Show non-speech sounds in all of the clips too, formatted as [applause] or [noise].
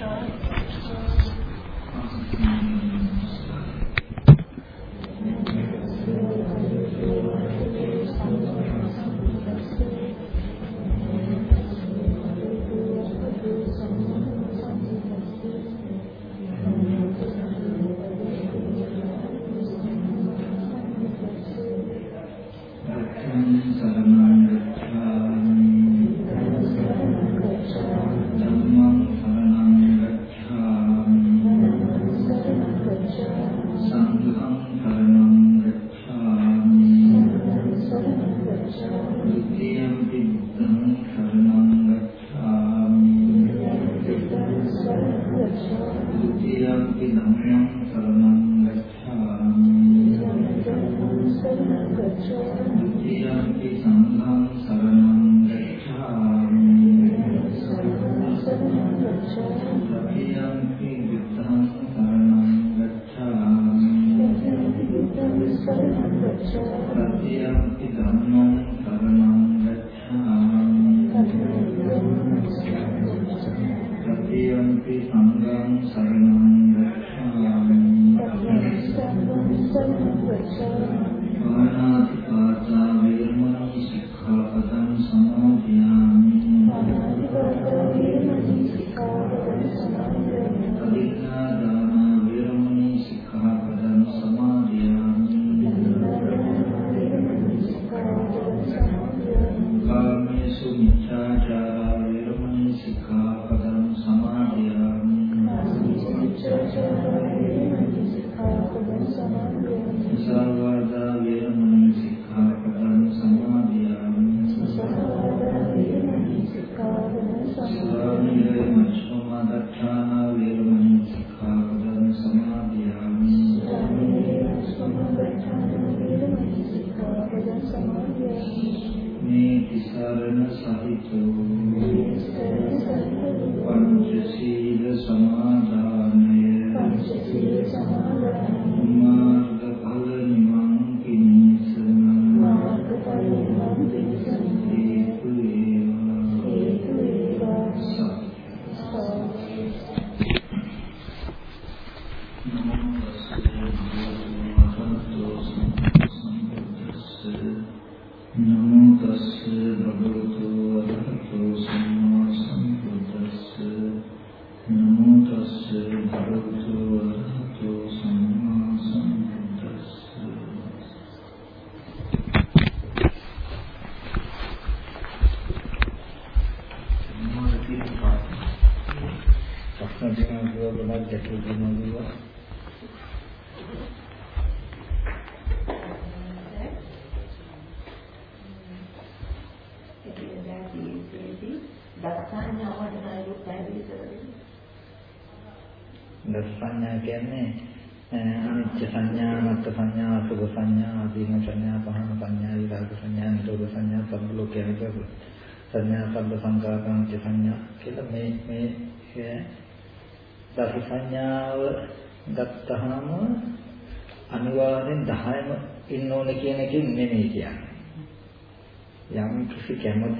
Son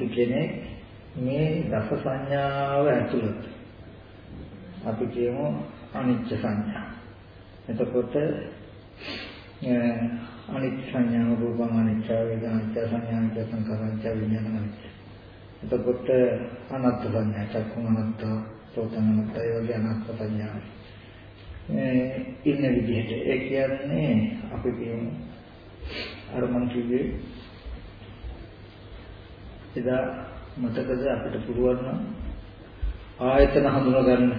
කැමති කෙනෙක් මේ දස සංඥාව ඇතුළත අපි කියමු අනිච්ච සංඥා. එතකොට අනිච්ච සංඥා රූපං අනිච්ච වේදනාච්ච සංඥාච්ච සංකාරච්ච විඥානච්ච. එතකොට අනත්ත් සංඥා චක්කුං අනත්ත සෝතං අනත්ත ඒ වගේ අනත්ත් සංඥා. ඉන්න විදිහට ඒ කියන්නේ අපි කියමු අර මං කිව්වේ එදා මතකද අපිට පුළුවන් නම් ආයතන හඳුනා ගන්න.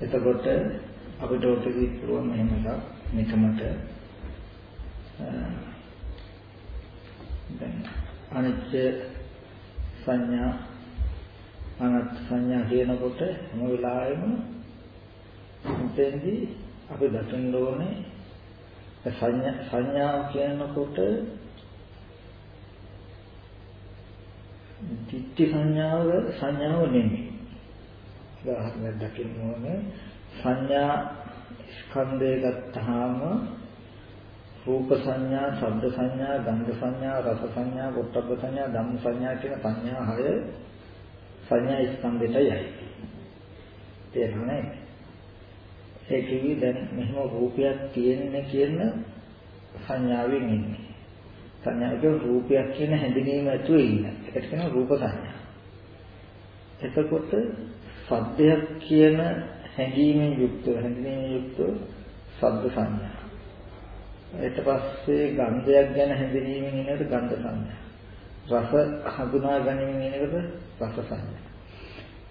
එතකොට අපිට ඔතනදී පුළුවන් මෙහෙම එකක් නිකමට දැන් අනිත්‍ය සංඥා අනත් සංඥා කියනකොට හැම වෙලාවෙම මුතෙන්දී අපි දකින්න ඕනේ සංඥා සංඥා කියනකොට ditthi සංඥාව සංඥාව නෙමෙයි. උදාහරණයක් දකින්න ඕනේ සංඥා ස්කන්ධය ගත්තාම රූප සංඥා, ශබ්ද සංඥා, ගන්ධ සංඥා, රස සංඥා, පොට්ටබ්බ සංඥා, ධම්ම සංඥා කියන සංඥා හය සංඥා ස්කන්ධයටයි. තේරුණා නේද? ඒ කිවි දැන් මෙහෙම රූපයක් තියෙන්නේ කියන සංඥාවෙන් ඉන්නේ. සංඥාවක රූපයක් කියන හැඳිනීම ඇතුළේ ඉන්න. ඒකට කියනවා රූප සංඥා. එතකොට සද්දයක් කියන හැඟීමෙන් යුක්ත හැඟීමෙන් යුක්ත සද්ද සංඥා. ඊට පස්සේ ගන්ධයක් ගැන හැඳිනීමෙන් එනකොට ගන්ධ සංඥා. රස හඳුනා ගැනීමෙන් එනකොට රස සංඥා.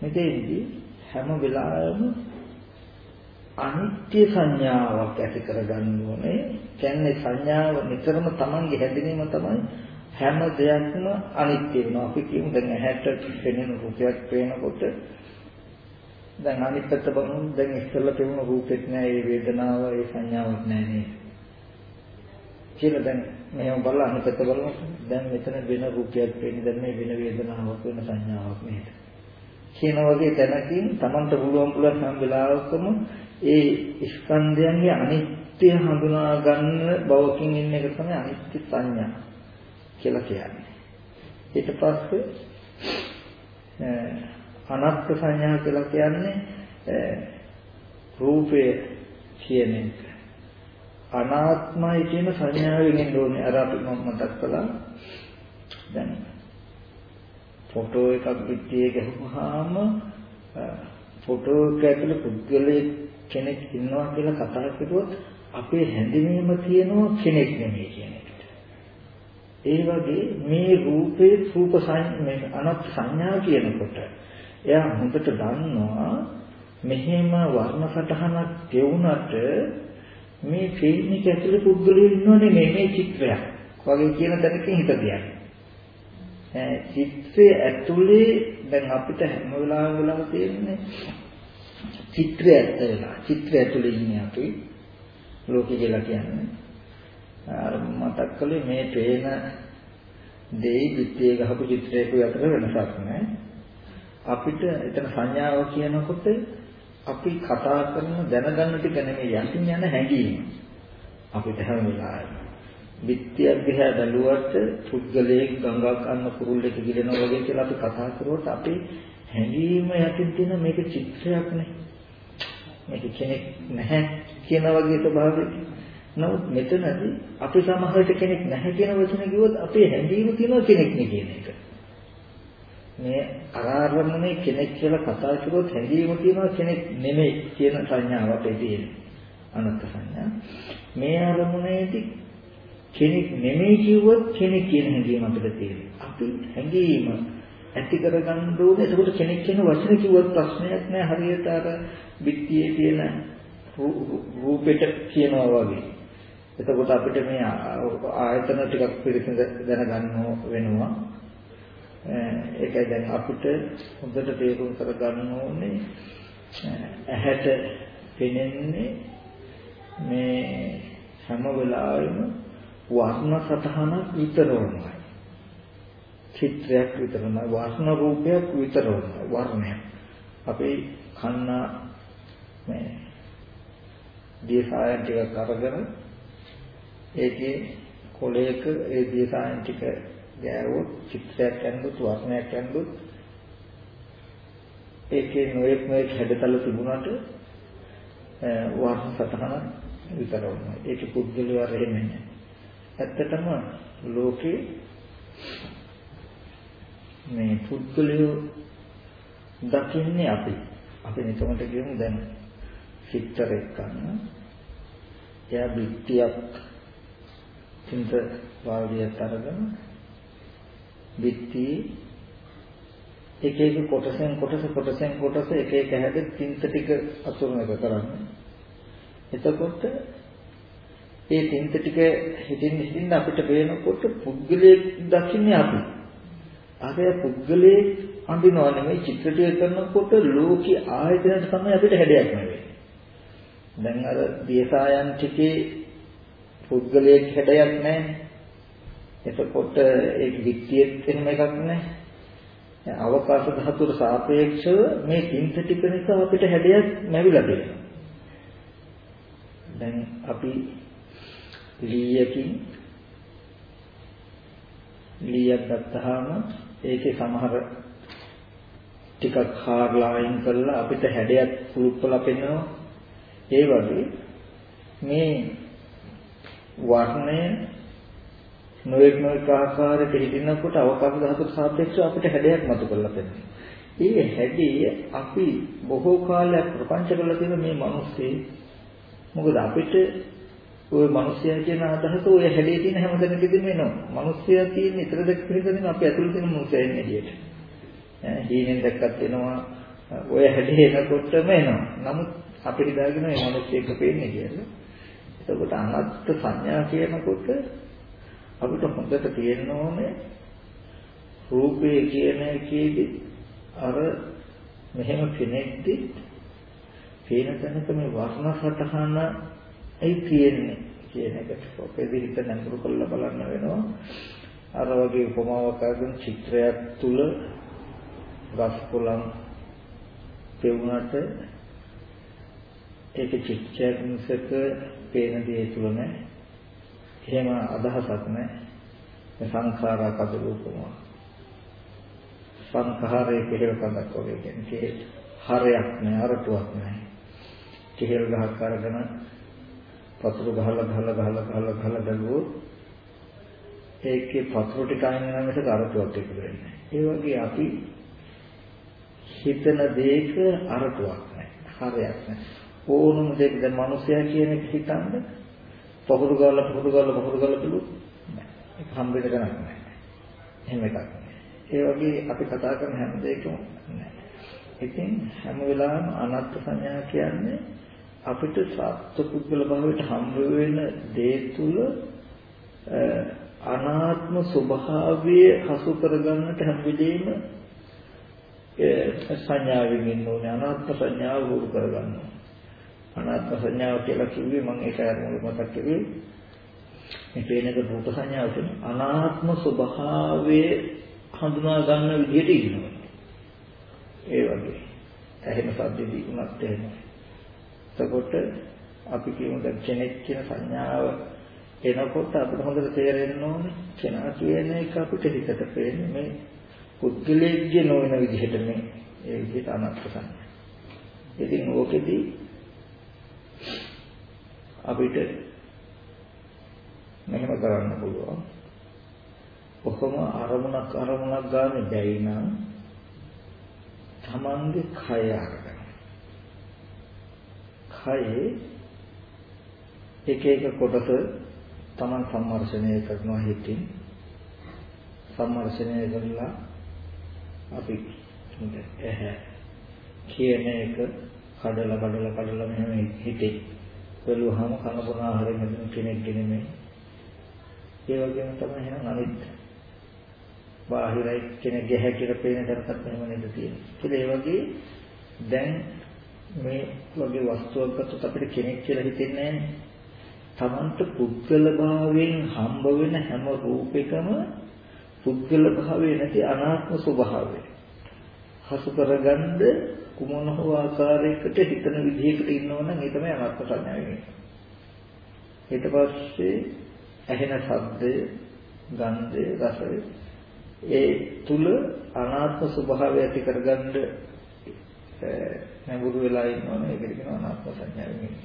මෙතෙන්දී හැම වෙලාවෙම අනිත්‍ය සංඥාවක් ඇති කරගන්න ඕනේ. කියන්නේ සංඥාව නිතරම Tamange හැදෙනීම තමයි හැම දෙයක්ම අනිත්‍ය වෙනවා. අපි කියමු දැන් ඇහැට පෙනෙන රූපයක් පේනකොට දැන් අනිත් පැත්ත බලමු දැන් ඉස්සෙල්ලා තිබුණු රූපෙත් නෑ ඒ වේදනාව ඒ සංඥාවක් නෑ නේද? කියලා දැන් මෙහෙම බලලා අනිත් පැත්ත බලමු දැන් මෙතන වෙන රූපයක් පේන්නේ දැන් මේ වෙන වේදනාවක් වෙන සංඥාවක් නේද? කියන වගේ තැනකින් Tamanට පුළුවන් පුළුවන් හැම වෙලාවකම ඒ ස්කන්ධයන්ගේ අනිත්‍ය හඳුනා ගන්න බවකින් ඉන්න එක තමයි අනිත්‍ය සංඥා කියලා කියන්නේ. ඊට පස්සේ අනාත්ම සංඥා කියලා කියන්නේ රූපය කියන එක. අනාත්මයි කියන සංඥාවෙන් එන්න ඕනේ. අර අපි මතක් කළා. දැන් ෆොටෝ එකක් පිටියේ ගහුවාම ෆොටෝ එක ඇතුලේ පුද්ගලයෙක් කෙනෙක් ඉන්නවා කියලා කතා කරුවොත් අපේ හැඳිනීම තියෙනවා කෙනෙක් නෙමෙයි කියන එකට. ඒ වගේ මේ රූපේ රූප සංඥා අනත් සංඥා කියනකොට එයා හොඳට දන්නවා මෙහෙම වර්ණ සටහනක් දෙවුනට මේ ෆිල්ම් එක ඇතුලේ පුද්ගලයෙක් ඉන්නව නෙමෙයි මේ චිත්‍රයක්. වගේ කියන දැනකින් හිත තියන්නේ. චිත්‍රය ඇතුලේ දැන් අපිට හැම වෙලාවෙම වෙලාම තියෙන්නේ චිත්‍රය ඇත්ත වෙලා. චිත්‍රය ඇතුලේ ඉන්නේ අපි. ලෝකේ කියලා කියන්නේ අර මතක් කළේ මේ පේන දෙයි පිටියේ ගහපු චිත්‍රයක අතර වෙනසක් නැහැ අපිට එතන සංඥාව කියනකොට අපි කතා කරන දැනගන්න ටික නෙමෙයි යටින් යන හැඟීම. අපිට හැම වෙලාවෙම. විත්‍යක් දිහා බැලුවට පුද්ගලයෙක් ගඟක් අන්න කුරුල්ලෙක් ගිලෙනවා වගේ කියලා අපි කතා කරුවොත් අපේ හැඟීම යටින් තියෙන මේක චිත්‍රයක් නේ. මේක කෙනෙක් නැහැ කියන වගේ ස්වභාවයක. නමුත් මෙතනදී අපි සමහරට කෙනෙක් නැහැ කියන වචන කිව්වොත් අපේ හැඟීම තියෙනවා කෙනෙක් නේ කියන එක. මේ අරාරමුණේ කෙනෙක් කියලා කතා කරුවොත් හැඟීම තියෙනවා කෙනෙක් නෙමෙයි කියන සංඥාව අපේ තියෙන්නේ. අනත් සංඥා. මේ අරමුණේදී කෙනෙක් නෙමෙයි කිව්වොත් කෙනෙක් කියන හැඟීම අපිට තියෙනවා. අපි හැඟීම ඇති කරගන්න ඕනේ. ඒකට කෙනෙක් කියන වචන කිව්වත් ප්‍රශ්නයක් නෑ. හරියට අර බිත්තියේ තියෙන රූපෙට කියනවා වගේ. එතකොට අපිට මේ ආයතන ටිකක් පිළිසිඳ දැනගන්න වෙනවා. ඒකයි දැන් අපිට හොඳට තේරුම් කරගන්න ඕනේ ඇහැට පෙනෙන්නේ මේ හැම වෙලාවෙම වර්ණ සතහනක් විතරමයි. චිත්‍රයක් විතරම වර්ණ රූපයක් විතරම වර්ණයක්. අපේ කන්න මේ දියසායන් ටිකක් අරගෙන ඒකේ කොලයක ඒ දියසායන් ටික ගෑවුවොත් චිත්‍රයක් ඇඳුත් වර්ණයක් ඇඳුත් ඒකේ නොයෙක් නොයෙක් හැඩතල තිබුණාට වර්ණ සතහන විතරයි. ඒකේ පුද්ගලයව රෙහෙන්නේ. ඇත්තටම ලෝකේ මේ පුද්ගලයෝ දකින්නේ අපි. අපි නිකමට කියමු දැන් චිත්‍රයක් ගන්න. එයා බිත්තියක් චින්ත වාදියක් අරගෙන බිත්ති එක එක කොටසෙන් කොටස කොටසෙන් කොටස එක එක හැදෙත් චින්ත ටික අතුරුන එක කරන්නේ. එතකොට ඒ චින්ත ටික හිතින් හිතින් අපිට පේනකොට පුද්ගලයෙක් දකින්නේ අපි. අර පුද්ගලයේ අඳිනව නෙමෙයි චිත්‍රය කරනකොට ලෝකේ ආයතනයට තමයි අපිට හැඩයක් වෙන්නේ. දැන් අර දියසායන් ටිකේ පුද්ගලයේ හැඩයක් නැහැ. එතකොට ඒ විත්තියෙත් එහෙම එකක් නැහැ. අවකාශ ධාතුවට සාපේක්ෂව මේ කින්ත ටික නිසා අපිට හැඩයක් ලැබිලා තියෙනවා. දැන් අපි ලීයකින් ලීයක් ගත්තාම ඒකේ සමහර ටිකක් හාරලා අයින් කරලා අපිට හැඩයක් කුළුප්පලා පෙන්වනවා. ඒ වගේ මේ වර්ණය නොඑක් නොඑක් ආකාරයට හිටිනකොට අවකාශ ධාතුට සාපේක්ෂව අපිට හැඩයක් මතු කරලා පෙන්නනවා. ඒ හැදී අපි බොහෝ කාලයක් ප්‍රපංච කරලා තියෙන මේ මිනිස්සේ මොකද අපිට ওই මිනිස්සයා කියන අදහස ඔය හැඩේ තියෙන හැමදැනකදීම එනවා. මිනිස්සයා තියෙන ඉතර දෙක පිළිදෙන අපි ඇතුළේ තියෙන මිනිස්සයා එන්නේ එළියට. ඈ හීනෙන් දැක්කත් එනවා. ඔය හැඩේ එනකොටම එනවා. නමුත් අපිට දාගෙන මේ මිනිස්සෙක් පේන්නේ කියලා. එතකොට අනත්ත් සංඥා කියනකොට අපිට හොඳට තියෙන්න ඕනේ රූපේ කියන එකේදී අර මෙහෙම කෙනෙක්දි පේන තැනක මේ වර්ණ සටහන ඇයි තියෙන්නේ කියන එකට ඔකේදී හිත නැඹුරු කරලා බලන්න වෙනවා. අර වගේ උපමාවක් අරගෙන චිත්‍රයක් තුල ගස් කොළන් පෙවුනට ඒක චිත්‍රයක් මිසක පේන දේ තුල නැහැ එහෙම අදහසක් නැහැ සංඛාරා කදරූපමා සංඛාරයේ කෙහෙල් කඳක් වගේ කියන්නේ. හරයක් නෑ අරටුවක් නෑ. කෙහෙල් ගහක් අරගෙන පතුරු ගහලා ගහලා ගහලා ගහලා ගහලා බැලුවොත් ඒකේ පතුරු ටික අයින් වෙනා මිසක අරටුවක් එකතු වෙන්නේ ඒ වගේ අපි හිතන දෙයක අරටුවක් නෑ. හරයක් නෑ. ඕනම දෙයක් දැන් මිනිසයා කියන එක හිතන්නේ පොහුරු ගාලා පොහුරු ගාලා පොහුරු ගාලා බලුවොත් නෑ. ඒක හම්බෙන්න ගණක් නෑ. එහෙම එකක් ඒ වගේ අපි කතා කරන හැම දෙයකම නෑ. ඉතින් හැම වෙලාවෙම අනත්ත් සංඥා කියන්නේ අපිට සත්පුද්ගල භාවයට හම්බ වෙන දේ තුල අනාත්ම ස්වභාවය හසු කරගන්නට හැම වෙලෙම සංඥාවෙන් ඉන්න ඕනේ. අනාත්ම සංඥාව වුරු කරගන්න අනාත්ම සංඥාව කියලා කිව්වේ මම ඒක අරමුණු මතක් කළේ මේ පේනක රූප සංඥාව කියන අනාත්ම ස්වභාවයේ හඳුනා ගන්න විදිහට ඉන්නවා ඒ වගේ. ඇහෙන සද්දෙදී උනත් එහෙම එතකොට අපි කියමු දැන් කෙනෙක් කියන සංඥාව එනකොට අපිට හොඳට තේරෙන්න ඕනේ කෙනා කියන එක අපිට හිතට පේන්නේ මේ පුද්ගලයෙක්ගේ නොවන විදිහට මේ ඒ විදිහට අනත්ත සංඥා. ඉතින් ඕකෙදී අපිට මෙහෙම කරන්න පුළුවන්. කොහොම අරමුණක් අරමුණක් ගන්න බැරි නම් තමන්ගේ කය අරගෙන. කයේ එක එක කොටස තමන් සම්මර්ෂණය කරනවා හිතින්. සම්මර්ෂණය කරලා අපි ඇහැ කියන එක කඩලා කඩලා කඩලා මෙහෙම හිතේ. බැලුවහම කන බොන ආහාරයෙන් හැදෙන කෙනෙක් නෙමෙයි ඒ වගේම තමයි එහෙනම් අනිත් බාහිරයි කෙනෙක් ගැහැ කියලා පේන තරකත් එහෙම නේද තියෙන්නේ. ඒ වගේ දැන් මේ වගේ වස්තුවක් ගත්තොත් අපිට කෙනෙක් කියලා හිතෙන්නේ නැහැ. තමන්ට පුද්ගල භාවයෙන් හම්බ වෙන හැම රූපයකම පුද්ගල භාවය නැති අනාත්ම ස්වභාවය. හසු කරගන්න කුමන හෝ ආකාරයකට හිතන විදිහකට ඉන්නවනම් ඒ තමයි අනාත්ම සංඥාව වෙන්නේ. ඊට පස්සේ ඇහෙන ශබ්දය, ගන්ධය, රසය ඒ තුල අනාත්ම ස්වභාවය ඇති කරගන්න නැඹුරු වෙලා ඉන්නවනේ ඒකට කියනවා අනාත්ම සංඥාවෙන්.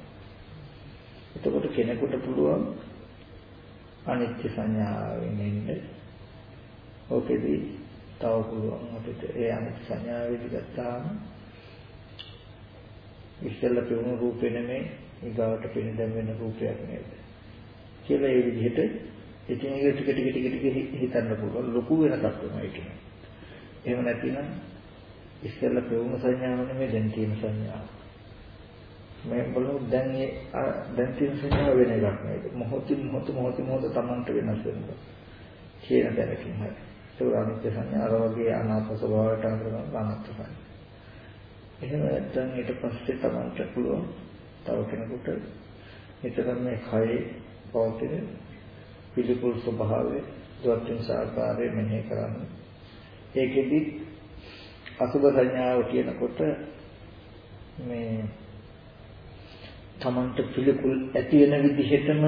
එතකොට කෙනෙකුට පුළුවන් අනිත්‍ය සංඥාවෙන් එන්න. ඕකෙදී තව පුළුවන් අපිට ඒ අනිත්‍ය සංඥාවෙදි ගත්තාම ඉස්සෙල්ලා පෙනුණු රූපේ නෙමෙයි ඊගාවට පෙනෙන දැන් වෙන රූපයක් නේද කියලා ඒ විදිහට ඉතින් ඒක ටික ටික ටික ටික හිතන්න පුළුවන් ලොකු වෙනසක් වෙනවා ඒක. එහෙම නැතිනම් ඉස්සෙල්ලා ප්‍රවුණ සංඥාව නෙමෙයි දැන් තියෙන සංඥාව. මේ බලමු දැන් ඒ දැන් තියෙන සංඥාව වෙන එකක් නෙවෙයි. මොහොතින් මොහොත මොහොතින් මොහොත Tamanට වෙනස් වෙනවා. කියන දැනකින් හරි. ඒක අනිත්‍ය සංඥා අර වගේ අනාත්ම ස්වභාවයට අනුගමන අනාත්ම සංඥා. එහෙම නැත්නම් ඊට පස්සේ Tamanට පුළුවන් තව කෙනෙකුට එතන මේ කයේ පවතින පිළිකුල් ස්වභාවය දුක්ඛින් සාකාරයේ මෙහෙ කරන්න. ඒකෙදි අසුබ සංඥාව කියනකොට මේ තමන්ට පිළිකුල් ඇති වෙන විදිහටම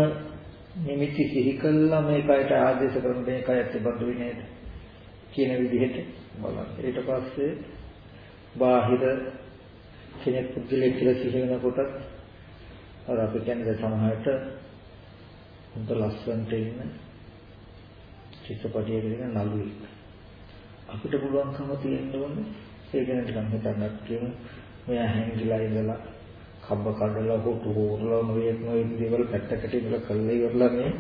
නිමිති සිහි කළා මේ කයට ආදේශ කරන මේ කයත් බඳු නේද කියන විදිහට බලන්න. ඊට පස්සේ බාහිර කෙනෙක් පුද්ගලෙක් කියලා සිහි වෙනකොට අර අපි කියන්නේ සමහරට හොඳ ලස්සනට ඉන්න චිත්‍රපටයක ඉන්න නළුවෙක්. අපිට පුළුවන්කම තියෙන්න ඕනේ ඒ ගැන ටිකක් හිතන්නත් කියමු. මෙයා හැංගිලා ඉඳලා කබ්බ කඩලා හොටු හොරලා මොකෙක් මොකෙක් දේවල් පැත්තකට ඉඳලා කල්ලේ ඉවරලා මේ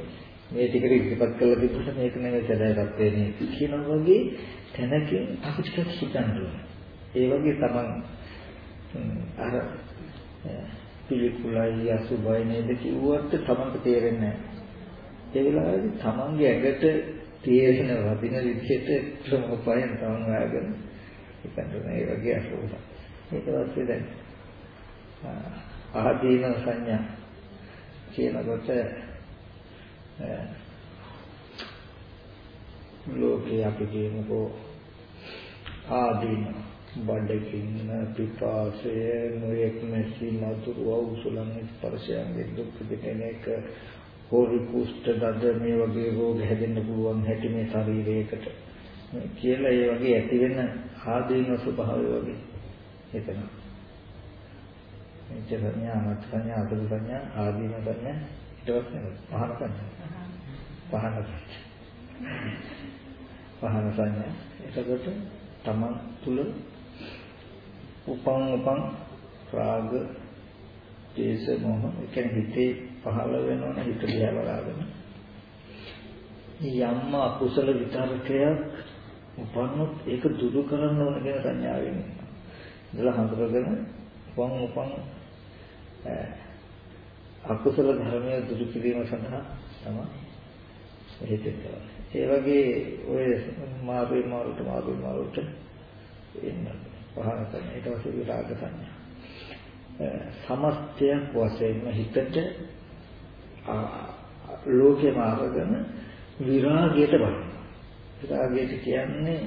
මේ ටිකට ඉතිපත් කරලා තිබුණාට මේක නෙවෙයි සැබෑ තත්ත්වේ නේ. කියන වගේ තැනකින් අපි ටිකක් හිතන්න ඕනේ. ඒ වගේ තමන් අර පිළිකුලයි අසුබයි නේද කිව්වට තමන්ට තේරෙන්නේ නැහැ. ඒ වෙලාවේදී තමන්ගේ ඇඟට තේරෙන වදින විදිහට ක්‍රමපයන් තමන් ආගෙන හිතන්න ඒ වගේ අසුබ ඊට පස්සේ දැන් ආදීන සංඥා කියනකොට ලෝකේ අපි කියනකෝ ආදීන. බඩගින්න පිපාසය නොයෙක් නැසි මధుර වෞසුලන් ස්පර්ශයන්ගේ දුක් දෙන එක හෝරි කුෂ්ඨ දද මේ වගේ රෝග හැදෙන්න පුළුවන් හැටි මේ ශරීරයකට. කියලා ඒ වගේ ඇති වෙන ආදීන ස්වභාවය වගේ. එතන. මෙච්ච සංඥා අනත් සංඥා අතුරු සංඥා ආදීන සංඥා ඊට පස්සේ පහන සංඥා පහන පහන සංඥා එතකොට තමන් තුල උපන් උපන් රාග දේශ මොහ කියන්නේ හිතේ පහළ වෙනවනේ හිත දිහා බලාගෙන යම්ම අකුසල විතරකයක් උපන්නොත් ඒක දුරු කරන්න ඕන කියන සංඥාවෙන් ඉඳලා හඳුරගෙන උපන් උපන් අකුසල ධර්මය දුරු කිරීම සඳහා තමයි හේතුව. ඒ වගේ ඔය මාරුයි මාරුට මාරුයි මාරුට එන්න. පහන කරන ඊට පස්සේ විරාග සංඥා. සමස්තයක් වශයෙන්ම හිතට ලෝකේ මාර්ගන විරාගයට බලන. විරාගයට කියන්නේ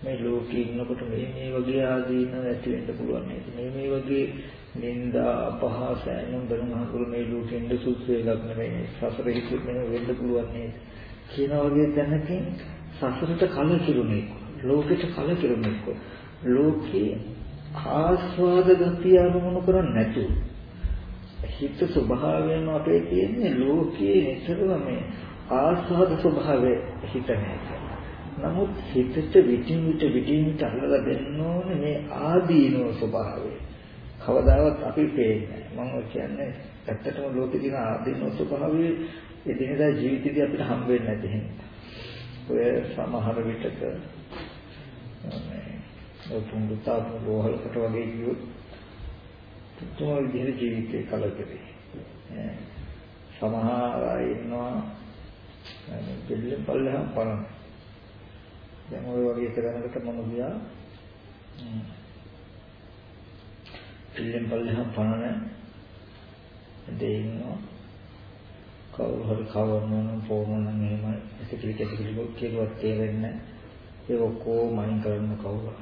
මේ ලෝකේ ඉන්නකොට මේ මේ වගේ ආදීන ඇති වෙන්න පුළුවන් නේද? මේ මේ වගේ නිന്ദා අපහාස ඇනුම් බරුණහකුරු මේ ලෝකෙන් සුසු එකක් නෙමෙයි. සසර හිතුත් නෙමෙයි වෙන්න පුළුවන් නේද? කියන වගේ දැනකින් සසරට කලකිරුණේ. ලෝකෙට කලකිරුණේ. ලෝකේ ආස්වාද ගතිය අනුමත කරන්නේ නැතුව හිත ස්වභාවයෙන්ම අපේ තියෙන්නේ ලෝකයේ නිතරම මේ ආස්වාද ස්වභාවය හිත නැහැ. නමුත් හිතට විටින් විට විටින් විට අල්ලලා දෙන්න ඕනේ මේ ආදීනෝ ස්වභාවය. කවදාවත් අපි පේන්නේ නැහැ. මම කියන්නේ ඇත්තටම ලෝකේ තියෙන ආදීනෝ ස්වභාවය එදිනෙදා ජීවිතේදී අපිට හම් වෙන්නේ නැති හින්දා. ඔය සමහර විටක මේ තුන්දුතාවු රෝහලකට වගේ ජීවත් තුතුම විදිහට ජීවිතේ කලකිරේ. සමහර අය ඉන්නවා දෙල්ලෙන් පල්ලෙහා පරන දැන් ওই වගේ එක දැනකට මම ගියා. පිල්ලෙන් පල්ලෙහා පනන දෙයින්නවා කවුරු හරි කවන්න නම් ෆෝන් නම් එහෙම සිතිලි කැසිලි කෙරුවත් තේරෙන්නේ ඒ ඔක්කොම අයින් කරන්න කවුරු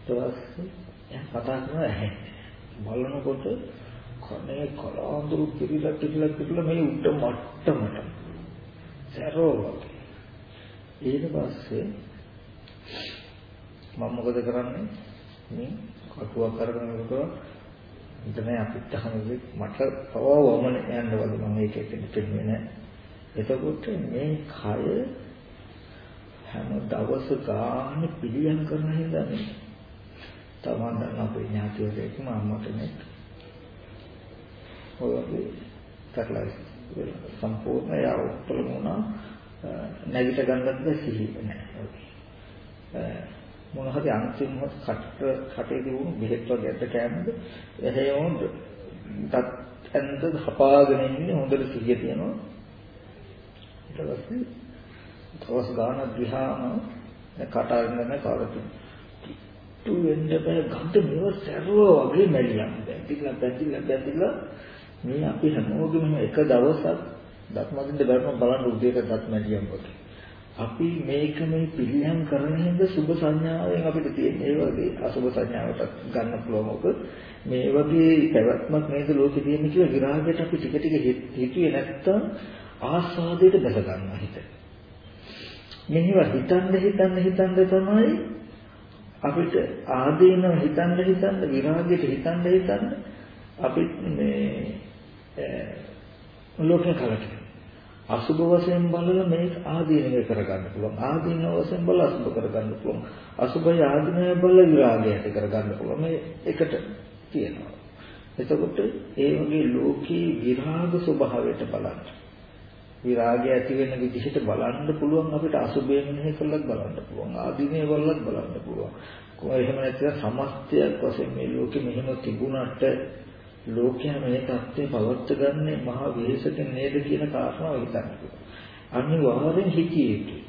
ඊට පස්සේ කතා කරනවා ඇහෙන්නේ බලනකොට කනේ කලාඳුරු පිළිලා පිළිලා පිළිලා මේ උඩ මට්ටමට සරෝ වගේ. ඊට පස්සේ මම මොකද කරන්නේ? මේ කටුවක් අරගෙන ඉන්නකොට ඉතනේ අපිට අහන්නේ මට තව වමන යන්නවලු මම ඒක දෙන්නේ නැහැ. එතකොට මේ කය හැම දවස ගන්න පිළියම් කරන හින්දා නේ තමන් දන්න අපේ ඥාතිවරයෙක් මාමට නේ ඔය වගේ කරලා සම්පූර්ණ යා උත්තර වුණා. නැගිට ගන්නත් සිහිය නැහැ. මොන හරි අන්තිම මොහොත කට කටේ දිනුන බෙහෙත් වගේ ඇද්ද කෑමද එහෙම දත් ඇඳ හපාගෙන ඉන්නේ හොඳට සිහිය තියෙනවා. ඊට පස්සේ දවස් ගානක් දිහාම කට අරින්න කවදද තු වෙන්න බෑ ගඳ මේව සැරුවා වගේ මැලියම් දැන් බැඳිලා බැඳිලා මේ අපි හැමෝගෙම එක දවසක් දත්මදින්ද බැලුම බලන්න උදේට දත් මැදියම් කොට. අපි මේක මේ පිළියම් කරන හින්දා සුබ සංඥාවෙන් අපිට තියෙන ඒ වගේ අසුබ සංඥාවට ගන්න පුළුවන් මොකද මේ වගේ පැවැත්මක් නේද ලෝකේ තියෙන කියලා විරාගයට අපි ටික ටික හිතුවේ නැත්තම් ආස්වාදයට බැස ගන්නවා හිත. මෙහිව හිතන්න හිතන්න හිතන්න තමයි අපිට ආදීන හිතන්න හිතන්න විරාගයට හිතන්න හිතන්න අපි මේ ලෝකේ කලකිරෙනවා. අසුබ වශයෙන් බලලා මේ ආදීනව කරගන්න පුළුවන්. ආදීනව වශයෙන් බලලා අසුබ කරගන්න පුළුවන්. අසුබය ආදීනව බලලා විරාගය ඇති කරගන්න පුළුවන්. මේ එකට තියෙනවා. එතකොට ඒ වගේ ලෝකී විරාග ස්වභාවයට බලන්න. විරාගය ඇති වෙන විදිහට බලන්න පුළුවන් අපිට අසුබය මෙහෙ කළත් බලන්න පුළුවන්. ආදීනව බලලත් බලන්න පුළුවන්. කොහොම එහෙම නැත්නම් සමස්තයක් වශයෙන් මේ ලෝකෙ මෙහෙම තිබුණාට ලෝකයා මේ தත්ත්වය පවත්වගන්නේ මහා වෙහෙසකින් නේද කියන කාරණාව හිතන්න පුළුවන්. අනිවාර්යෙන් හිතිය යුතුයි.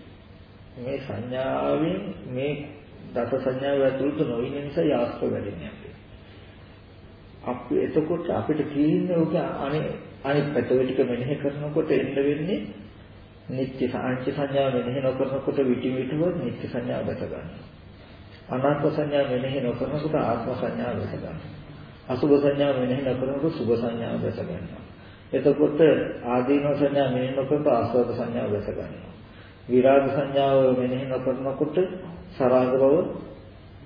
මේ සංඥාවෙන් මේ දස සංඥාව ඇතුළත නොවින නිසා යාස්ක වැඩෙන්නේ අපි. අපි එතකොට අපිට කියන්නේ ඔක අනේ අනිත් පැත්තේ ටික මෙනෙහි කරනකොට එන්න වෙන්නේ නිත්‍ය සාංශ සංඥාව මෙනෙහි නොකරනකොට විටි විටුව නිත්‍ය සංඥාව දැක ගන්නවා. අනාත්ම සංඥාව මෙනෙහි නොකරනකොට ආත්ම සංඥාව දැක ගන්නවා. අසුභ සංඥාව මෙනෙහි නොකරනකොට සුභ සංඥාව දැක ගන්නවා. එතකොට ආදීනව සංඥා මෙනෙහි නොකරනකොට ආස්වාද සංඥාව දැක ගන්නවා. විරාග සංඥාව මෙනෙහි නොකරනකොට සරාග බව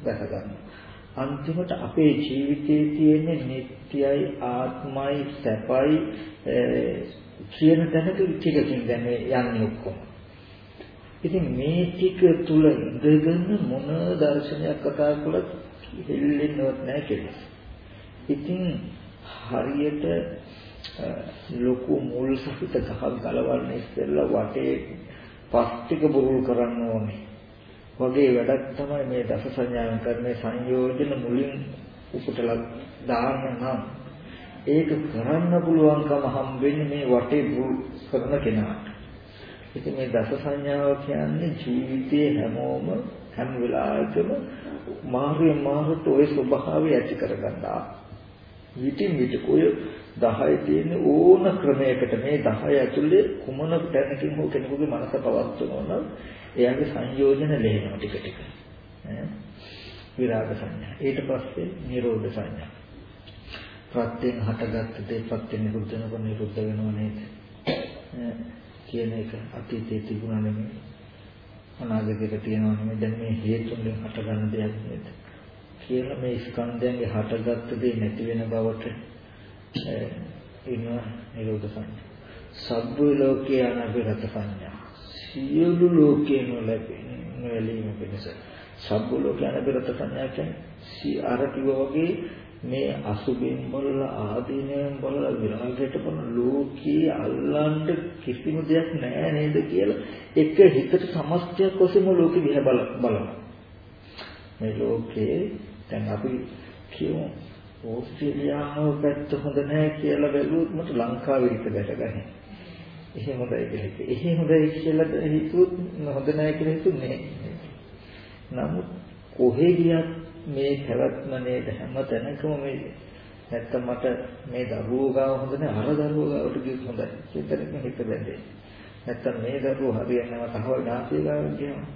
දැක ගන්නවා. අන්තිමට අපේ ජීවිතයේ තියෙන නිට්ටයයි ආත්මයි සැපයි කියන තැනක ටිකකින් දැන් යන්නේ ඔක්කොම. ඉතින් මේ ටික තුල ඉඳගෙන මොන දර්ශනයක් කතා කළත් හෙල්ලෙන්නවත් නැහැ කෙලෙස්. ඉතින් හරියට ලොකු මුල් සහිත ගහක් ගලවන්න ඉස්සෙල්ලා වටේ පස් ටික බුරුල් කරන්න ඕනේ. වගේ වැඩක් තමයි මේ දස සංඥාවෙන් කරන සංයෝජන මුලින් උපුටලා දාන්න නම් ඒක කරන්න පුළුවන්කම හම්බෙන්නේ මේ වටේ බුරුල් කරන කෙනාට. ඉතින් මේ දස සංඥාව කියන්නේ ජීවිතයේ හැමෝම හැම වෙලාවකම මාර්ගය මාර්ගට ওই ස්වභාවය ඇති කරගන්නවා. විටින් විට ඔය 10 තියෙන ඕන ක්‍රමයකට මේ 10 ඇතුලේ කුමන තැනකින් හෝ කෙනෙකුගේ මනස පවත්වනවා නම් එයාගේ සංයෝජන ලෙහෙනවා ටික ටික. විරාග සංඥා. ඊට පස්සේ නිරෝධ සංඥා. ප්‍රත්‍යයෙන් හටගත්ත දේ ප්‍රත්‍ය නිරුද්ධ වෙනකොට නිරුද්ධ වෙනව නේද? කියන එක අතීතයේ තිබුණා නෙමෙයි. අනාගතයේ තියෙනව නෙමෙයි. දැන් මේ හේතුන්ගෙන් හටගන්න දෙයක් නේද? කියලා මේ ස්කන්ධයන්ගේ හටගත්ත දේ නැති වෙන බවට ඉන්න නිරෝධ සංඥා. සබ්බ ලෝකේ අනබිරත සංඥා. සියලු ලෝකේ නොලැබෙන නොලැබීම පිණිස සබ්බ ලෝකේ අනබිරත සංඥා කියන්නේ අර වගේ මේ අසුබෙන් බලලා ආදීනයෙන් බලලා විරාගයට බලන ලෝකේ අල්ලන්න කිසිම දෙයක් නැහැ නේද කියලා එක හිතට සමස්තයක් වශයෙන්ම ලෝකෙ දිහා බලනවා. මේ ලෝකේ දැන් අපි කියමු ඕස්ට්‍රේලියාව පැත්ත හොඳ නැහැ කියලා බැලුවොත් මට ලංකාවේ හිත දැකගන්න. එහෙ හොඳයි කියලා හිතුවේ. එහෙ හොඳයි කියලා හිතුවොත් හොඳ නැහැ කියලා හිතුන්නේ නමුත් කොහෙ ගියත් මේ පැවැත්ම නේද හැම තැනකම මේ නැත්තම් මට මේ දරුවෝ ගාව හොඳ නැහැ අර දරුවෝ ගාවට ගියොත් හොඳයි. චින්තනකින් හිත බැඳේ. නැත්තම් මේ දරුවෝ හරියන්නව තහවල් නාසිය ගාව කියනවා.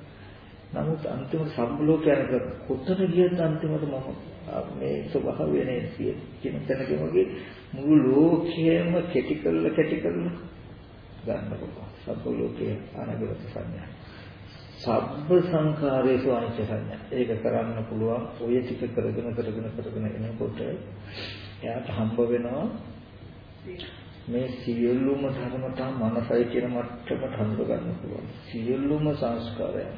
නමුත් අන්තිමට සම්බලෝකයන්ක කොතන ගියත් අන්තිමට මම මේ ස්වභාවය නේද කියන තැනක වගේ මුළු ලෝකයම කැටි කරලා කැටි කරලා ගන්න පුළුවන්. සම්බලෝකයේ අනගත සංඥා. සබ්බ සංඛාරේසු අනිච්ච සංඥා. ඒක කරන්න පුළුවන් ඔය ටික කරගෙන කරගෙන කරගෙන එනකොට එයාට හම්බ වෙනවා මේ සියලුම ධර්මතා මනසයි කියන මට්ටමට හම්බ ගන්න පුළුවන්. සියලුම සංස්කාරයන්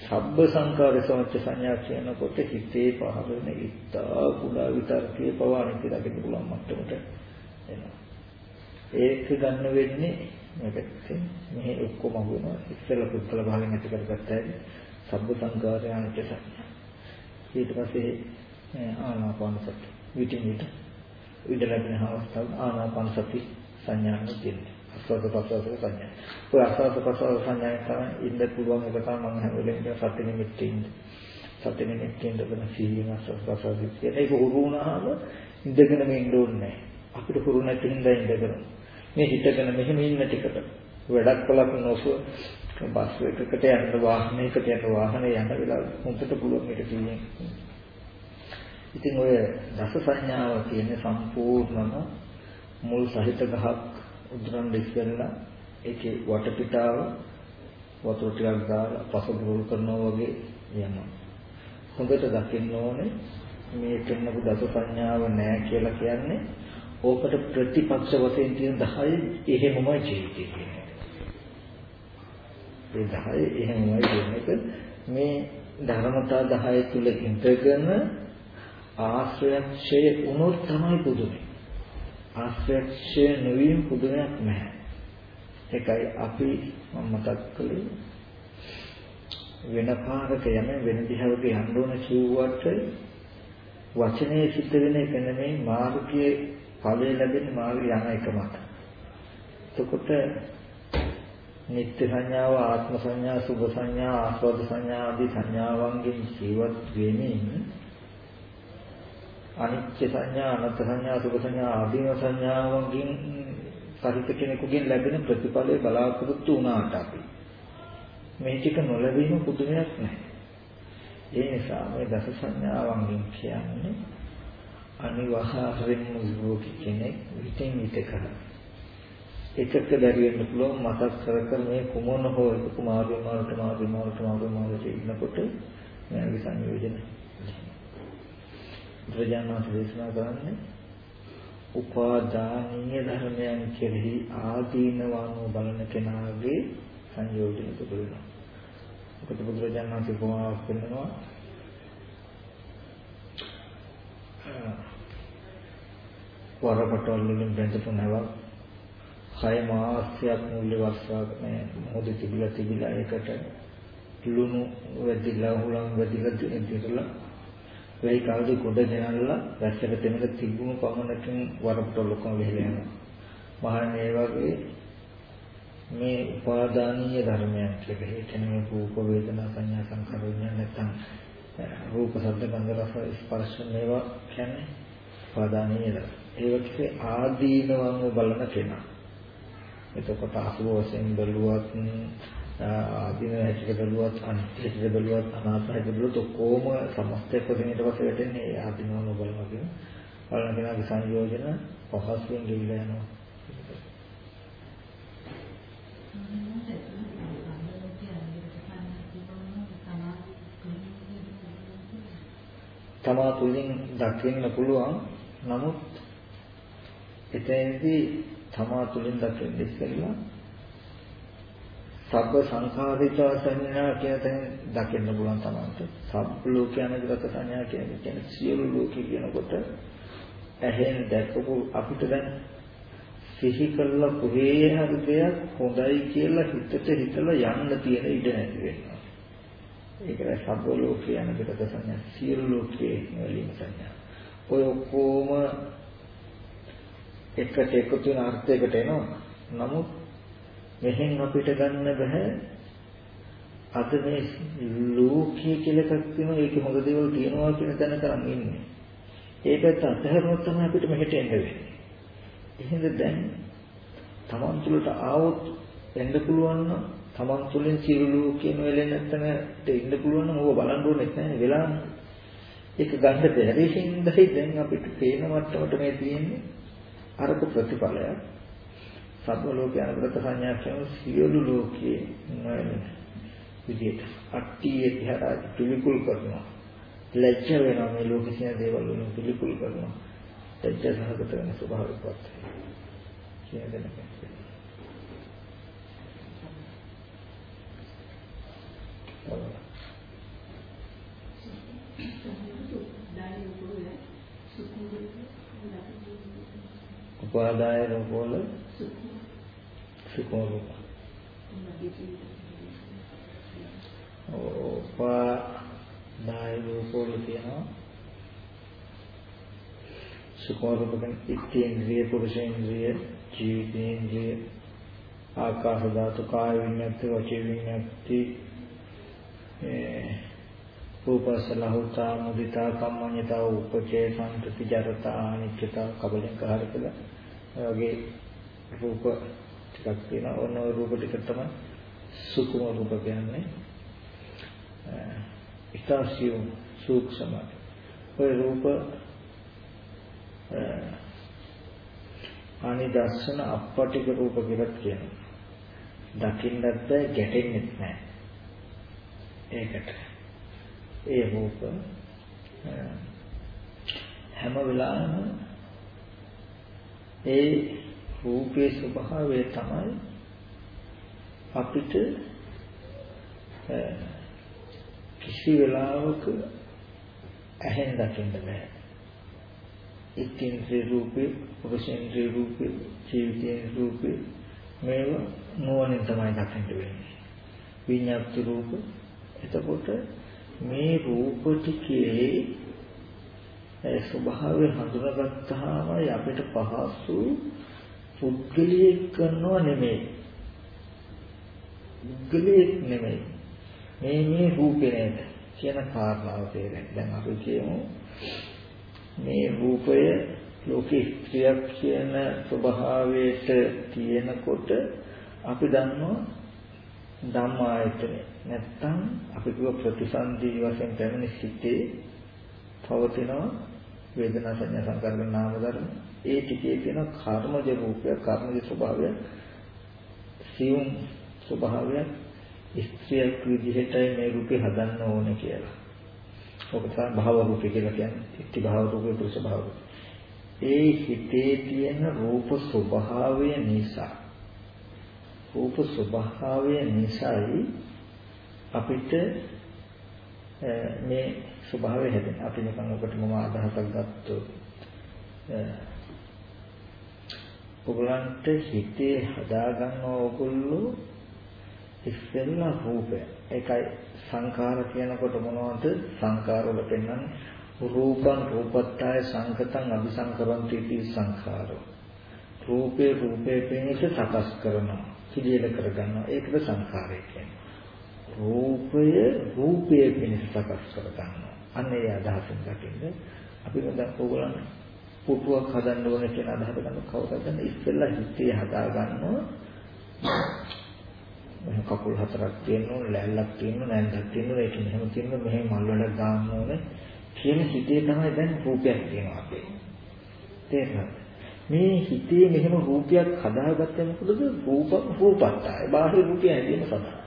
සබ්බ සංකාර සමච්ච සංඥා කියනකොට හිතේ පහළ වෙන ඉත්තා කුඩා විතර්කයේ පවාණිත දකින්න පුළුවන් මට්ටමට එනවා. ඒක ගන්න වෙන්නේ මේකත් මෙහි ඔක්කොම වෙනවා ඉස්සෙල්ලා පුත්තල භාගයෙන් ඇති කරගත්ත හැටි සබ්බ සංකාරයන්ට සංඥා. ඊට පස්සේ ආනාපාන සති විටින් විට විඩ ලැබෙන අවස්ථාව ආනාපාන සති සංඥාවක් තියෙනවා. ආස්වාද ප්‍රසවාස සංඥා. ඔය ආස්වාද ප්‍රසවාස සංඥා තමයි ඉන්න පුළුවන් එක තමයි මම හැම වෙලේම සත්‍ය නිමිත්තේ ඉන්නේ. සත්‍ය නිමිත්තෙන් දෙන සීලන ආස්වාද ප්‍රසවාස කියන එක හුරු වුණාම ඉඳගෙන මේ ඉන්න ඕනේ අපිට හුරු නැති හින්දා ඉඳගෙන. මේ හිතගෙන මෙහෙම ඉන්න ටිකට වැඩක් කළක් නොසුව බස් එකකට යන්න වාහනයකට යන්න වාහනේ යන්න වෙලාව හොඳට පුළුවන් මේක කියන්නේ. ඉතින් ඔය දස සංඥාව කියන්නේ සම්පූර්ණම මුල් සහිත ගහක් උදුරන්න ඉස්සෙල්ලා ඒකේ වටපිටාව වතුර ටිකක් දාලා පසුබුරුල් කරනවා වගේ යනවා. හොඳට දකින්න ඕනේ මේ පෙන්නපු දස සංඥාව නැහැ කියලා කියන්නේ ඕකට ප්‍රතිපක්ෂ වශයෙන් තියෙන 10 එහෙමමයි ජීවිතේ කියන්නේ. ඒ 10 එහෙමමයි කියන එක මේ ධර්මතා 10 තුල ඉඳගෙන ආශ්‍රයක්ෂය වුණොත් තමයි පුදුමයි. ආශ්‍රයක්ෂය නොවීම පුදුමයක් නැහැ. ඒකයි අපි මම මතක් කළේ වෙන පාරක යන වෙන දිහාවක යන්න ඕන කිව්වට වචනේ සිද්ධ වෙන එක නෙමෙයි මාර්ගයේ ඵලය ලැබෙන්නේ මාර්ගය යන එක මත. එතකොට නිත්‍ය සංඥාව ආත්ම සංඥා සුභ සංඥා ආස්වාද සංඥා ආදී සංඥාවන්ගෙන් ජීවත් වෙමින් අනිත්‍ය සංඥා අනත් සංඥා සුභ සංඥා ආදීන සංඥාවන්ගෙන් සහිත කෙනෙකුගෙන් ලැබෙන ප්‍රතිඵලය බලාපොරොත්තු වුණාට අපි මේ ටික නොලැබීම පුදුමයක් නැහැ. ඒ නිසා මේ දස සංඥාවන්ගෙන් කියන්නේ අනිවාර්යෙන්ම විභෝගී කෙනෙක් විටින් විට කරනවා. එකක දැරියෙන්න පුළුවන් මතක් කර කර මේ කුමන හෝ එක කුමාරු මාරුට මාරු මාරුට මාරු මාරුට ඉන්නකොට මගේ සංයෝජන. ප්‍රජානාත දේශනා කරන්නේ උපාදානීය ධර්මයන් කෙරෙහි ආදීනවානෝ බලන කෙනාගේ සංයෝජන දුර වෙනවා. මොකද බුදුරජාණන් වහන්සේ කොහොමද කියනවා වරපටවල වලින් බැඳපු නැවක් හය මාසයක් මුල්ලේ වර්ෂාවේ මොහොතේ තිබිලා තිබිලා ඒකට ලුණු වැඩිලා හුලං වැඩිලා දිනලා වෙයි කාලේ කොට ගෙනල්ලා වැස්සට තෙමක තිබුණු පමණකින් වරපටවල ඔක්කොම වෙහෙලා යනවා. මහන්නේ ඒ වගේ මේ උපාදානීය ධර්මයන් කියලා. ඒ කියන්නේ රූප වේදනා සංඥා සංකාර විඥාන නැත්නම් රූප ශබ්ද ගන්ධ රස ස්පර්ශ මේවා කියන්නේ උපාදානීය ධර්ම. ඒවට ආදීනවම බලන කෙනා. එතකොට අසුබ වශයෙන් බැලුවත් ආදීන හැටියට බැලුවත් අනිත්‍ය හැටියට බැලුවත් අනාත්ම හැටියට බැලුවත් ඔක්කොම සමස්තයක් වශයෙන් ඊට පස්සේ වැටෙන්නේ ආදීනවම බලනවා කියන. බලන කෙනාගේ සංයෝජන පහසුවෙන් ගෙවිලා යනවා. තමා තුලින් දකින්න පුළුවන් නමුත් එතෙන්දී තමා තුලින් දකින්න ඉස්සෙල්ලා සබ්බ සංඛාරිතා සංඥා කියන තැන දකින්න පුළුවන් තමයි. සබ්බ ලෝකයන් විරත සංඥා කියන්නේ සියලු ලෝකේ කියනකොට ඇහෙන් දැකපු අපිට දැන් සිහි කළා කොහේ හරි දෙයක් හොඳයි කියලා හිතට හිතලා යන්න තියෙන ඉඩ නැති වෙනවා. ඒකයි සබ්බ ලෝකේ යන පිටක සංඥා සියලු ලෝකේ වලින් සංඥා. ඔය ඔක්කොම එකට එකතු වෙන අර්ථයකට එනවා. නමුත් මෙහෙන් අපිට ගන්න බෑ අද මේ ලෝකයේ කියලා එකක් තියෙනවා ඒකේ හොඳ දේවල් තියෙනවා කියන තැන තරම් ඉන්නේ. ඒකත් අතහැරුණොත් තමයි අපිට මෙහෙට එන්න වෙන්නේ. එහෙනම් දැන් තමන් තුළට ආවොත් එන්න පුළුවන් නම් තමන් තුළින් සියලු ලෝකයෙන් වෙලෙ නැත්නම්ට ඉන්න පුළුවන් නම් ඕක බලන්න ඕනේ නැහැ වෙලා ඒක ගන්න බැරි හින්දායි දැන් අපිට පේන මට්ටමට මේ තියෙන්නේ අරක ප්‍රතිඵලයක් සබ්බ ලෝකයන් වෘත සංඥා කියන සියලු ලෝකයේ විදියට අට්ටියේ තිහරා පිළිකුල් කරනවා. ලැජ්ජ වෙනවා මේ ලෝකේ තියෙන දේවල් වලින් පිළිකුල් කරනවා. ලැජ්ජ සහගත වෙන ස්වභාවයක්වත් කියන දෙයක් උපාදාය රූපවල සුඛෝ රූප. උපාදාය රූපවල තියෙනවා සුඛෝ රූප කියන්නේ ඉත්තේන්ද්‍රිය පුරුෂේන්ද්‍රිය ජීවිතේන්ද්‍රිය ආකාශ ධාතු කාය විඤ්ඤාති වචේ විඤ්ඤාති රූපසලහුතා මුදිතා කම්මඤ්ඤතා උපචේ සම්පති ජරතා අනිච්චතා කබලෙන් කාර කළා. ඒ වගේ රූප ටිකක් තියෙනවා. ඔන්න ඔය රූප ටික තමයි සුකුම රූප කියන්නේ. ඉතාසියු සූක්ෂම. ඔය රූප අනිදර්ශන අපටික රූප කියලා කියනවා. දකින්නත් බෑ ගැටෙන්නෙත් නෑ. ඒකට ඒ රූප හැම වෙලාවෙම ඒ රූපේ ස්වභාවය තමයි අපිට කිසි වෙලාවක ඇහෙන් දකින්න බෑ. ඉතින්ද්‍රිය රූපේ, උපසේන්ද්‍රිය රූපේ, ජීවිතේ රූපේ මේවා නුවණින් තමයි දකින්න වෙන්නේ. විඤ්ඤාති රූප. එතකොට මේ රූප ටිකේ ස්වභාවය හඳුනාගත්තාම අපිට පහසු පුද්ගලියෙක් කරනව නෙමෙයි. පුද්ගලියෙක් නෙමෙයි. මේ මේ රූපේ නේද කියන කාරණාව තේරෙන්නේ. දැන් අපි කියමු මේ රූපය ලෝකේ ස්ත්‍රියක් කියන ස්වභාවයට තියෙනකොට අපි දන්නවා ධම්මායතනේ නැත්තම් අපි කිව්ව ප්‍රතිසන්දී වශයෙන් පැමිණි සිටේ පවතිනවා වේදනා සංඥා සංකාර නාම ධර්ම ඒ ටිකේ තියෙන කර්මජ රූපය කර්මජ ස්වභාවය සියුම් ස්වභාවය ස්ත්‍රියක් විදිහටයි මේ රූපේ හදන්න ඕනේ කියලා. ඔක තමයි භාව රූපේ කියලා කියන්නේ. ඉති භාව රූපේ පුරුෂ භාව. ඒ හිතේ තියෙන රූප ස්වභාවය නිසා රූප ස්වභාවය නිසායි අපිට මේ ස්වභාවය හැදෙන. අපි නිකන් ඔකට මම අදහසක් ගත්තොත් ඔගලන්ට හිතේ හදාගන්න ඕගොල්ලෝ ඉස්සෙල්ලා රූපය. ඒකයි සංඛාර කියනකොට මොනවද සංඛාර වල පෙන්වන්නේ රූපං රූපත්තාය සංකතං අபிසංකරන්ති इति සංඛාරෝ. රූපේ රූපේ පෙනෙච්ච සකස් කරනවා. පිළියෙල කරගන්නවා. ඒකද සංඛාරය කියන්නේ. රූපය රූපයේ පිණිස සකස් කරගන්නවා. අන්න ඒ අදහසින් දකින්න අපි දැන් ඕගොල්ලන් පුටුවක් හදන්න ඕනේ කියන අදහස ගන්න කවුරුද දැන් ඉස්සෙල්ලා හිතේ හදා ගන්නවා. මෙහෙම කකුල් හතරක් තියෙනවා ලැල්ලක් තියෙනවා නැන්දක් තියෙනවා ඒක මෙහෙම තියෙනවා මෙහෙම මල් වලක් දාන්න ඕනේ කියන හිතේ තමයි දැන් රූපයක් තියෙනවා අපේ. තේරෙනවද මේ හිතේ මෙහෙම රූපයක් හදාගත්තේ මොකද? රූප රූපත්තාය. බාහිර රූපය හැදීම සඳහා.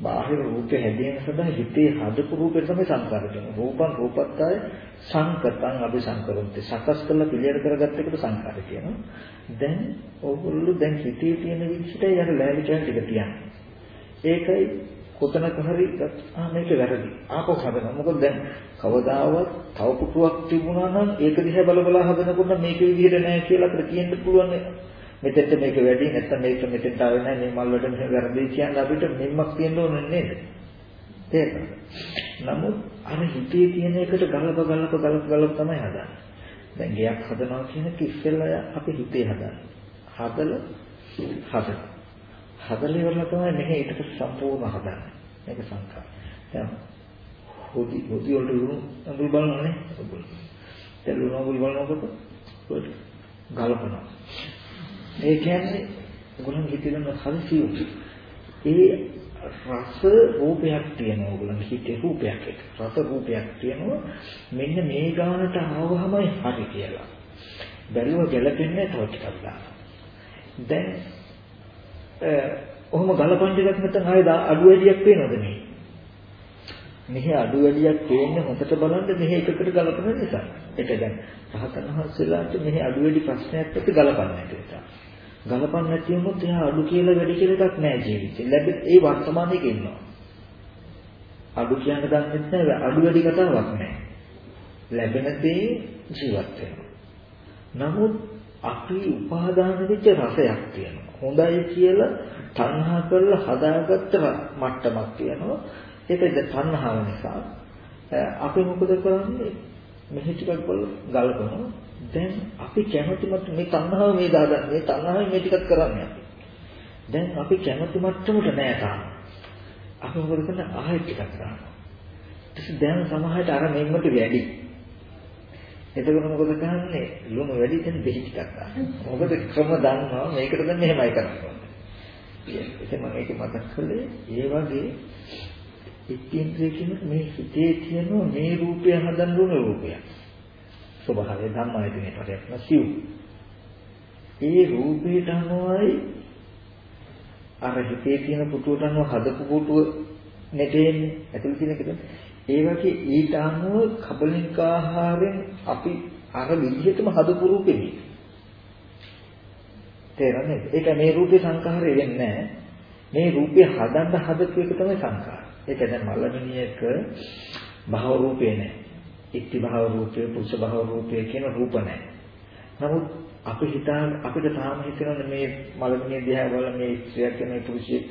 බාහිර රූපය හැදීම සඳහා හිතේ හදපු රූපේ තමයි සංකාර කියන්නේ. රූපං රූපත්තාය සංකතං අபிසංකරොන්ති සකස් කරලා පිළියෙල කරගත්ත එකට සංකාර කියනවා. දැන් ඕගොල්ලෝ දැන් හිතේ තියෙන විදිහට යන ලෑලි කෑම ටික තියන්නේ. ඒකයි කොතනක හරි ආ මේක වැරදි. ආපහු හදනවා. මොකද දැන් කවදාවත් තව පුටුවක් තිබුණා නම් ඒක දිහා බල බල හදනකොට මේක විදිහට නෑ කියලා අපිට කියන්න පුළුවන් මෙතෙන්ට මේක වැඩි නැත්නම් මේක මෙතෙන්ට ආවේ නෑ මේ මල් වලට මෙහෙම වැරදි කියන්නේ අපිට මෙම්මක් තියෙන්න ඕනේ නේද තේරෙනවද නමුත් අර හිතේ තියෙන එකට ගලප ගලප ගලප ගලප තමයි හදන්නේ දැන් ගයක් හදනවා කියන කිස්සෙල්ලා අපි හිතේ හදන්නේ හදලා හදලා හදලා ඉවරලා තමයි මෙහි ඊට සම්පූර්ණ හදන්නේ. මේක සංඛාර. දැන් හොදි හොදි වලට ලුණු අඟුල් බලනවානේ. දැන් ලුණු අඟුල් බලනකොට පොඩි ගලපනවා. ඒ කියන්නේ ඔයගොල්ලන් හිතෙන හරිසියු. ඒ රස රූපයක් තියෙනවා ඔයගොල්ලන් හිතේ රූපයක් එක. රස රූපයක් තියෙනවා. මෙන්න මේ ගානට ආවමයි හරි කියලා. බැලුව ගැලපෙන්නේ තව ටිකක් දානවා. දැන් ඔහොම ගලපන් දෙයක් නැත්නම් ආයෙ අඩු වැඩියක් පේනවද මේ? මෙහි අඩු වැඩියක් පේන්නේ හොඳට බලන්න මෙහි එකකට ගලපන නිසා. ඒක දැන් රහතන් වහන්සේලාට මෙහි අඩු වැඩි ප්‍රශ්නයක් ඇති ගලපන්න නැති නිසා. ගලපන්න නැති වුණොත් එහා අඩු කියලා වැඩි කියලා එකක් නැහැ ජීවිතේ. ලැබෙත් ඒ වර්තමානයේ ඉන්නවා. අඩු කියන්න දන්නේ නැහැ අඩු වැඩි කතාවක් නැහැ. ලැබෙන දේ ජීවත් වෙනවා. නමුත් අපි උපාදාන වෙච්ච රසයක් තියෙනවා. හොඳයි කියලා තණ්හා කරලා හදාගත්ත මට්ටමක් තියෙනවා. ඒකද තණ්හාව නිසා අපි මොකද කරන්නේ? මෙහි ටිකක් බල ගලපනවා. දැන් අපි කැමතිමත් මේ තණ්හාව මේ දාගන්න. මේ තණ්හාවෙන් මේ ටිකක් කරන්නේ අපි. දැන් අපි කැමති මට්ටමට නෑ තාම. අපි මොකද කරන්නේ? ආයෙත් ටිකක් කරනවා. ඊට දැන් සමහරට අර මෙන්නට වැඩි. එතකොට මොකද කරන්නේ? ලුණු වැඩි දෙන දෙහි ටිකක් ගන්න. මොකද ක්‍රම දන්නවා මේකට දැන් මෙහෙමයි කරන්නේ. ඉතින් මම ඒක මතක් කළේ ඒ වගේ ඉතින්ද්‍රිය කියන මේ හිතේ තියෙන මේ රූපය හදන්න ඕන රූපයක්. ස්වභාවය ධම්මයතනේ පදයක් නැසිව්. ඒ රූපයට අනුවයි අර හිතේ තියෙන පුටුවට අනුව හදපු පුටුව නැටෙන්නේ ඇතුළේ තියෙන එක ඒ වගේ ඊට අනුව කබලින්ක ආහාරයෙන් අපි අර විදිහටම හදපු රූපෙන්නේ තේරෙන්නේ ඒක මේ රූපේ සංඛාරය වෙන්නේ මේ රූපේ හදන්න හදපු එක තමයි සංඛාර ඒක දැන් මලමිනියක භව රූපේ නැහැ ඉක්ති භව රූපේ පුරුෂ භව රූපේ කියන රූප නැහැ නමුත් අපි හිතාන අපිට තාම හිතෙනවා මේ මලමිනිය දිහා බලලා මේ ස්ත්‍රියක් මේ පුරුෂයෙක්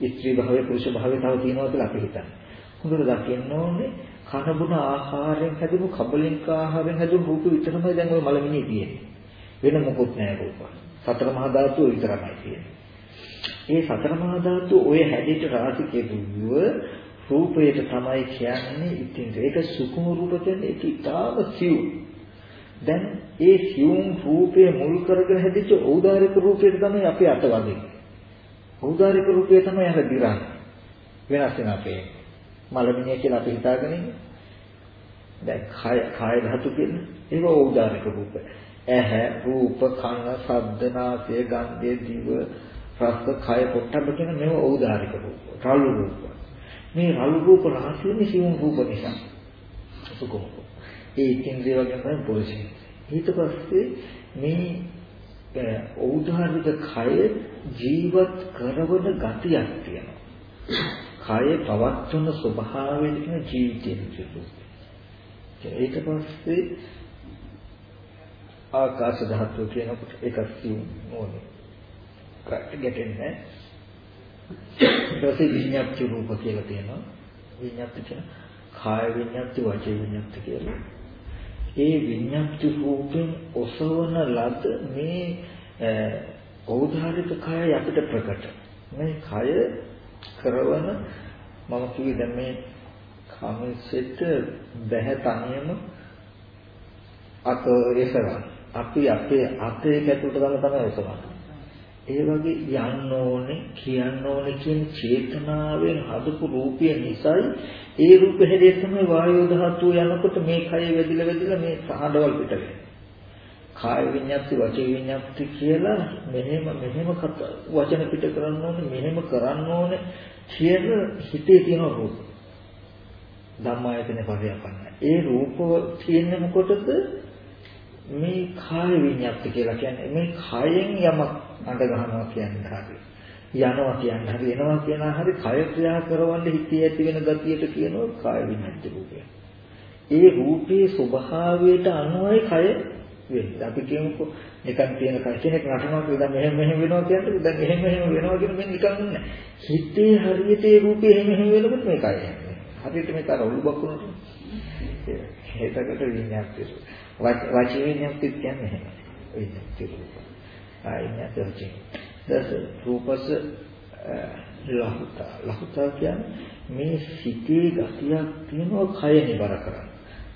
ස්ත්‍රී භාවය පුරුෂ භාවය තව තියෙනවා කියලා අපි හිතන්නේ. හොඳට දකින්න ඕනේ කන බුන ආහාරයෙන් හැදුණු කබලින්ක ආහාරයෙන් හැදුණු රූප විතරමයි දැන් ওই මලමිනිය තියෙන්නේ. වෙන මොකුත් නැහැ රූප. සතර මහා ධාතු විතරමයි තියෙන්නේ. ඒ සතර මහා ධාතු ඔය හැදෙට රාශිකේ දුව රූපයට තමයි කියන්නේ ඉතින් ඒක සුකුම රූප කියන්නේ ඒක ඉතාම සිව්. දැන් ඒ සිවුම් රූපේ මුල් කරගෙන හැදිච්ච ඖදාරික රූපයට තමයි අපි අතවදින්නේ. ඖදාරික රූපය තමයි අර දිරන්නේ. වෙනස් වෙන අපේ මලමිනිය කියලා අපි හිතාගෙන ඉන්නේ. දැන් කාය කාය ධාතු කියන්නේ ඒක ඖදාරික රූප. ඇහැ, රූප, කන, ශබ්ද, නාසය, ගන්ධය, දිව, රස, කය, පොට්ටබ්බ කියන මේවා ඖදාරික රූප. රළු රූප. මේ රළු රූප රාශියනේ සිවුම් රූප නිසා. සුකුම. ඒ ඉන්ද්‍රිය වගේ තමයි පුරුෂය. ඊට පස්සේ මේ ඖදාරික කය ජීවත් කරවන ගතියක් තියෙනවා. කය පවත්වන ස්වභාවයෙන් කියන ජීවිතයෙන් සිදුවේ. ඊට පස්සේ ආකාශ ධාතුව කියනකොට ඒක සිව් නෝනේ. ගැටෙන්නේ ඊට පස්සේ විඤ්ඤාති රූප කියලා තියෙනවා. විඤ්ඤාති කියන කාය විඤ්ඤාති වාචික විඤ්ඤාති කියලා. ඒ විඤ්ඤාති රූපෙන් ඔසවන ලද මේ ඖදාරික කය අපිට ප්‍රකට. මේ කය කරවන මම කිව්වේ දැන් මේ කමෙසෙට බැහැ තනියම අත එසවන. අපි අපේ අතේ කැටුට ගන්න තමයි එසවන්නේ. ඒ වගේ යන්න ඕනේ කියන්න ඕනේ කියන චේතනාවෙන් හදපු රූපය නිසායි ඒ රූප හැදේ තමයි වායෝ ධාතුව යනකොට මේ කය වැදිලා වැදිලා මේ සහඩවල් පිට වෙන්නේ. කාය විඤ්ඤාති වචේ විඤ්ඤාති කියලා මෙහෙම මෙහෙම වචන පිට කරන්න ඕනේ මෙහෙම කරන්න ඕනේ කියන හිතේ තියෙන රූප. ධම්මායතන පරියපන්න. ඒ රූප තියෙන්නේ මොකටද? මේ කාය විඤ්ඤාති කියලා කියන්නේ මේ කයෙන් යමක් අඬ ගන්නවා කියන්නේ හරි. යනවා කියන්නේ හරි එනවා කියන හරි කය ක්‍රියා කරවන්න හිතේ ඇති වෙන ගතියට කියනවා කාය විඤ්ඤාති රූපය. ඒ රූපේ ස්වභාවයට අනුවයි කය වෙන්නේ. අපි කියමුකෝ නිකන් තියෙන කෙනෙක් නටනවා කියලා මෙහෙම මෙහෙම වෙනවා කියන්නේ දැන් මෙහෙම මෙහෙම වෙනවා කියන මෙන්න නිකන් නෑ. හිතේ හරියට ඒ රූපේ එහෙම එහෙම වෙනකොට මේකයි යන්නේ. හරියට මේක අර ඔලු බක්කුනට. ඒකකට විඤ්ඤාති වචී විඤ්ඤාති කියන්නේ එහෙම. විඤ්ඤාති රූප. ආයිඤ්ඤාති වචී. දස රූපස ලහුතා. ලහුතා කියන්නේ මේ සිතේ ගතියක් තියෙනවා කය නිබර කරන්න.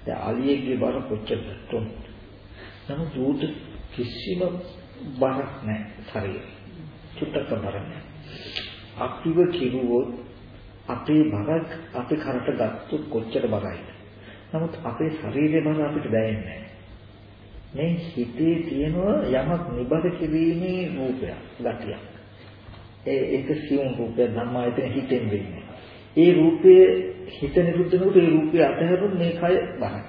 දැන් අලියෙක්ගේ බර කොච්චරද තුනේ නමුත් ඌට කිසිම බරක් නැහැ ශරීරේ. චුට්ටක බර නැහැ. අපිව කිරුවොත් අපේ බරක් අපේ කරට ගත්තොත් කොච්චර බරයිද? නමුත් අපේ ශරීරයේ බර අපිට දැනෙන්නේ නැහැ. මේ හිතේ තියෙන යමක් නිබද කිරීමේ රූපයක්, ගතියක්. ඒ ඒක සියුම් රූපය ධම්මායතන හිතෙන් වෙන්නේ. ඒ රූපයේ හිත නිරුද්ධ වෙනකොට ඒ රූපය අතහැරුණ මේ කය බරයි.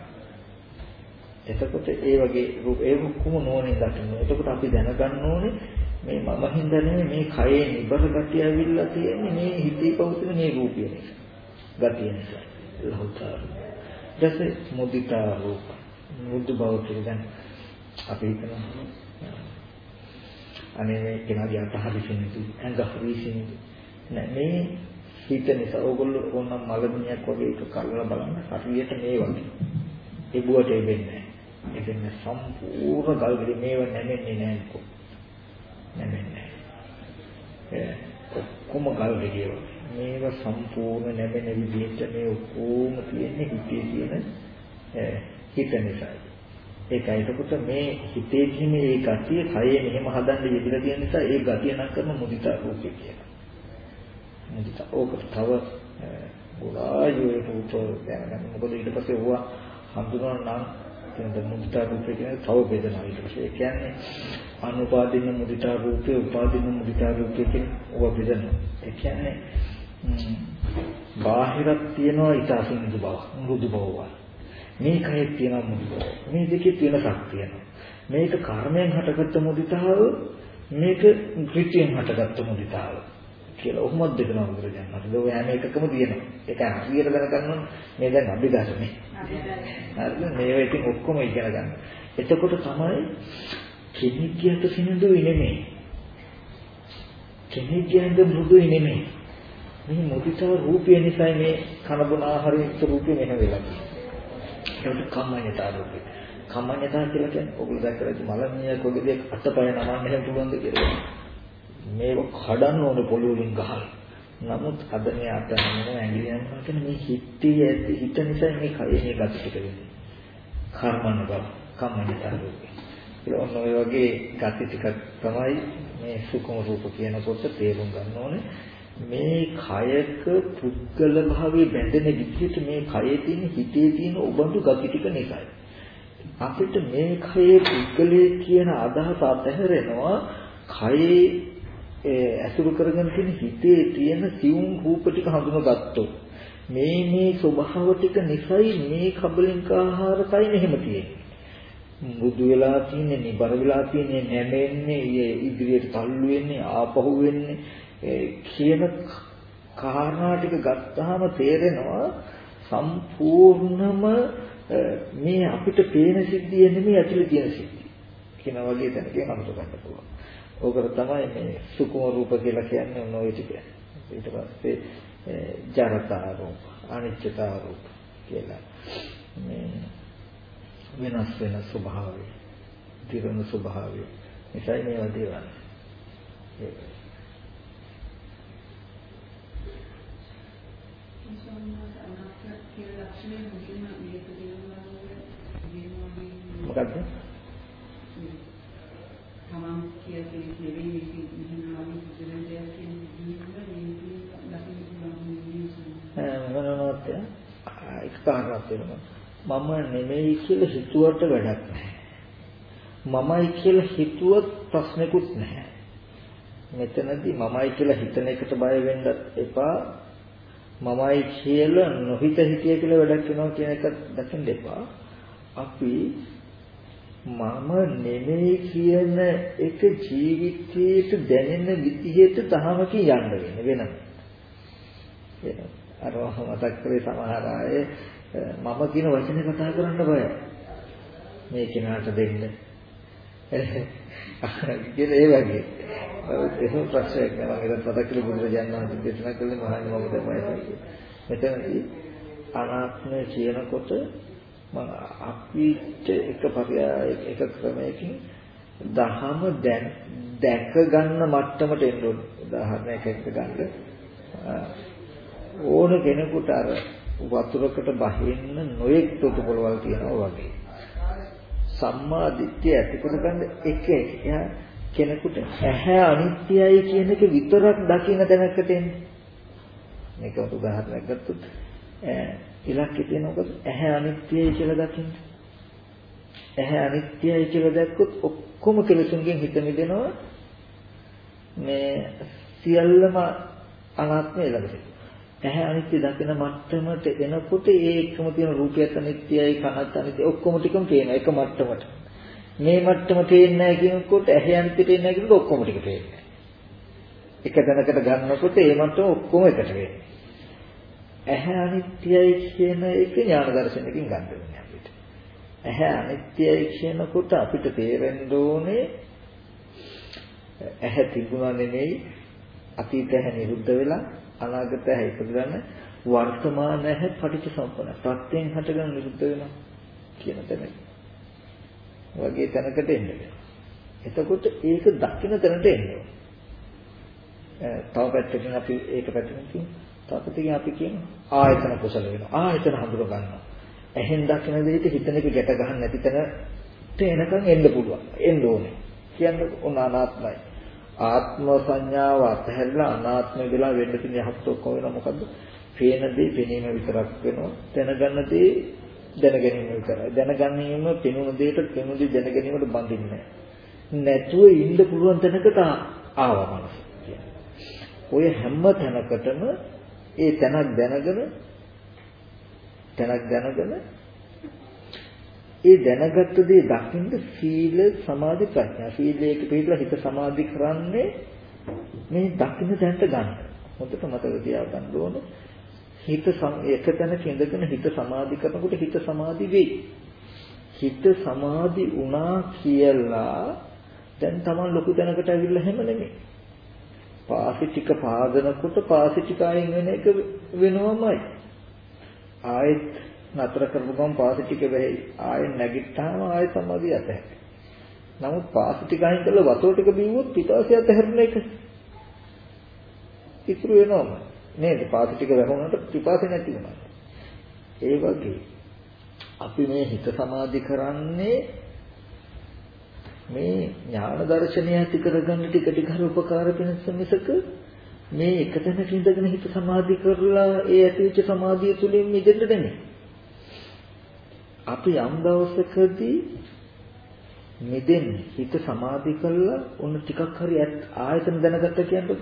එතකොට ඒ වගේ රූප ඒ ඔක්කොම නෝනේ දකින්න. එතකොට අපි දැනගන්න ඕනේ මේ මම හින්දා නෙමෙයි මේ කයේ නිබර ගතිය ඇවිල්ලා තියෙන්නේ මේ හිතේ පවතින මේ රූපය නිසා. ගතිය නිසා. ලෞතර. දැස මුදිතා රූප. මුදු බව කියන අපි හිතනවා අනේ මේ කෙනාගේ අතහරිසිනෙදි ඇඟ හරිසිනෙදි නෑ මේ හිත නිසා ඕගොල්ලෝ ඕනම් මලමිණියක් වගේ එක කල්ලා බලන්න හරියට මේ වගේ ඒ බුවට එන්නේ එතන සම්පූර්ණ ගල්ගෙඩි මේව නැමෙන්නේ නැහැ කො. නැමෙන්නේ නැහැ. ඔක්කොම ගල්ගෙඩිය මේව සම්පූර්ණ නැමෙන විදිහට මේ ඔක්කොම තියෙන්නේ හිතේ තියෙන හිත නිසා. ඒකයි එතකොට මේ හිතේ තියෙන මේ ගතිය කයේ මෙහෙම හදන්න යෙදලා තියෙන නිසා ඒ ගතිය නම් කරන මුදිතා රූපය කියලා. මුදිතා ඕකට තව ගොඩායි රූප දැනගන්න. මොකද ඊට පස්සේ ඕවා හඳුනන නම් කියන මුදිතා රූපේ කියන තව බෙදනවා ඊට පස්සේ. ඒ කියන්නේ අනුපාදින මුදිතා රූපේ උපාදින මුදිතා රූපේ කියන ඕවා බෙදනවා. ඒ කියන්නේ බාහිරක් තියෙනවා ඊට අසින්දු බව, මෘදු බව. මේ කයෙත් තියෙනවා මෘදු බව. මේ දෙකේ වෙනසක් තියෙනවා. මේක කර්මයෙන් හටගත්ත මුදිතාව, මේක කෘත්‍යයෙන් හටගත්ත මුදිතාව. කියලා ඔහොමත් දෙකනවා බුදුරජාණන් වහන්සේ. ඔය හැම එකකම තියෙනවා. ඒක හරියට දැනගන්න මේ දැන් අභිධර්මනේ. හරිද? මේවා ඉතින් ඔක්කොම ඉගෙන ගන්න. එතකොට තමයි කෙනෙක්ගේ අත සිනිඳුයි නෙමෙයි. කෙනෙක්ගේ අත මෘදුයි නෙමෙයි. මේ මුදිතා රූපය නිසා මේ කන බොන ආහාරයේ රූපේ මෙහෙම වෙලා තියෙනවා. ඒකට කම්මඤ්ඤතා රූපේ. කම්මඤ්ඤතා කියලා කියන්නේ ඔගොල්ලෝ දැක්කලා මලමිය කොගදේ අතපය නමන්න එහෙම පුළුවන්ද කියලා. මේක කඩන්න ඕනේ පොළොවෙන් ගහලා. නමුත් අද මේ අතනම ඇඟිලි යනකොට මේ හිතේ ඇති හිත නිසා මේ කය මේ ගති ටික වෙන්නේ. කර්මන බව, කම්මඤ්ඤතා රූපේ. ඒ ඔන්න ඔය වගේ ගති ටිකක් තමයි මේ සුකුම රූප කියනකොට තේරුම් ගන්න ඕනේ. මේ කයක පුද්ගල භාවයේ බැඳෙන විදිහට මේ කයේ තියෙන හිතේ තියෙන උබඳු ගති ටික නිසායි. අපිට මේ කයේ පුද්ගලයේ කියන අදහස අතහැරෙනවා කයේ ඇසුරු කරගෙන තියෙන හිතේ තියෙන සියුම් රූප ටික හඳුනගත්තොත් මේ මේ ස්වභාව ටික නිසයි මේ කබලින්ක ආහාරකයි මෙහෙම තියෙන්නේ. බුදු වෙලා තියෙන්නේ නිබර වෙලා තියෙන්නේ නැමෙන්නේ ඉදිරියට තල්ලු වෙන්නේ ආපහු වෙන්නේ කියන කාරණා ටික ගත්තාම තේරෙනවා සම්පූර්ණම මේ අපිට පේන සිද්ධිය නෙමෙයි ඇතුලේ තියෙන සිද්ධිය. කියන වගේ දැනගෙන අමතක ගන්න පුළුවන්. ඕකට තමයි මේ සුකුම රූප කියලා කියන්නේ ඔන්න ඔය ටික. ඊට පස්සේ ජරතා රූප, අනිච්චතා රූප කියලා. මේ වෙනස් වෙන ස්වභාවය, දිරන ස්වභාවය. එසයි මේවා දේවල්. ඒකයි. මොකද්ද? තමන් කියලා කෙනෙක් නෙවෙයි මේක විහිදුවාම සිදුවෙන දෙයක් කියන විදිහට මම නෙමෙයි කියලා හිතුවට වැඩක් නැහැ මමයි කියලා හිතුවත් ප්‍රශ්නකුත් නැහැ මෙතනදී මමයි කියලා හිතන එකට බය වෙන්නත් එපා මමයි කියලා නොහිත හිතිය කියලා වැඩක් වෙනවා කියන එක දකින්න එපා අපි මම නෙමෙයි කියන එක ජීවිතේට දැනෙන විදිහට තහමකින් යන්න වෙන්නේ වෙනම. වෙනම. අර මතක් කරේ සමහර අය මම කියන වචනේ කතා කරන්න බයයි. මේ කෙනාට දෙන්න. කියලා ඒ වගේ. ඒක ප්‍රශ්නයක් නෑ මම මතක් කරේ බුදුරජාණන් වහන්සේ දේශනා කළේ මහා නිමම තමයි. මෙතනදී අනාත්මය කියනකොට මම අපිට එක පරයයක් එක ක්‍රමයකින් දහම දැන් දැක ගන්න මට්ටමට එන්න ඕන. උදාහරණයක් එක්ක ගන්න. ඕන කෙනෙකුට අර වතුරකට බහින්න නොයෙක් තොටු පොළවල් තියෙනවා වගේ. සම්මා දිට්ඨිය ඇති කරගන්න එක එයා කෙනෙකුට ඇහැ අනිත්‍යයි කියන එක විතරක් දකින්න දැනකට එන්නේ. මේක උදාහරණයක් ගත්තොත් ඉලක්කේ තියෙන මොකද? ඇහැ අනිත්‍යයි කියලා දකින්න. ඇහැ අනිත්‍යයි කියලා දැක්කොත් ඔක්කොම කෙලෙසුන්ගෙන් හිත මිදෙනවා. මේ සියල්ලම අනාත්මය ළඟට. ඇහැ අනිත්‍ය දකින මට්ටමට එනකොට ඒ එකම තියෙන රූපයත් අනිත්‍යයි කනත් අනිත්‍යයි ඔක්කොම ටිකම පේනවා එක මට්ටමට. මේ මට්ටම පේන්නේ නැහැ කියනකොට ඇහැ අනිත්‍ය පේන්නේ නැහැ කියනකොට ඔක්කොම ටික පේන්නේ. එක දැනකට ගන්නකොට ඒ මට්ටම ඔක්කොම එකට වෙන්නේ. ඇහැ අනිත්‍යයි කියන එක ඥාන දර්ශනයකින් ගන්න වෙන්නේ අපිට. ඇහැ අනිත්‍යයි කියනකොට අපිට තේරෙන්න ඕනේ ඇහැ තිබුණා නෙමෙයි අතීත ඇහැ නිරුද්ධ වෙලා අනාගත ඇහැ ඉපදගන්න වර්තමාන ඇහැ පටිච්චසමුප්පන්න ප්‍රත්‍යයෙන් හටගෙන නිරුද්ධ වෙනවා කියන තැනක. වගේ තැනකට එන්න එතකොට ඒක දකින්න තැනට එන්න ඕනේ. තව පැත්තකින් අපි ඒක පැත්තකින් කියමු. තපතින් අපි කියන ආයතන කුසල වෙනවා. ආයතන හඳුර ගන්නවා. ඇහෙන් දකින දෙයට හිතන එක ගැට ගන්න නැති තැනට එනකන් එන්න පුළුවන්. එන්න ඕනේ. කියන්නේ උන අනාත්මයි. ආත්ම සංඥාව අතහැරලා අනාත්ම වෙලා වෙන්න තියෙන යහපත ඔක්කොම වෙනවා මොකද්ද? පේන දේ පෙනීම විතරක් වෙනවා. දැනගන්න දේ දැනගැනීම විතරයි. දැනගැනීම පෙනුන දෙයට පෙනුන දේ දැනගැනීමට බඳින්නේ නැතුව ඉන්න පුළුවන් තැනකට ආවා මනස. ඔය හැම තැනකටම ඒ තැනක් දැනගෙන තැනක් දැනගෙන ඒ දැනගත්ත දේ දකින්න සීල සමාධි ප්‍රඥා සීලයක පිළිලා හිත සමාධි කරන්නේ මේ දකින්න තැනට ගන්න. හොඳට මතක තියාගන්න ඕන. හිත එක තැනක ඉඳගෙන හිත සමාධි කරනකොට හිත සමාධි වෙයි. හිත සමාධි වුණා කියලා දැන් Taman ලොකු තැනකට ඇවිල්ලා හැම නෙමෙයි. පාසි ටික පාදනකොට පාසි ටික අයින් වෙන එක වෙනවමයි. ආයෙත් නතර කරපු ගමන් පාසි ටික වෙයි. ආයෙත් නැගිට්ටාම ආයෙ සමාධිය ඇතහැරෙයි. නමුත් පාසි ටික අයින් කරලා වතුර ටික බිව්වොත් පිටාසිය ඇතහැරෙන එක ඉතුරු වෙනවම නේද? පාසි ටික වැහුණාට පිපාසය නැති වෙනවා. ඒ වගේ අපි මේ හිත සමාධි කරන්නේ මේ ඥාන දර්ශනය ඇති කරගන්න ටික ටික හර උපකාර වෙනස මිසක මේ එකතැනක ඉඳගෙන හිත සමාධි කරලා ඒ ඇතිවෙච්ච සමාධිය තුලින් මිදෙන්න නෙමෙයි. අපි යම් දවසකදී මිදෙන්නේ හිත සමාධි කළා ඔන්න ටිකක් හරි ආයතන දැනගත්ත කියන්නේ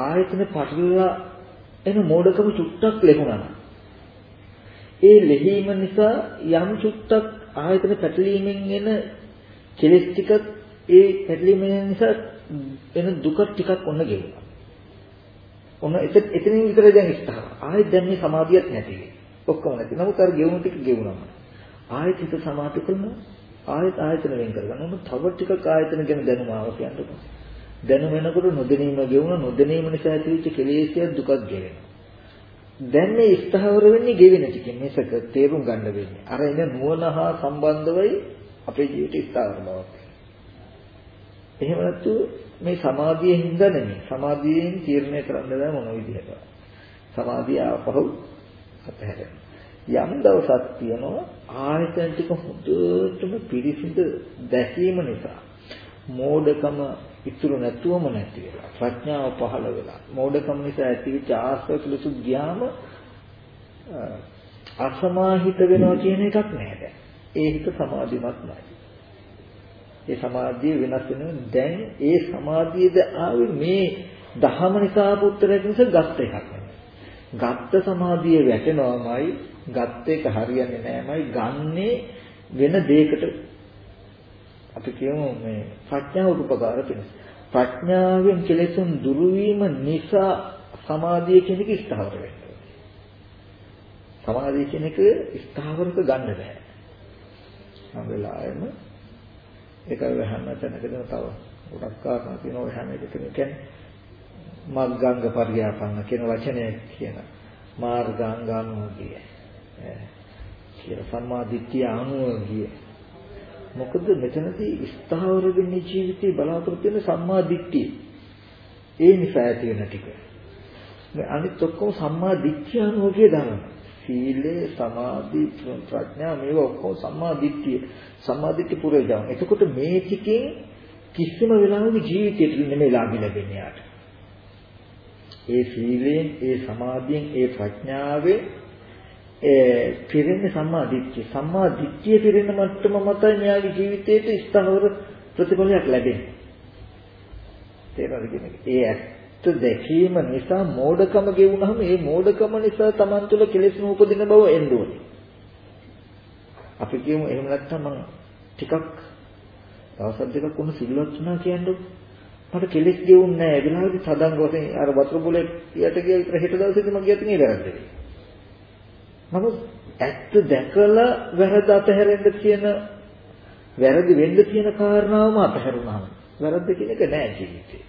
ආයතන පටලලා එන මෝඩකම චුට්ටක් ලැබුණා. ඒ ලෙහීම නිසා යම් චුට්ටක් ආයතන පැටලීමෙන් එන කෙලෙස් ටිකක් ඒ පැටලීම නිසා එන දුක ටිකක් ඔන්න ගෙවුණා. ඔන්න එතනින් විතර දැන් ඉස්තහර. ආයෙත් දැන් මේ සමාධියක් නැති. ඔක්කොම නැති. නමුත් අර ගෙවුණු ටික ගෙවුණාම. ආයෙත් හිත සමාධි කරනවා. ආයෙත් ආයතන වෙන් කරගන්න. ඔන්න තව ටිකක් ආයතන ගැන දැනුම ආව කියන්නකො. දැනුම වෙනකොට නොදැනීම ගෙවුණ නොදැනීම නිසා ඇතිවෙච්ච කෙලෙසිය දුකක් ගෙවෙනවා. දැන් මේ ස්ථාවර වෙන්නේ ගෙවෙන ටිකෙන් මේක තේරුම් ගන්න වෙන්නේ. අර එන නුවණ හා සම්බන්ධවයි අපේ ජීවිතය ස්ථාවර බවක්. එහෙම නැතු මේ සමාධියෙන් හින්දා නෙමෙයි. සමාධියෙන් තීරණය කරන්න බෑ මොන විදිහට. සමාධිය ආපහු අතහැරෙන. යම් දවසක් තියෙනවා ආයතන ටික හොඳටම පිරිසිදු දැකීම නිසා මෝඩකම ඉතුරු නැතුවම නැති වෙලා ප්‍රඥාව පහළ වෙලා මෝඩකම නිසා ඇතිවෙච්ච ආශ්‍රය පිළිසු ගියාම අසමාහිත වෙනවා කියන එකක් නැහැ දැන්. ඒ හිත සමාධිමත් නැහැ. ඒ සමාධිය වෙනස් වෙන දැන් ඒ සමාධියද ආවේ මේ දහම නිසා පුත්‍රයෙක් නිසා ගත්ත එකක් නෙමෙයි. ගත්ත සමාධිය වැටෙනවමයි ගත්ත එක හරියන්නේ නැහැමයි ගන්නේ වෙන දෙයකට අපි කියමු මේ ප්‍රඥාව උපකාර වෙනස්. ප්‍රඥාවෙන් කෙලෙසුන් දුරු වීම නිසා සමාධිය කියන එක ස්ථාවර වෙනවා. සමාධිය කියන එක ස්ථාවරක ගන්න බෑ. හැම වෙලාවෙම ඒක වහන්න තැනකදී තව ගොඩක් කාරණා තියෙනවා හැම එකකම කියන්නේ මග්ගංග පරියාපන්න කියන වචනය කියන මාර්ගාංගානුව කිය. කියලා සම්මා දිට්ඨිය අනුව කිය. මොකද මෙතනදී ස්ථාවර වෙන්නේ ජීවිතේ බලාපොරොත්තු වෙන සම්මා දිට්ඨිය. ඒ නිසා ඇති වෙන ටික. මේ අනිත් ඔක්කොම සම්මා දිට්ඨිය අනුව කිය දානවා. සීලය, සමාධි, ප්‍රඥා මේවා ඔක්කොම සම්මා දිට්ඨිය. සම්මා දිට්ඨි පුරේජාන. එතකොට මේ ටිකෙන් කිසිම වෙලාවක ජීවිතේට නෙමෙයි ලාභ ලැබෙන්නේ යාට. ඒ සීලයෙන්, ඒ සමාධියෙන්, ඒ ප්‍රඥාවෙන් ඒ පිරෙන්නේ සම්මා දිට්ඨිය. සම්මා දිට්ඨිය පිරෙන මට්ටම මතයි මෙයාගේ ජීවිතේට ස්ථාවර ප්‍රතිඵලයක් ලැබෙන්නේ. තේරෙනවද කියන්නේ? ඒ ඇත්ත දැකීම නිසා මෝඩකම ගෙවුනහම ඒ මෝඩකම නිසා Taman තුල කෙලෙස් නූපදින බව එන්න ඕනේ. අපි කියමු එහෙම නැත්නම් මම ටිකක් දවස් දෙකක් වුණ සිල්වත් වුණා කියන්නේ මට කෙලෙස් ගෙවුන්නේ නැහැ. ඒ වෙලාවේදී සදංග වශයෙන් අර වතුර බුලේ යට ගිය විතර හෙට දවසේදී මම ගියත් නේ වැරද්දේ. නමුත් ඇත්ත දැකලා වැරද්ද අතහැරෙන්න කියන වැරදි වෙන්න තියෙන කාරණාවම අතහැරුණාම වැරද්ද කියන එක නෑ ජීවිතේ.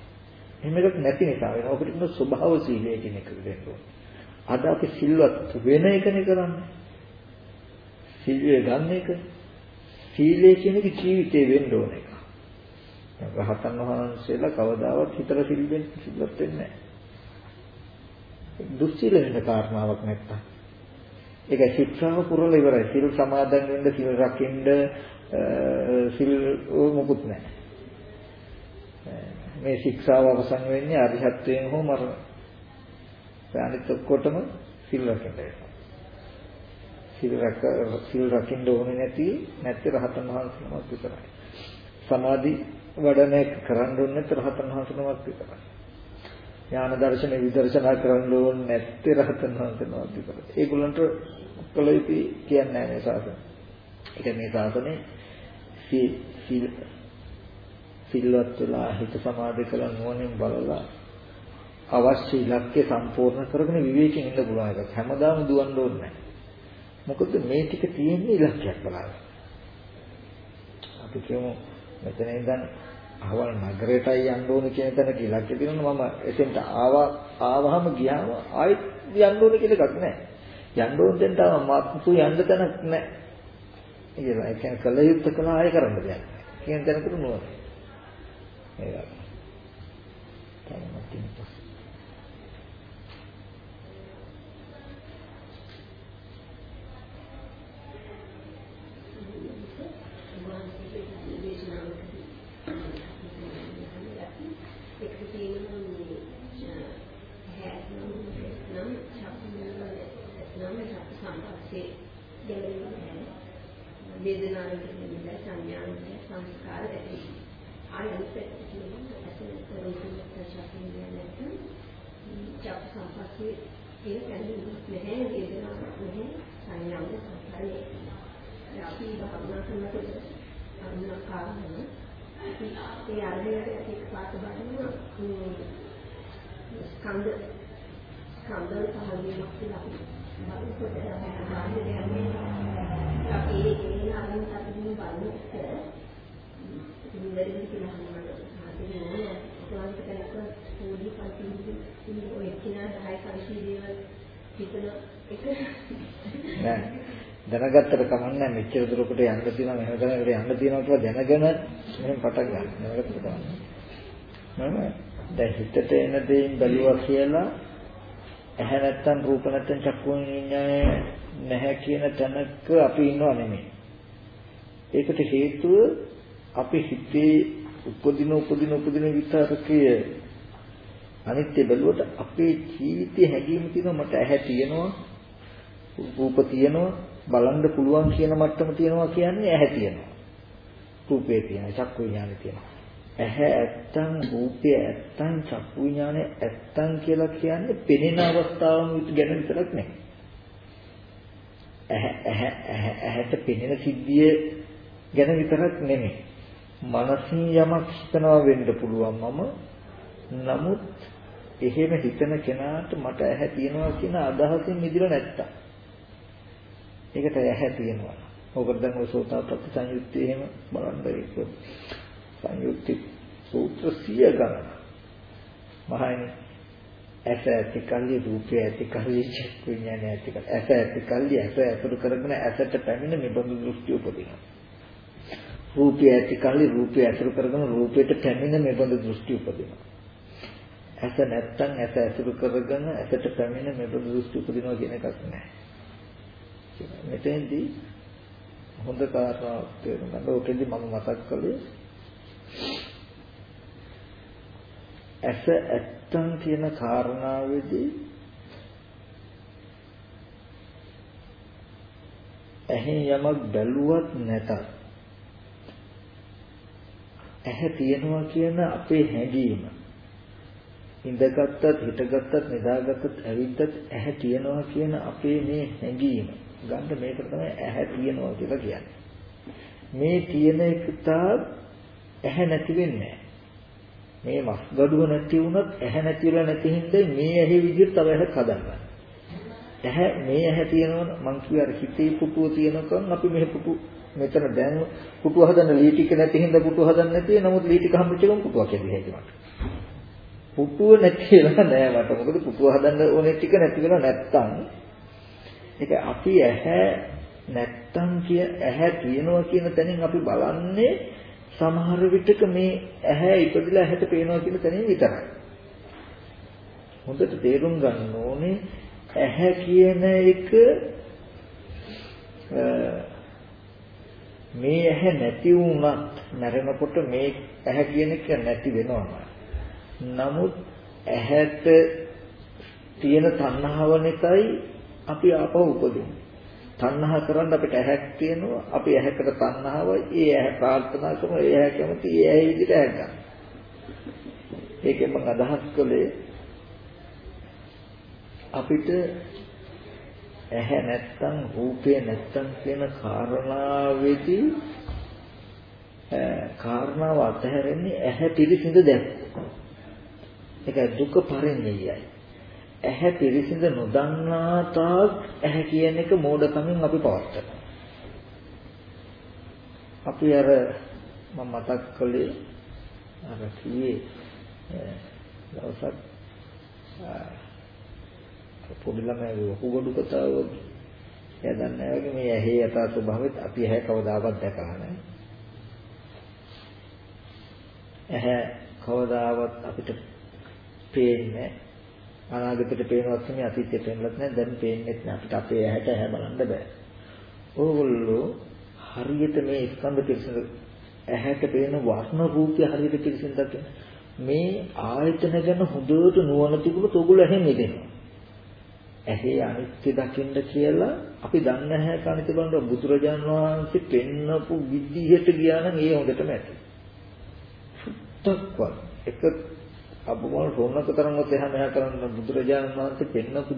එහෙම එකක් නැති නිසා වෙන ඔකට කියන ස්වභාව සීලය කියන එක වෙන්න ඕනේ. අද අපි සිල්වත් වෙන එකනේ කරන්නේ. සීලය ගන්න එක. සීලය කියන එක ජීවිතේ වෙන්න ඕන එක. රහතන් වහන්සේලා කවදාවත් හිතර සිල් වෙන්න සිල්වත් වෙන්නේ නැහැ. දුස්සීල වෙන කාරණාවක් නැත්තම් ඒකයි ශික්ෂාව පුරලා ඉවරයි. සිල් සමාදන් වෙන්න, සිල් රකින්න, සිල් මොකුත් නැහැ. මේ ශික්ෂාව අවසන් වෙන්නේ අරිහත්ත්වයෙන් හෝ මරණ. අනිත් ඔක්කොටම සිල් රකින්න වෙනවා. සිල් රැක සිල් රකින්න ඕනේ නැති නැත්te රහතන් වහන්සේනමක් විතරයි. සමාධි වඩන එක කරන්න ඕනේ නැත්te රහතන් වහන්සේනමක් විතරයි. ඥාන දර්ශන විදර්ශනා කරන්න ඕනේ නැත්තේ රහතන් වහන්සේනවත් විතර. ඒගොල්ලන්ට කළ යුතු කියන්නේ නැහැ මේ ශාසනය. ඒක මේ ශාසනේ සිල් සිල්වත් වෙලා හිත සමාධි කරලා නුවණින් බලලා අවශ්‍ය ඉලක්කය සම්පූර්ණ කරගෙන විවේකයෙන් ඉන්න පුළුවන් එකක්. හැමදාම දුවන්න ඕනේ නැහැ. මොකද මේ ටික තියෙන්නේ ඉලක්කයක් බලාගෙන. අපි කියමු මෙතන ඉඳන් අහවල් නගරයටයි යන්න ඕන කියන තැනක ඉලක්කය තියෙනවා මම එතෙන්ට ආවා ආවහම ගියාම ආයෙත් යන්න ඕන කියලා එකක් නැහැ. යන්න ඕන තැනට මතු යන්න තැනක් නැහැ. කියලා. ඒ කියන්නේ කල යුත්තේ කළා ආයෙ කරන්න දෙයක් නැහැ. කියන තැනකට නුවණ. ඒක. තමයි තියෙන්නේ. වේදනාවට නිදලා සංඥාවට සංස්කාර ඇති. ආයතනයට කියනවා ඇසෙන රූපික ප්‍රසාරින් නැත්නම් චක්ක සම්පස්සේ ඒ කියන්නේ නැහැ වේදනාවක් නැහැ සංඥාවක් සංස්කාරය. අපි භාවනා කරනකොට අන්න කාරණා ඒ අරමුණට එක් පාට බලනවා ස්කන්ධ ස්කන්ධ පහළ වීමක් කියලා බලනකොට බාහිර යන්නේ අපි ඒ අරමුණට අපි බලනකොට ඉන්දරින් කියලා හම්බුනට හදින නෝන ඔයාලට කෙනෙක් පොඩි පන්ති ඔය කිනා 10 කල්පී දේවල් හිතන එක. නෑ. දැනගත්තට කමන්නේ මෙච්චර දුරකට යන්න තියෙනවා මෙහෙම තැනකට යන්න තියෙනවා කියලා දැනගෙන මෙහෙම පටන් ගන්න. දැනගත්තට කමන්නේ. මම දැන් හිතට එන දේෙන් බැලුවා කියලා ඇහැ නැත්තම් රූප නැත්තම් චක්කු විඤ්ඤාණය නැහැ කියන තැනක අපි ඉන්නව නෙමෙයි. ඒකට හේතුව අපි හිතේ උපදින උපදින උපදින විතරකය අනිත්‍ය බැලුවට අපේ ජීවිතයේ හැඟීම් තියෙනවා මට ඇහැ තියෙනවා රූප තියෙනවා බලන්න පුළුවන් කියන මට්ටම තියෙනවා කියන්නේ ඇහැ තියෙනවා රූපේ තියෙනවා චක්කු විඥානේ තියෙනවා ඇහැ ඇත්තන් රූපය ඇත්තන් චක්කු විඥානේ ඇත්තන් කියලා කියන්නේ පෙනෙන අවස්ථාවන් ගැන විතරක් නෙමෙයි ඇහැට පෙනෙන සිද්ධිය ගැන විතරක් නෙමෙයි. මනසින් යමක් හිතනවා වෙන්න පුළුවන් මම. නමුත් එහෙම හිතන කෙනාට මට ඇහැ තියෙනවා කියන අදහසින් මිදිලා නැත්තම්. ඒකට ඇහැ තියෙනවා. ඕකට දැන් ඔය සෝතාපට්ටි සංයුත්තේ එහෙම බලන්න ඒක. සංයුක්ති සූත්‍ර 100 ගණන. මහණෙනි ඇස ඇති කල්ලි රූපය ඇති කල්ලි චක්කු විඥානය ඇති කල්ලි ඇස ඇති කල්ලි ඇස ඇතුළු කරගෙන ඇසට පැමිණ නිබඳු දෘෂ්ටි උපදිනවා. රූපය ඇති කල්ලි රූපය ඇතුළු කරගෙන රූපයට පැමිණ නිබඳු දෘෂ්ටි උපදිනවා. ඇස නැත්තම් ඇස ඇතුළු කරගෙන ඇසට පැමිණ නිබඳු දෘෂ්ටි උපදිනවා කියන එකක් නැහැ මෙතෙන්දී හොඳ කාරණාවක් තේරුම් ගන්න ඕකෙන්දී මම මතක් කළේ ඇස ඇත්තන් කියන කාරණාවේදී ඇහෙන් යමක් බැලුවත් නැතත් ඇහැ තියනවා කියන අපේ හැඟීම. ඉඳගත්තත් හිටගත්තත් නිදාගත්තත් ඇවිද්දත් ඇහැ තියනවා කියන අපේ මේ හැඟීම. ගන්න මේක තමයි ඇහැ තියනවා කියලා කියන්නේ. මේ තියෙන එක ඇහැ නැති වෙන්නේ නැහැ මේ මස් ගඩුව නැති වුණත් ඇහැ නැතිලා නැති හින්දා මේ ඇහි විදිහට තව ඇහක් හදන්න. ඇහැ මේ ඇහැ තියෙනවා මං කිය අර හිතේ පුටුව තියෙනකන් අපි මෙහෙ පුටු මෙතන දැන් පුටුව හදන්න ලී ටික නැති හින්දා පුටුව හදන්න නැති නමුත් ලී ටික හම්බෙච්ච ගමන් පුටුවක් ඇදලා හැදුවා. පුටුව නැතිලා නෑ මට මොකද පුටුව හදන්න ඕනේ ටික නැති වෙලා නැත්තම් ඒක අපි ඇහැ නැත්තම් කිය ඇහැ තියෙනවා කියන තැනින් අපි බලන්නේ සමහර විටක මේ ඇහැ ඉපදිලා ඇහැට පේනවා කියන තැනින් විතරයි. හොඳට තේරුම් ගන්න ඕනේ ඇහැ කියන එක මේ ඇහැ නැති වුණත් මැරෙනකොට මේ ඇහැ කියන එක නැති වෙනවා. නමුත් ඇහැට තියෙන තණ්හාව නිසායි අපි ආපහු උපදින්නේ. තණ්හා කරන්න අපිට ඇහැක් තියෙනවා. අපි ඇහැකට තණ්හාව, ඒ ඇහැ ප්‍රාර්ථනා කරනවා, ඒ ඇහැ කැමති, ඒ ඇහැ විදිහට ඇහැ ගන්න. ඒකෙන් මම අදහස් කළේ අපිට ඇහැ නැත්තම් රූපේ නැත්තම් කියන කාරණාවේදී කාරණාව අතහැරෙන්නේ ඇහැ පිරිසිඳ දැක්ක. ඒක දුක පරිඤ්ඤයයි. ඇහැ පිරිසිඳ නොදන්නා තාක් ඇහැ කියන එක මෝඩකමින් අපි පවත්තරනවා. අපි අර මම මතක් කළේ අර කියේ දවසක් පොඩි ළමයි වකුගඩු කතාව වගේ. එයා දන්නේ නැහැ මේ ඇහි යථා ස්වභාවයත් අපි ඇහැ කවදාවත් දැකලා නැහැ. ඇහැ කවදාවත් අපිට පේන්නේ අනාගතයට පේනවත් නෙමෙයි අතීතයට පේනවත් නැහැ දැන් පේන්නේ නැහැ අපිට අපේ ඇහැට ඇහැ බලන්න බෑ. ඕගොල්ලෝ හරියට මේ ස්කන්ධ පිරිසිදු ඇහැට පේන වර්ණ රූපය හරියට පිරිසිදු දකින මේ ආයතන ගැන හොඳට නුවණ තිබුණොත් ඕගොල්ලෝ ඇහෙන් මිදෙනවා. ඇහි අනිත්‍ය දකින්න කියලා අපි දන්නේ නැහැ කනිත බලන බුදුරජාන් වහන්සේ පෙන්නපු විදිහට ගියා නම් ඒ හොඳටම ඇති. සුත්තක්වත් එක අපමණ රොන්නක තරම්වත් එහා මෙහා කරන්න බුදුරජාන් වහන්සේ පෙන්නපු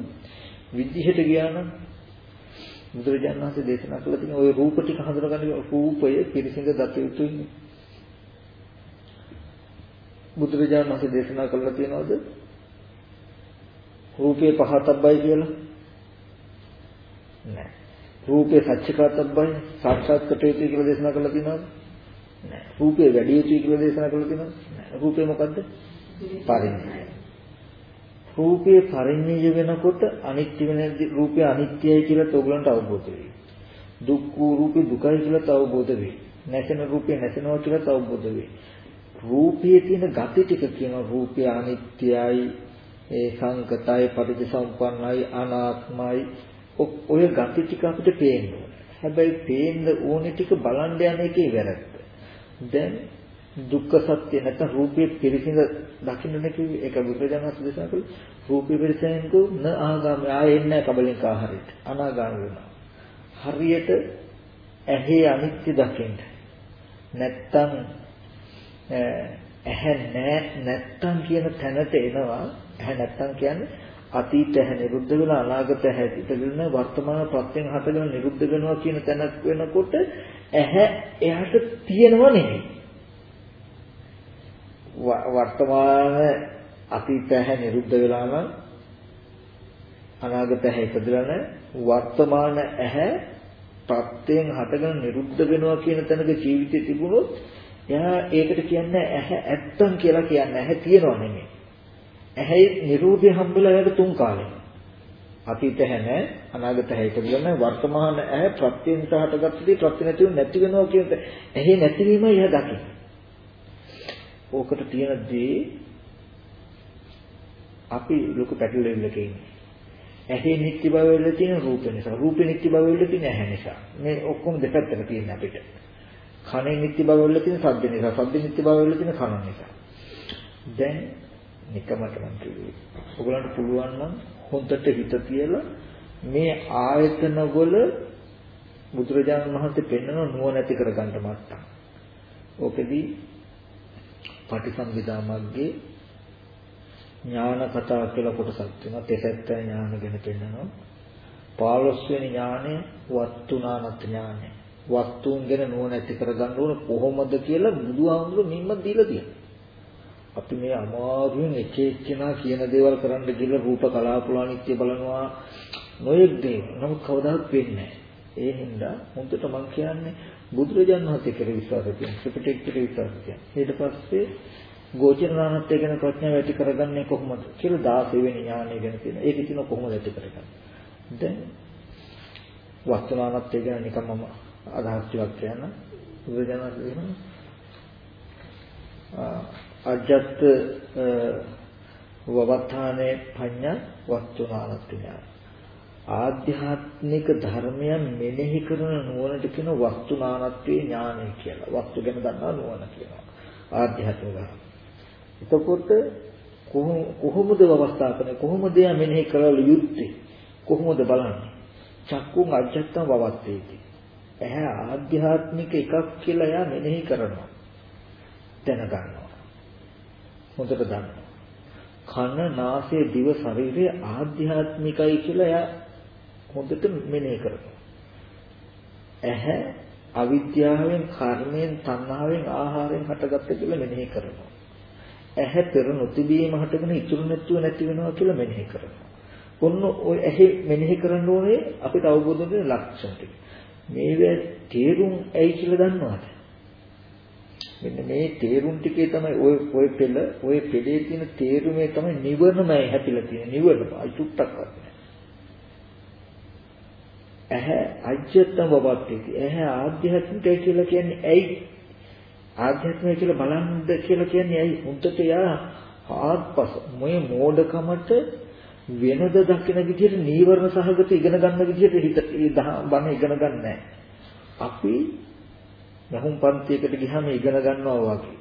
විදිහට ගියා නම් බුදුරජාණන් වහන්සේ දේශනා කළ තියෙන ওই රූප ටික හඳුනගන්න රූපය පිරිසිඳ දත යුතුයි. බුදුරජාණන් වහන්සේ දේශනා කළා තියෙනවද? රූපේ පහතබ්බයි කියලා? නෑ. රූපේ සත්‍යකතබ්බයි සාක්ෂාත් කට යුතුයි කියලා දේශනා කළා තියෙනවද? නෑ. රූපේ වැඩි යුතුයි කියලා දේශනා කළා තියෙනවද? නෑ. රූපේ මොකද්ද? පරිණාමය. රූපේ පරිඤ්ඤය වෙනකොට අනිත්‍ය වෙන රූපය අනිත්‍යයි කියලා ඔයගලන්ට අවබෝධ වෙයි. දුක් වූ රූපේ දුකයි කියලා අවබෝධ වෙයි. නැසෙන රූපේ නැසෙනවා කියලා අවබෝධ වෙයි. රූපයේ තියෙන gati ටික කියන රූපය අනිත්‍යයි, ඒ සංකතයි, පටිච්චසමුප්පන්නයි, අනාත්මයි. ඔය gati ටික අපිට පේන්නේ. හැබැයි පේන්න ඕනේ ටික බලන්න යන එකේ වැරද්ද. දැන් දුක්ඛ සත්‍ය නැත්නම් රූපයේ පිරිසිඳ දකින්න නැති ඒක බුදුරජාණන් දේශනා කළේ. රූපේ පිරිසෙන්කෝ න ආගාමී ආයෙ එන්නේ කබලින් කාහරිට අනාගාමී වෙනවා. හරියට ඇහි අනිත්‍ය දකින්න. නැත්තම් ඇහැ නෑ. නැත්තම් කියන තැනට එනවා. ඇහැ නැත්තම් කියන්නේ අතීත ඇහැ නිරුද්ධ වෙලා අනාගත ඇහැ ඉපදෙන වර්තමාන ප්‍රත්‍යයෙන් හටගෙන නිරුද්ධ වෙනවා කියන තැනක් වෙනකොට ඇහැ එයාට තියෙනව නෙමෙයි. වර්තමාන අතීත ඇහැ නිරුද්ධ වෙලා නම් අනාගත ඇහැ ඉපදලා නැහැ වර්තමාන ඇහැ ප්‍රත්‍යයෙන් හටගෙන නිරුද්ධ වෙනවා කියන තැනක ජීවිතේ තිබුණොත් එයා ඒකට කියන්නේ ඇහැ ඇත්තම් කියලා කියන්නේ ඇහැ තියනව නෙමෙයි. ඇහැයි නිරෝධය හම්බෙලා එයාට තුන් කාලෙක අතීත ඇහැ නැහැ අනාගත ඇහැ ඉපදලා නැහැ වර්තමාන ඇහැ ප්‍රත්‍යයෙන් හටගත්තදී ප්‍රත්‍ය නැතිව නැති වෙනවා කියන ඇහි නැතිවීමයි එයා දකින්නේ ඕකට තියෙන දේ අපි ලොකු පැටලෙල්ලක ඉන්නේ. ඇහි නිත්‍ය බව වෙලා තියෙන රූප නිසා, රූපේ නිත්‍ය බව වෙලා තියෙන ඇහැ නිසා. මේ ඔක්කොම දෙපැත්තක තියෙන අපිට. කනේ නිත්‍ය බව වෙලා තියෙන ශබ්ද නිසා, ශබ්ද නිත්‍ය බව වෙලා තියෙන කන නිසා. දැන් නිකමට මම කිව්වේ. ඔයගලන්ට පුළුවන් නම් හොඳට හිත තියලා මේ ආයතන වල බුදුරජාණන් වහන්සේ පෙන්වන නුවණ ඇති කරගන්න මට්ටම්. ඕකෙදී පටිසම්භිදා මග්ගේ ඥාන කතා කියලා කොටසක් තියෙනවා. තෙසත්ත ඥාන ගැන පෙන්නනවා. 15 වෙනි ඥානය වස්තුනානත් ඥානය. වස්තුන් ගැන නුවණ ඇති කරගන්න ඕන කොහොමද කියලා බුදුහාමුදුරු නිම්ම දීලා තියෙනවා. අපි මේ අමාරුවෙන් එක එක්කෙනා කියන දේවල් කරන්න ගිහලා රූප කලාපුලානිත්‍ය බලනවා නොයෙක් දේවල්. නමුත් කවදාවත් වෙන්නේ නැහැ. ඒ හින්දා හොඳට මම කියන්නේ බුදුරජාණන් වහන්සේ කෙරෙහි විශ්වාසය තියෙන ත්‍රිපිටක කෙරෙහි විශ්වාසය තියෙන. ඊට පස්සේ ගෝචරණානත්ය ගැන ප්‍රඥාව ඇති කරගන්නේ කොහොමද කියලා 16 වෙනි ඥානය ගැන තියෙන. ඒක ඉතින් කොහොමද ඇති කරගන්නේ? දැන් වස්තුනානත්ය ගැන නිකන් මම අදහස් ටිකක් කියන්න. බුදුරජාණන් වහන්සේ අජත්ත වවත්තානේ පඤ්ඤා වස්තුනානත්ය ඥාන. ආධ්‍යාත්මික ධර්මයන් මෙනෙහි කරන නුවණට කියන වස්තුනානත්වයේ ඥානය කියලා. වස්තු ගැන දන්නා නුවණ කියනවා. ආධ්‍යාත්මික ධර්ම. එතකොට කොහොමද අවස්ථාපනය කොහොමද යා මෙනෙහි කරල යුත්තේ? කොහොමද බලන්නේ? චක්කුං අජත්තං වවත්තේති. එහැ ආධ්‍යාත්මික එකක් කියලා යා මෙනෙහි කරනවා. දැනගන්නවා. හොඳට දන්නවා. කන නාසය දිව ශරීරය ආධ්‍යාත්මිකයි කියලා එයා හොඳට මෙනෙහි කරනවා. ඇහැ අවිද්‍යාවෙන් කර්මයෙන් තණ්හාවෙන් ආහාරයෙන් හටගත්ත කියලා මෙනෙහි කරනවා. ඇහැ පෙර නොතිබීම හටගෙන ඉතුරු නැතුව නැති වෙනවා කියලා මෙනෙහි කරනවා. ඔන්න ඔය ඇහි මෙනෙහි කරන්න ඕනේ අපිට අවබෝධ වෙන ලක්ෂණ ටික. මේවා තේරුම් ඇයි කියලා දන්නවද? මෙන්න මේ තේරුම් ටිකේ තමයි ඔය ඔය පෙළ ඔය පෙළේ තියෙන තේරුමේ තමයි නිවනමයි හැපිලා තියෙන නිවනම අයිතුට්ටක්වත් නෑ. ඇහැ අජ්‍යත්තම වවත්තේති. ඇහැ ආධ්‍යාත්මිකයි කියලා කියන්නේ ඇයි? ආධ්‍යාත්මය කියලා බලන්න කියලා කියන්නේ ඇයි? හුද්දට යා ආත්පස මේ මෝඩකමට වෙනද දකින විදිහට නීවරණ සහගත ඉගෙන ගන්න විදිහට හිත බණ ඉගෙන ගන්නෑ. අපි යහුම් පන්තියකට ගියාම ඉගෙන ගන්නවා වගේ.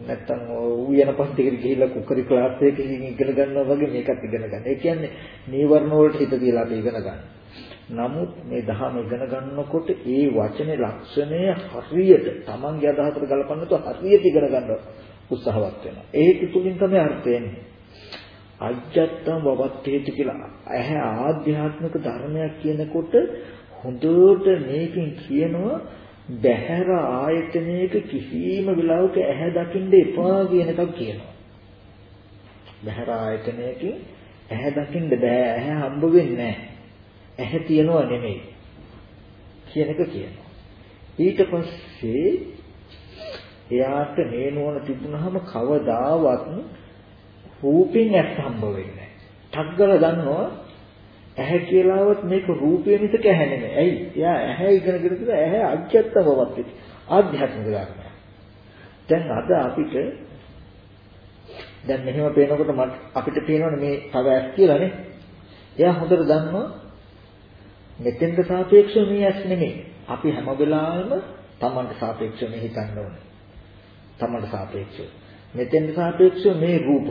නැත්තම් ඌයන පන්තියකට ගිහිල්ලා කුකරි ක්ලාස් එකකින් ඉගෙන ගන්නවා වගේ මේකත් ඉගෙන ගන්න. ඒ කියන්නේ නීවරණ වලට හිත තියලා අපි ඉගෙන ගන්න. නමුත් මේ දහම ඉගෙන ගන්නකොට ඒ වචනේ ලක්ෂණය හරියට Tamange අදහසට ගලපන්න තු හරියට ඉගෙන ගන්න උත්සාහවත් වෙනවා. ඒක තුලින් තමයි අර්ථය එන්නේ. අජත්තම් වවත්තේති කියලා ඇහැ ආධ්‍යාත්මික ධර්මයක් කියනකොට හොඳට මේකෙන් කියනවා බහැර ආයතනයක කිසිම වෙලාවක ඇහැ දකින්න එපා කියන එකක් කියනවා. බහැර ආයතනයකින් ඇහැ දකින්න බෑ ඇහැ හම්බ වෙන්නේ නැහැ. ඇහැ තියනවා නෙමෙයි කියන එක කියනවා. ඊට පස්සේ එයාට මේ නුවණ තිබුණාම කවදාවත් රූපෙන් ඇස් හම්බ වෙන්නේ නැහැ. ටග්ගල දන්නවා ඇහැ කියලාවත් මේක රූපය මිසක ඇහැ නෙමෙයි. ඇයි? එයා ඇහැ ඉගෙනගෙන ඉඳලා ඇහැ අජ්ජත් බවක් ඇති. ආධ්‍යාත්මික ධර්මයක්. දැන් අද අපිට දැන් මෙහෙම පේනකොට අපිට පේනවනේ මේ තව ඇස් කියලානේ. එයා හොඳට දන්නවා මෙතෙන්ට සාපේක්ෂව මේ ඇස් නෙමෙයි. අපි හැම වෙලාවෙම Tamanට සාපේක්ෂව මේ හිතන්න ඕනේ. Tamanට සාපේක්ෂව. මෙතෙන්ට සාපේක්ෂව මේ රූප.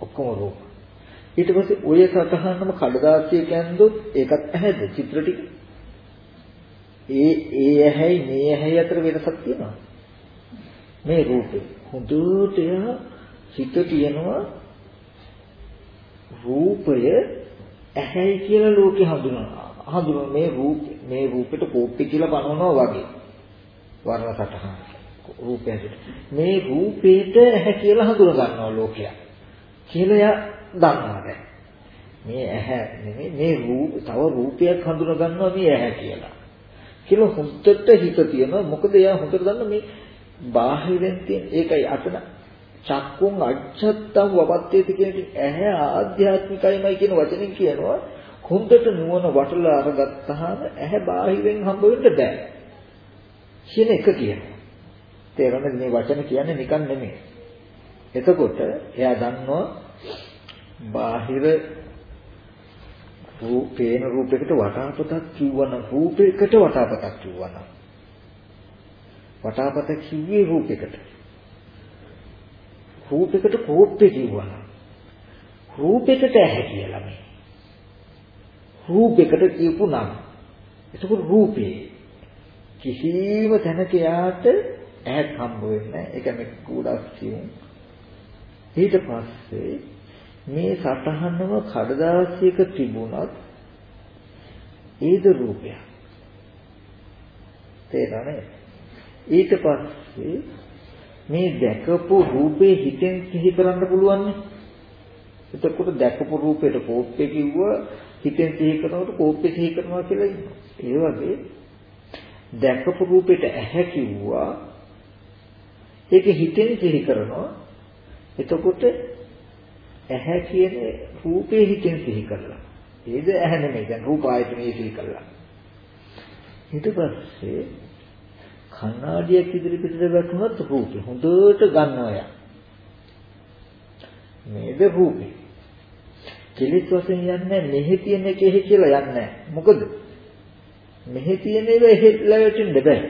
ඔක්කොම රූප. ඊට පස්සේ ඔය සතහනම කඩදාසිය කැන්දොත් ඒකත් ඇහැද චිත්‍ර ටික? ඒ ඒ ඇහැයි මේ ඇහැයි අතර වෙනසක් තියෙනවා. මේ රූපේ හොඳට එයා හිත කියනවා රූපය ඇහැයි කියලා ලෝකෙ හඳුනනවා. හඳුනන මේ රූප මේ රූපෙට කෝප්පි කියලා බලනවා වගේ. වර්ණ සටහන රූපය මේ රූපේට ඇහැ කියලා හඳුන ගන්නවා ලෝකයා. කියලා එයා දන්නවා දැන්. මේ ඇහැ නෙමෙයි මේ රූප තව රූපයක් හඳුන ගන්නවා මේ ඇහැ කියලා. කියලා හොඳට හිත තියෙනවා. මොකද එයා හොඳට දන්න මේ බාහිරෙන් තියෙන ඒකයි අතන චක්කුන් අච්ඡත්තම් වපත්තේති කියන ඇහැ ආධ්‍යාත්මිකයිමයි කියන වචනෙන් කියනවා හොඳට නුවණ වටලා අරගත්තාම ඇහැ බාහිරෙන් හම්බ වෙන්න බෑ. කියන එක කියනවා. තේරෙනවද මේ වචන කියන්නේ නිකන් නෙමෙයි. එතකොට එයා දන්නවා බාහිර රූපේන රූපයකට වටාපතක් කිව්වනම් රූපයකට වටාපතක් කිව්වනම් වටාපත කිව්වේ රූපයකට රූපයකට කෝප්පේ කිව්වනම් රූපයකට ඇහැ කියලා මේ. රූපයකට කියපු නම්. ඒක රූපේ කිසිම තැනක යාට ඇහක් හම්බ වෙන්නේ නැහැ. ඒක මේ කුඩක් කියමු ඊට පස්සේ මේ සතහනම කඩදාසියක තිබුණත් ඒද රූපයක්. තේරෙනවද? ඊට පස්සේ මේ දැකපු රූපේ හිතෙන් සිහි කරන්න පුළුවන් එතකොට දැකපු රූපේට කෝප්පේ කිව්වා හිතෙන් සිහි කරනකොට කෝප්පේ සිහි කරනවා කියලා ඉන්නවා. ඒ වගේ දැකපු රූපේට ඇහැ කිව්වා ඒක හිතෙන් සිහි කරනවා. එතකොට ඇහැ කියන රූපේ හිතෙන් සිහි කරලා. ඒද ඇහැ නෙමෙයි දැන් රූප ආයතනයේ සිහි කරලා. ඊට පස්සේ කණ්ණාඩියක් ඉදිරි පිටට වැටුණත් රූපේ හොඳට ගන්නවා යා. මේද රූපේ. කෙලිස් වශයෙන් යන්නේ මෙහි තියෙන එකෙහි කියලා යන්නේ මොකද? මෙහි තියෙන ඒවා එහෙట్లా වැටෙන්න බෑ.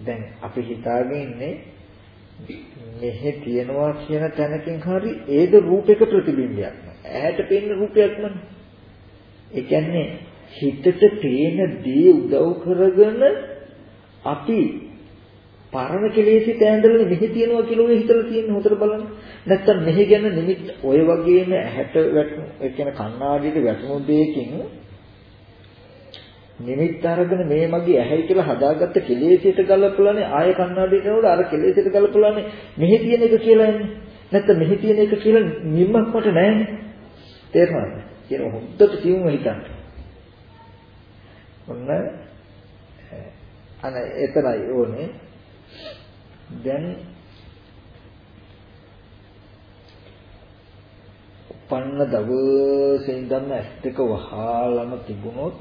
දැන් අපි හිතාගෙන ඉන්නේ මෙහි තියනවා කියන තැනකින් හරි ඒද රූපයක ප්‍රතිබිම්බයක්. ඇහැට පෙනෙන රූපයක්මනේ. ඒ කියන්නේ හිතට පේන දේ උදව් කරගෙන අපි පරණ කෙලෙසිත ඇඳලා මෙහි තියනවා කියලා ඔය හිතලා තියෙන හොතර බලන්න. නැත්තම් මෙහි ගැන නිමිත් ඔය වගේම ඇහැට වැටුණු ඒ කියන්නේ කණ්ණාඩියට වැටුණු දෙයකින් නිමිත් අරගෙන මේ මගේ ඇහැයි කියලා හදාගත්ත කෙලෙසිත ගලපලානේ ආය කණ්ණාඩියට නෝඩ අර කෙලෙසිත ගලපලානේ මෙහි තියෙන එක කියලා එන්නේ. නැත්තම් මෙහි තියෙන එක කියලා නිම්මක් මට නැහැනේ. තේරුණාද? කියන හොද්දට සිවුම හිතන්න. ඔන්න අන එතරයි ඕනේ. දැන් පන්න දවසේ ඉඳන් ඇස් දෙක වහලම තිබුණොත්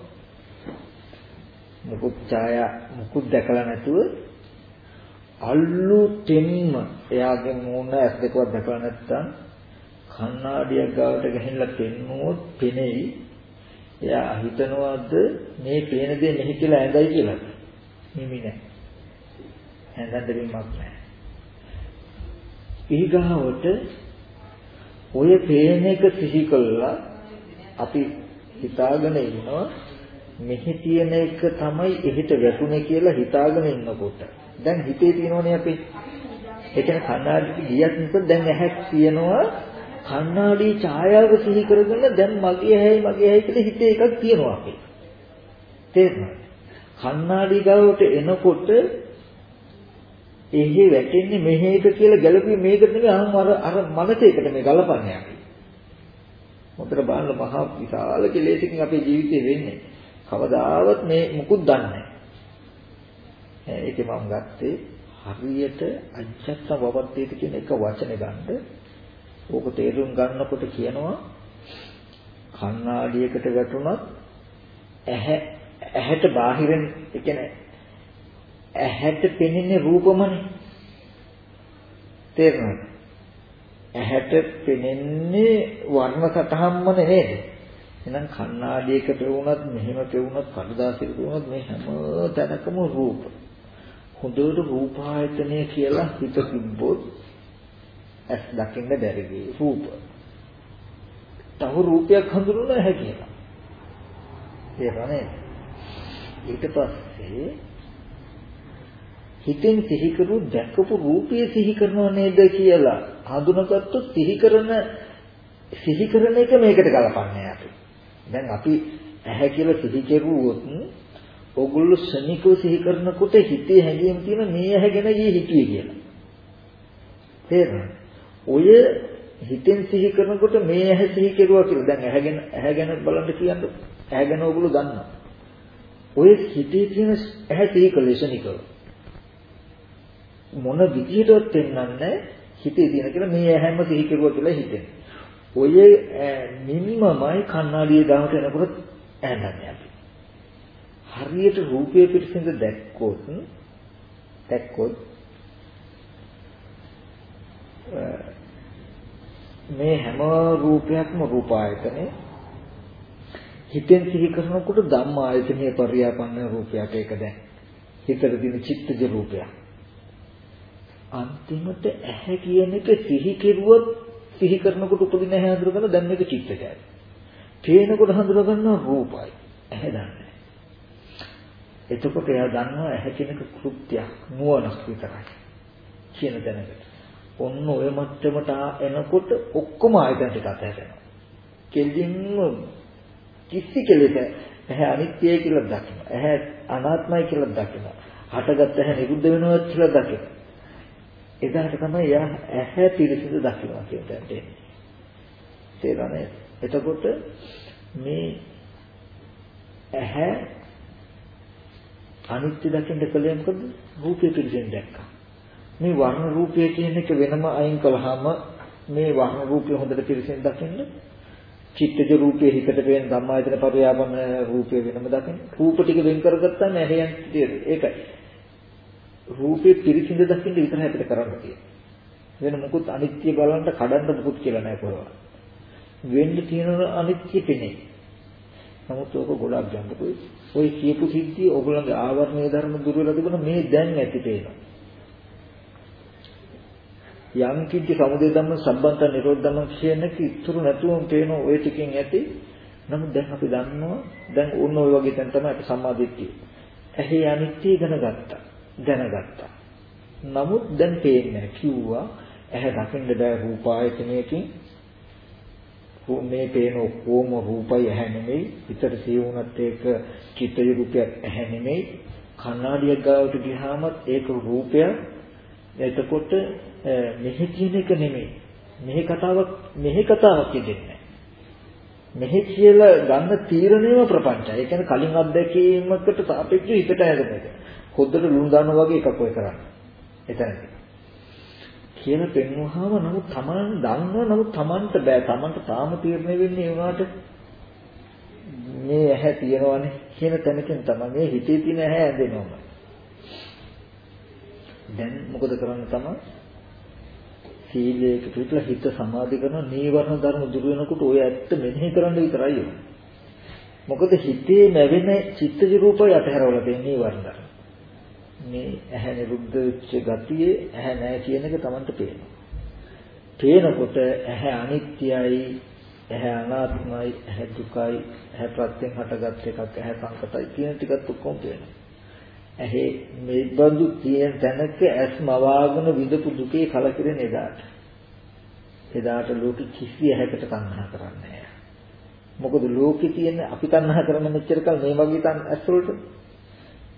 මුකුත් ඡායා මුකුත් දැකලා නැතුව අල්ලුතෙන්ම එයාගේ මූණ ඇස් දෙකවත් දැකලා නැත්තම් කණ්ණාඩියක් ගාවට ගහිනලා පෙන්නුවොත් පෙනෙයි එයා හිතනවාද මේ පේන දේ මෙහි කියලා ඇඳයි කියලා? නිමි නැහැ ඇඳන් දෙන්නක් නැහැ ඊගාවට ඔය පේන එක සිහි කළා අපි හිතාගෙන ඉන්නවා මෙහි තියෙන එක තමයි එහෙට වැටුනේ කියලා හිතාගෙන ඉන්නකොට. දැන් හිතේ තියෙනවනේ අපි. ඒ කියන්නේ කණ්ණාඩිට ගියත් මොකද දැන් ඇහක් තියෙනවා කණ්ණාඩි ඡායාව සිහි කරගෙන දැන් මගේ ඇහැයි මගේ ඇහැයි කියලා හිතේ එකක් තියෙනවා අපි තේරෙනවද කණ්ණාඩි ගාවට එනකොට එහි වැටෙන්නේ මෙහෙක කියලා ගැලපුවේ මේකට නෙවෙයි අහම අර අර මනසේකට මේ ගලපන්නේ අපි. හොඳට බලන්න මහා විශාල කෙලෙසකින් අපේ ජීවිතේ වෙන්නේ. කවදාවත් මේ මුකුත් දන්නේ නැහැ. ඒකේ මම ගත්තේ හරියට අජත්ත වවත්තේට කියන එක වචනේ ගන්න. ඕක තේරුම් ගන්නකොට කියනවා කණ්ණාඩියකට වැටුණත් ඇහැ ඇහැට බාහිරින් ඒ කියන්නේ ඇහැට පෙනෙන්නේ රූපමනේ. තේරෙනවද? ඇහැට පෙනෙන්නේ වර්ණ සතහම්ම නේද? එහෙනම් කණ්ණාඩියකට වුණත් මෙහෙම පෙවුණත් කඩදාසියකට වුණත් මේ හැම තැනකම රූප. හොඳට රූපායතනය කියලා හිත තිබ්බොත් ඇස් දකින්න බැරි වෙයි රූප. තව රූපයක් හඳුනන හැකියි. ඒක නේද? ඊට පස්සේ හිතෙන් සිහි කරු දැකපු රූපය සිහි කරනව නේද කියලා හඳුනගත්තොත් සිහි කරන සිහි කරන එක මේකට ගලපන්නේ අපි. දැන් අපි ඇහැ කියලා සිහි කෙරුවොත් ඕගොල්ලෝ ශනිකව සිහි කරනකොට හිතේ හැඟීම් තියෙන මේ ඇහැ ගැන ගියේ හිතුවේ කියලා. තේරෙනවද? ඔය හිතෙන් සිහි කරනකොට මේ ඇහැ සිහි කෙරුවා කියලා. දැන් ඇහැ ගැන ඇහැ ගැන බලන්න කියන්නේ ඇහැ ගැන ඕගොල්ලෝ දන්නවා. ඔය හිතේ තියෙන ඇහැ සිහි කළේ ශනිකව. මොන විදියටවත් පෙන්වන්නේ හිතේ තියෙන කියලා මේ ඇහැම සිහි කෙරුවා කියලා හිතෙන. ඔය නිම්මමයි කණ්ණාඩියේ ගාමට එනකොට ඇඳන්නේ අපි. හරියට රූපයේ පිටින්ද දැක්කොත් දැක්කොත් මේ හැම රූපයක්ම රූපායතනේ හිතෙන් සිහි කරනකොට ධම්ම ආයතනයේ පරියාපන්න රූපයක් ඒක දැන් හිතට තියෙන චිත්තජ රූපයක් අන්තිමට ඇහැ කියන එක සිහි කෙරුවොත් සිහි කරනකොට උපදින ඇහැ හඳුනගන්න දැන් මේක චිත්තජයි. පේනකොට හඳුනගන්න රූපයි. ඇහැ දන්නේ. එතකොට එයා දන්නවා ඇහැ කියන එක කෘත්‍යයක් නුවණක් විතරයි. කියන දැනගට. ඔන්න ඔය මට්ටමට එනකොට ඔක්කොම ආයතන ටික අතහැරෙනවා. කෙලින්ම කිසි කෙලෙක ඇහැ අනිත්‍යයි කියලා දකිනවා. ඇහැ අනාත්මයි කියලා දකිනවා. හටගත් ඇහැ නිරුද්ධ වෙනවා කියලා දකිනවා. එදාට තමයි යා ඇහැ පිරිසිදු දකිනවා කියන තැනට එන්නේ. තේරෙනවද? එතකොට මේ ඇහැ අනිත්‍ය දකින්න කලින් මොකද? රූපේ පිරිසිදු දැක්කා. මේ වර්ණ රූපය කියන එක වෙනම අයින් කළාම මේ වර්ණ රූපය හොඳට පිරිසිදු දකින්න චිත්තජ රූපයේ හිතට පේන ධම්මායතන පරියාපන රූපය වෙනම දකින්න. රූප ටික වෙන් කරගත්තාම ඇහෙයන් ඒකයි. රූපේ පිරිසිඳ දකින්න විතරයි අපිට කරන්න තියෙන්නේ. වෙන මොකුත් අනිත්‍ය බලන්න කඩන්න මොකුත් කියලා නැහැ කොහොමද. වෙන්න තියෙන අනිත්‍ය පෙනේ. නමුත් ඔක ගොඩක් ගැඹුරුයි. ওই කියපු සිද්ධිය ඔයගොල්ලන්ගේ ආවරණීය ධර්ම දුර වෙලා තිබුණා මේ දැන් ඇති පේනවා. යම් කිසි සමුදය ධම්ම සම්බන්ත නිරෝධ ධම්ම කියන එක ඉතුරු නැතුවම පේන ওই ටිකෙන් ඇති. නමුත් දැන් අපි දන්නවා දැන් ඕන ඔය වගේ තැන තමයි අපි සම්මාදිට්ඨිය. ඇහි අනිත්‍ය ඉගෙන ගත්තා. දැනගත්තා. නමුත් දැන් පේන්නේ කිව්වා ඇහැ දකින්න බෑ රූප ආයතනයකින් මේ පේන ඔක්කොම රූපයි ඇහැ නෙමෙයි විතර සිය වුණත් ඒක චිත්තජ රූපයක් ඇහැ නෙමෙයි කණ්ණාඩියක් ගාවට ගියාමත් ඒක රූපයක් එතකොට මෙහි කියන එක නෙමෙයි මෙහි කතාවක් මෙහි කතාවක් කියන්නේ මෙහි කියලා ගන්න තීරණයම ප්‍රපංචය. ඒ කියන්නේ කලින් අත්දැකීමකට සාපේක්ෂව හිතට හැදෙන එක. හොද්දට ලුණු දානවා වගේ එකක් ඔය කරන්නේ. එතනදී. කියන පෙන්වුවාම නමුත් Taman දන්නවා නමුත් Tamanට බෑ. Tamanට තාම තීරණය වෙන්නේ ඒ වුණාට මේ ඇහැ තියෙනවනේ කියන තැනකින් තමයි මේ හිතේ තියෙන ඇහැ ඇදෙනවම. දැන් මොකද කරන්න තමයි? සීලයක පිටලා හිත සමාධි කරන නීවරණ ධර්ම දුර වෙනකොට ඔය ඇත්ත මෙනෙහි කරන්න විතරයි ඕන. මොකද හිතේ නැවෙන චිත්තජ රූපය අතහැරවලා තියෙන නීවරණ ධර්ම. මේ ඇහැ නිරුද්ධ වෙච්ච ගතියේ ඇහැ නැහැ කියන එක Tamanට පේනවා. පේනකොට ඇහැ අනිත්‍යයි, ඇහැ අනාත්මයි, ඇහැ දුකයි, ඇහැ ප්‍රත්‍යයෙන් හටගත් එකක්, ඇහැ සංකතයි කියන ටිකත් ඔක්කොම පේනවා. ඇහි මේ බඳු තියෙන තැනක ඇස් මවාගෙන විඳපු දුකේ කලකිරෙන එදාට. එදාට ලෝකෙ කිසි ඇහැකට තණ්හා කරන්නේ නැහැ. මොකද ලෝකේ තියෙන අපි තණ්හා කරන මෙච්චර කල් මේ වගේ තන් ඇස් වලට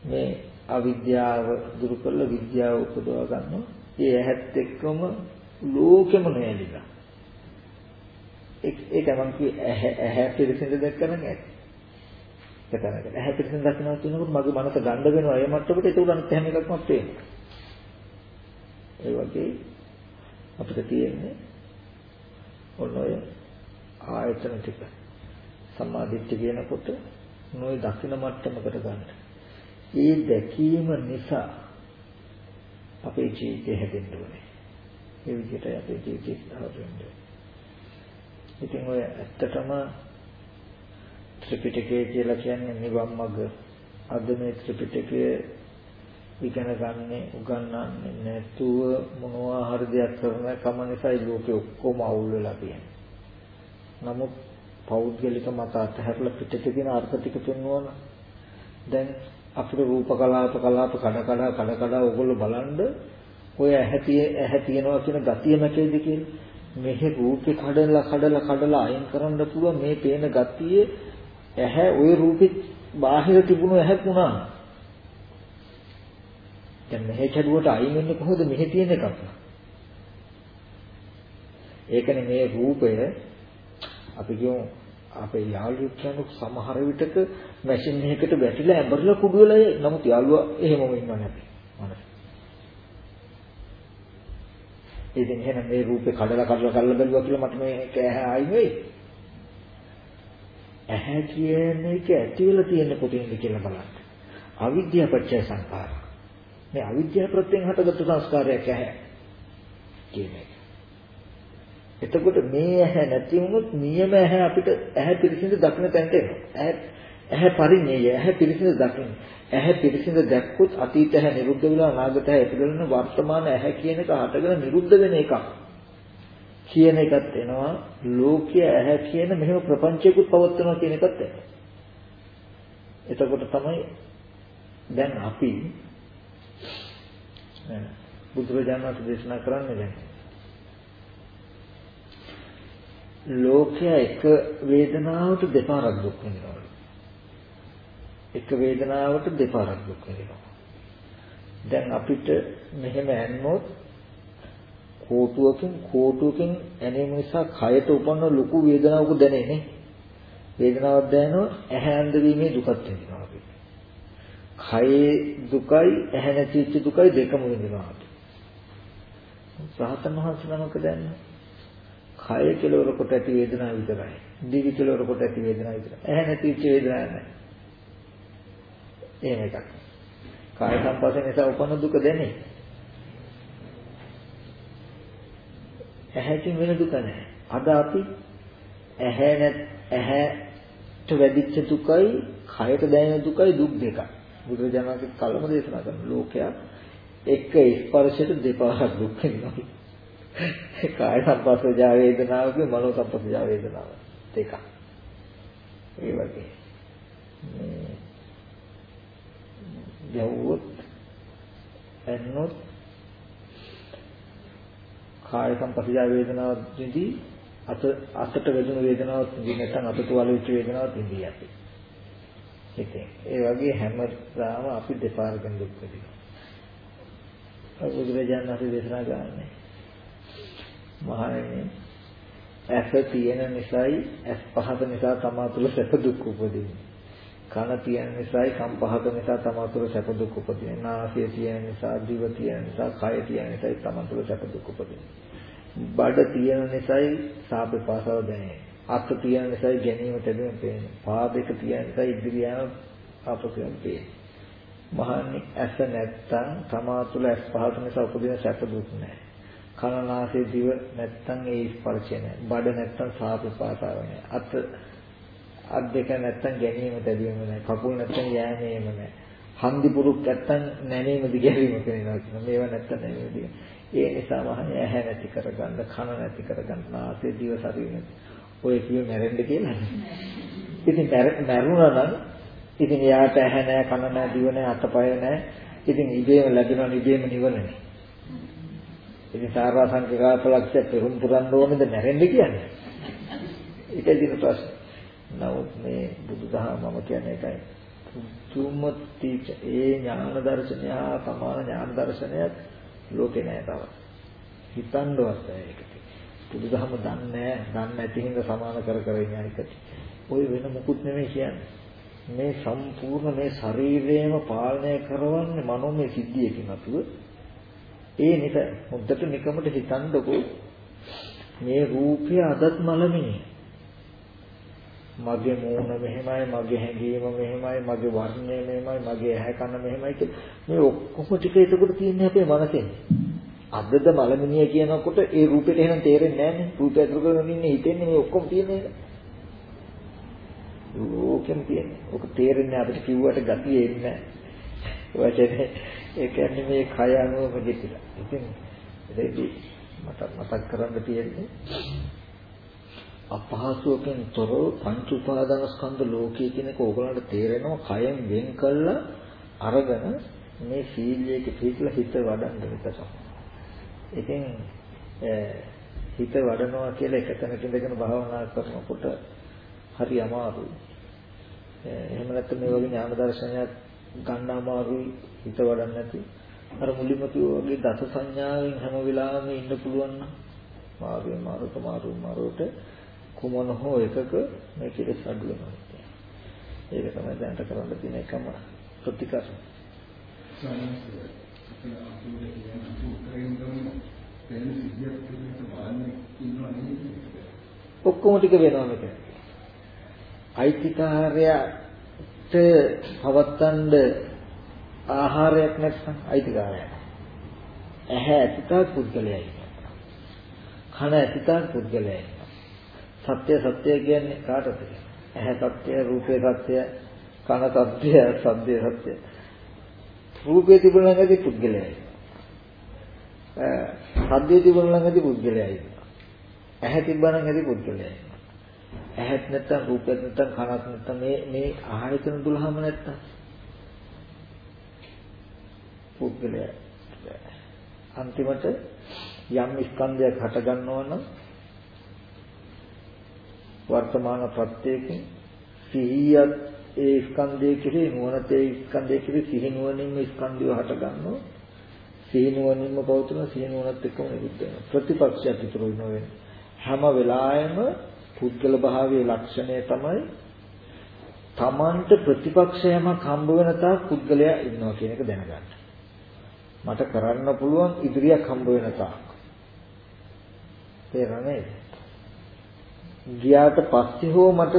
මේ අවිද්‍යාව දුරු කරලා විද්‍යාව උපදවා ගන්නවා. ඒ ඇහත් එක්කම ලෝකෙම නෑලිලා. ඒක මම කිය ඇහැ ඇහැ පිළිසිඳ දැක්කම ඇත්ත. තැනකට. ඇහැ පිටින් දකිනවා කියනකොට මගේ මනස ගන්න වෙනවා ඒ මට්ටමට ඒක උඩන් හැම එකක්ම පේනවා. ඒ වගේ අපිට තියෙන්නේ ඔන්න ඔය ආයතන ටික. සම්මාදිට්ඨිය කියනකොට නොයි දකින මට්ටමකට ගන්න. ඒ දැකීම නිසා අපේ ජීවිතය හැදෙන්න ඕනේ. ඒ විදිහට අපේ ජීවිතය හදන්න. ඉතින් ඔය ඇත්තටම ත්‍රිපිටකය කියලා කියන්නේ නිවන් මඟ. අද මේ ත්‍රිපිටකය ඉගෙන ගන්න උගන්වන්නේ නැතුව මොනවා හරි දෙයක් කරන කම නිසා ලෝකෙ ඔක්කොම අවුල් වෙලා තියෙනවා. නමුත් පෞද්ගලික මත අතහැරලා පිටේ තියෙන අර්ථ ටික පෙන්වන දැන් අපිට රූප කලාප කලාප කඩ කඩ කඩ කඩ ඕගොල්ලෝ බලන්න ඔය ඇහැ ඇහැ තියනවා කියන ගතිය නැකේද කියලා මෙහි රූපේ කඩලා කඩලා කඩලා අයින් කරන්න පුළුවන් මේ පේන ගතියේ ඇහැ ওই රූපෙ බාහිර තිබුණු ඇහැක් වුණා. දැන් මෙහෙ කැඩුවට අයින් වෙන්නේ කොහොමද මෙහෙ තියෙන එකක්. ඒකනේ මේ රූපය අපි කියමු අපේ යාළුවෙක් කියනු සමහර විටක මැෂින් එකකට වැටිලා ඇඹරලා කුඩු වෙලා නමුත් යාළුවා එහෙමම ඉන්නව නැති. මනස. ඉතින් එහෙනම් මේ රූපේ කඩලා කඩලා කඩලා බැලුවා කියලා මට මේ කෑහ ආයි නෙවෙයි. ඇහැ කියන එක ඇති වෙලා තියෙන කොටින්ද කියලා බලන්න. අවිද්‍යාව පත්‍ය සංකාර. මේ අවිද්‍යාව ප්‍රත්‍යයෙන් හටගත්තු සංස්කාරයක් ඇහැ කියන එක. එතකොට මේ ඇහැ නැති වුණොත් නියම ඇහැ අපිට ඇහැ පිරිසිදු දක්න තැනට එනවා. ඇහැ ඇහැ පරිණේය ඇහැ පිරිසිදු දක්න. ඇහැ පිරිසිදු දැක්කොත් අතීත ඇහැ නිරුද්ධ වෙලා අනාගත ඇහැ ඉපදෙන වර්තමාන ඇහැ කියන එක හටගෙන නිරුද්ධ වෙන එකක්. කියන එකත් එනවා ලෝකයේ ඇහැ කියන මෙහෙම ප්‍රපංචයකුත් පවත්වනවා කියන එකත් එනවා. එතකොට තමයි දැන් අපි බුදුරජාණන් වහන්සේ දේශනා කරන්නේ දැන් ලෝකයේ එක වේදනාවට දෙපාරක් දුක් විඳිනවා. එක වේදනාවට දෙපාරක් දුක් විඳිනවා. දැන් අපිට මෙහෙම ඇන්නොත් කෝටුවකින් කෝටුවකින් ඇනීම නිසා කයට උපන්න ලොකු වේදනාවක් දැනෙන්නේ. වේදනාවක් දැනෙනවා ඇහැ ඇඳීමේ දුකත් වෙනවා අපි. කයේ දුකයි ඇහැ නැතිච්ච දුකයි දෙකම වෙනවා අපි. සහතන් වහන්සේ නමක දැන්න. කය කෙලවර කොට ඇති වේදනාව විතරයි. දිවි කෙලවර කොට ඇති වේදනාව විතරයි. ඇහැ නැතිච්ච වේදනාවක් නැහැ. එහෙම එකක්. කාය සංපස්සේ නිසා උපන්න දුක දැනේ. ඇහැකින් වෙන දුක නැහැ. අද අපි ඇහැ නැත් ඇහැට වැඩිච්ච දුකයි, කයට දැනෙන දුකයි දුක් දෙකක්. බුදුරජාණන්ගේ කලම දේශනා කරන ලෝකයා එක ස්පර්ශයට දෙපාරක් දුක් වෙනවා. [laughs] කාය සංපස්සජා වේදනාවක මනෝ සංපස්සජා වේදනාව දෙකක්. ඒ වගේ. මේ යවුවොත් එන්නොත් කාය සංපස්සජා වේදනාව විඳි අත අතට වැදුණු වේදනාවක් විඳි නැත්නම් අත තුවාල වෙච්ච වේදනාවක් විඳි අපි. ඉතින් ඒ වගේ හැමදාම අපි දෙපාරකින් දුක් විඳිනවා. බුදුරජාණන් වහන්සේ දේශනා කරන්නේ මහණෙනි ඇස තියෙන නිසායි ඇස් පහත නිසා තමා තුළ සැප දුක් උපදින්නේ. කන තියෙන නිසායි කන් පහත නිසා තමා තුළ සැප දුක් උපදින්නේ. නාසය තියෙන නිසා, දිව තියෙන නිසා, කය තියෙන නිසායි තමා තුළ සැප දුක් උපදින්නේ. බඩ තියෙන නිසායි සාපේ පාසව දැනෙන්නේ. අත් තියෙන නිසායි ගැනීම තැබෙන පේන්නේ. පාදයක තියෙන නිසා ඉදිරියම අපසෙන් පේන්නේ. මහන්නේ ඇස නැත්තම් තමා තුළ ඇස් පහත නිසා උපදින සැප දුක් නැහැ. කන නාසය දිව නැත්තම් ඒ ස්පර්ශය නැහැ. බඩ නැත්තම් සාප පාසාව නැහැ. අත අත් දෙක නැත්තම් ගැනීම තැබීම නැහැ. කකුල් නැත්තම් යෑමේම නැහැ. හන්දි පුරුක් නැත්තම් නැනීම දිගැරීම කියනවා කියන මේවා නැත්තම් නැනීම ඒ නිසා මහන්නේ ඇහැ නැති කරගන්න, කන නැති කරගන්න, නාසය දිව ශරීරය ඔය කිය මැරෙන්න කියලා. ඉතින් මැරුණා නම් ඉතින් එයාට ඇහැ නැහැ, කන නැහැ, දිව නැහැ, අතපය නැහැ. ඉතින් ඉබේම ලැබෙනවා ඉබේම නිවනනේ. ඉතින් සාරා සංකේකාපලක්ෂ පෙරම් පුරන්න ඕනේද නැරෙන්න කියන්නේ. ඒකයි දින ප්‍රශ්න. නමුත් මේ බුදුදහම මම කියන්නේ ඒකයි. තුම්මති ඒ ඥාන දර්ශනය හා සමාන ඥාන දර්ශනයක් ලෝකේ නැහැ තව. හිතන්නවත් ඒකට. බුදුදහම දන්නේ නැහැ, දන්නේ නැති හින්දා සමාන කර කර ඉන්නේ ඒකට. ওই වෙන මුකුත් නෙමෙයි කියන්නේ. මේ සම්පූර්ණ මේ ශරීරයම පාලනය කරවන්නේ මනෝමය සිද්ධියකින් අතුව ඒ නිසා මුද්දට නිකමට හිතන්නකෝ මේ රූපය අදත් මලමිනේ මගේ මූණ මෙහෙමයි මගේ හැඟීම මෙහෙමයි මගේ වර්ණය මෙහෙමයි මගේ ඇහැ කන මෙහෙමයි මේ ඔක්කොම ටික එතකොට තියෙන්නේ අපේ මනසෙන්. අදද මලමිනිය කියනකොට ඒ රූපෙට එහෙනම් තේරෙන්නේ නැහැ නේ. රූපය අතුරු කරගෙන ඉන්නේ හිතෙන්නේ මේ ඔක්කොම තියෙන්නේ ඕකෙම තියෙන්නේ. ඔක තේරෙන්නේ අපිට කිව්වට ගතිය එන්නේ නැහැ. වචනේ ඒ කියන්නේ මේ කය අනුව මෙදිලා. ඉතින් ඒකදී මට මතක් කරන්න තියෙන්නේ අපහසුවකින් තොරව පංච උපාදාන ස්කන්ධ ලෝකයේ කියන එක ඕගලන්ට තේරෙනවා කයෙන් වෙන් කළා අරගෙන මේ සීලයක පිළිපලා හිත වඩන්න විතරක්. ඉතින් හිත වඩනවා කියලා එක තැනක ඉඳගෙන භාවනා කරනකොට හරි අමාරුයි. එහෙම නැත්නම් මේ වගේ ඥාන දර්ශනයක් ගන්න අමාරුයි හිත වඩන්න නැති. අර මුලින්ම කිව්වා වගේ දස සංඥාවෙන් හැම වෙලාවෙම ඉන්න පුළුවන් නම් මාරුවේ මාරුට මාරුව මාරුවට කුමන හෝ එකක මේ කෙලෙස් අඩු වෙනවා. ඒක තමයි දැනට කරන්න තියෙන එකම ප්‍රතිකාරය. ඔක්කොම ටික වෙනවා මෙතන. අයිතිකාරයට පවත්තන්න ආහාරයක් නැත්නම් අයිතිකාරයක්. ඇහැ ඇතිතාක් පුද්ගලයයි. කන ඇතිතාක් පුද්ගලයයි. සත්‍ය සත්‍ය කියන්නේ කාටද? ඇහැ සත්‍ය, රූපේ සත්‍ය, කන සත්‍ය, ශබ්දේ සත්‍ය. රූපේ තිබුණා නම් ඇති පුද්ගලයයි. ශබ්දේ තිබුණා නම් ඇති පුද්ගලයයි. ඇහැ තිබ්බා නම් ඇති පුද්ගලයයි. ඇහත් නැත්තම් රූපත් නැත්තම් කනත් නැත්තම් මේ මේ ආයතන 12ම නැත්තම් පුද්ගලයා අන්තිමට යම් ස්කන්ධයක් හට ගන්නවා නම් වර්තමාන ප්‍රත්‍යයෙන් සිහියත් ඒ ස්කන්ධයේ කෙරේ නුවණත් ඒ ස්කන්ධයේ කෙරේ සිහි නුවණින්ම ස්කන්ධය හට ගන්නවා සිහි නුවණින්ම පවතුන සිහි නුවණත් එක්කම නිරුද්ධ වෙනවා ප්‍රතිපක්ෂයක් ඉතුරු වෙනවා හැම වෙලාවෙම පුද්ගල භාවයේ ලක්ෂණය තමයි තමන්ට ප්‍රතිපක්ෂයමක් හම්බ වෙන තාක් පුද්ගලයා ඉන්නවා කියන එක දැනගන්න. මට කරන්න පුළුවන් ඉදිරියක් හම්බ වෙන තාක්. තේරෙන්නේ? ගියාට පස්සේ හෝ මට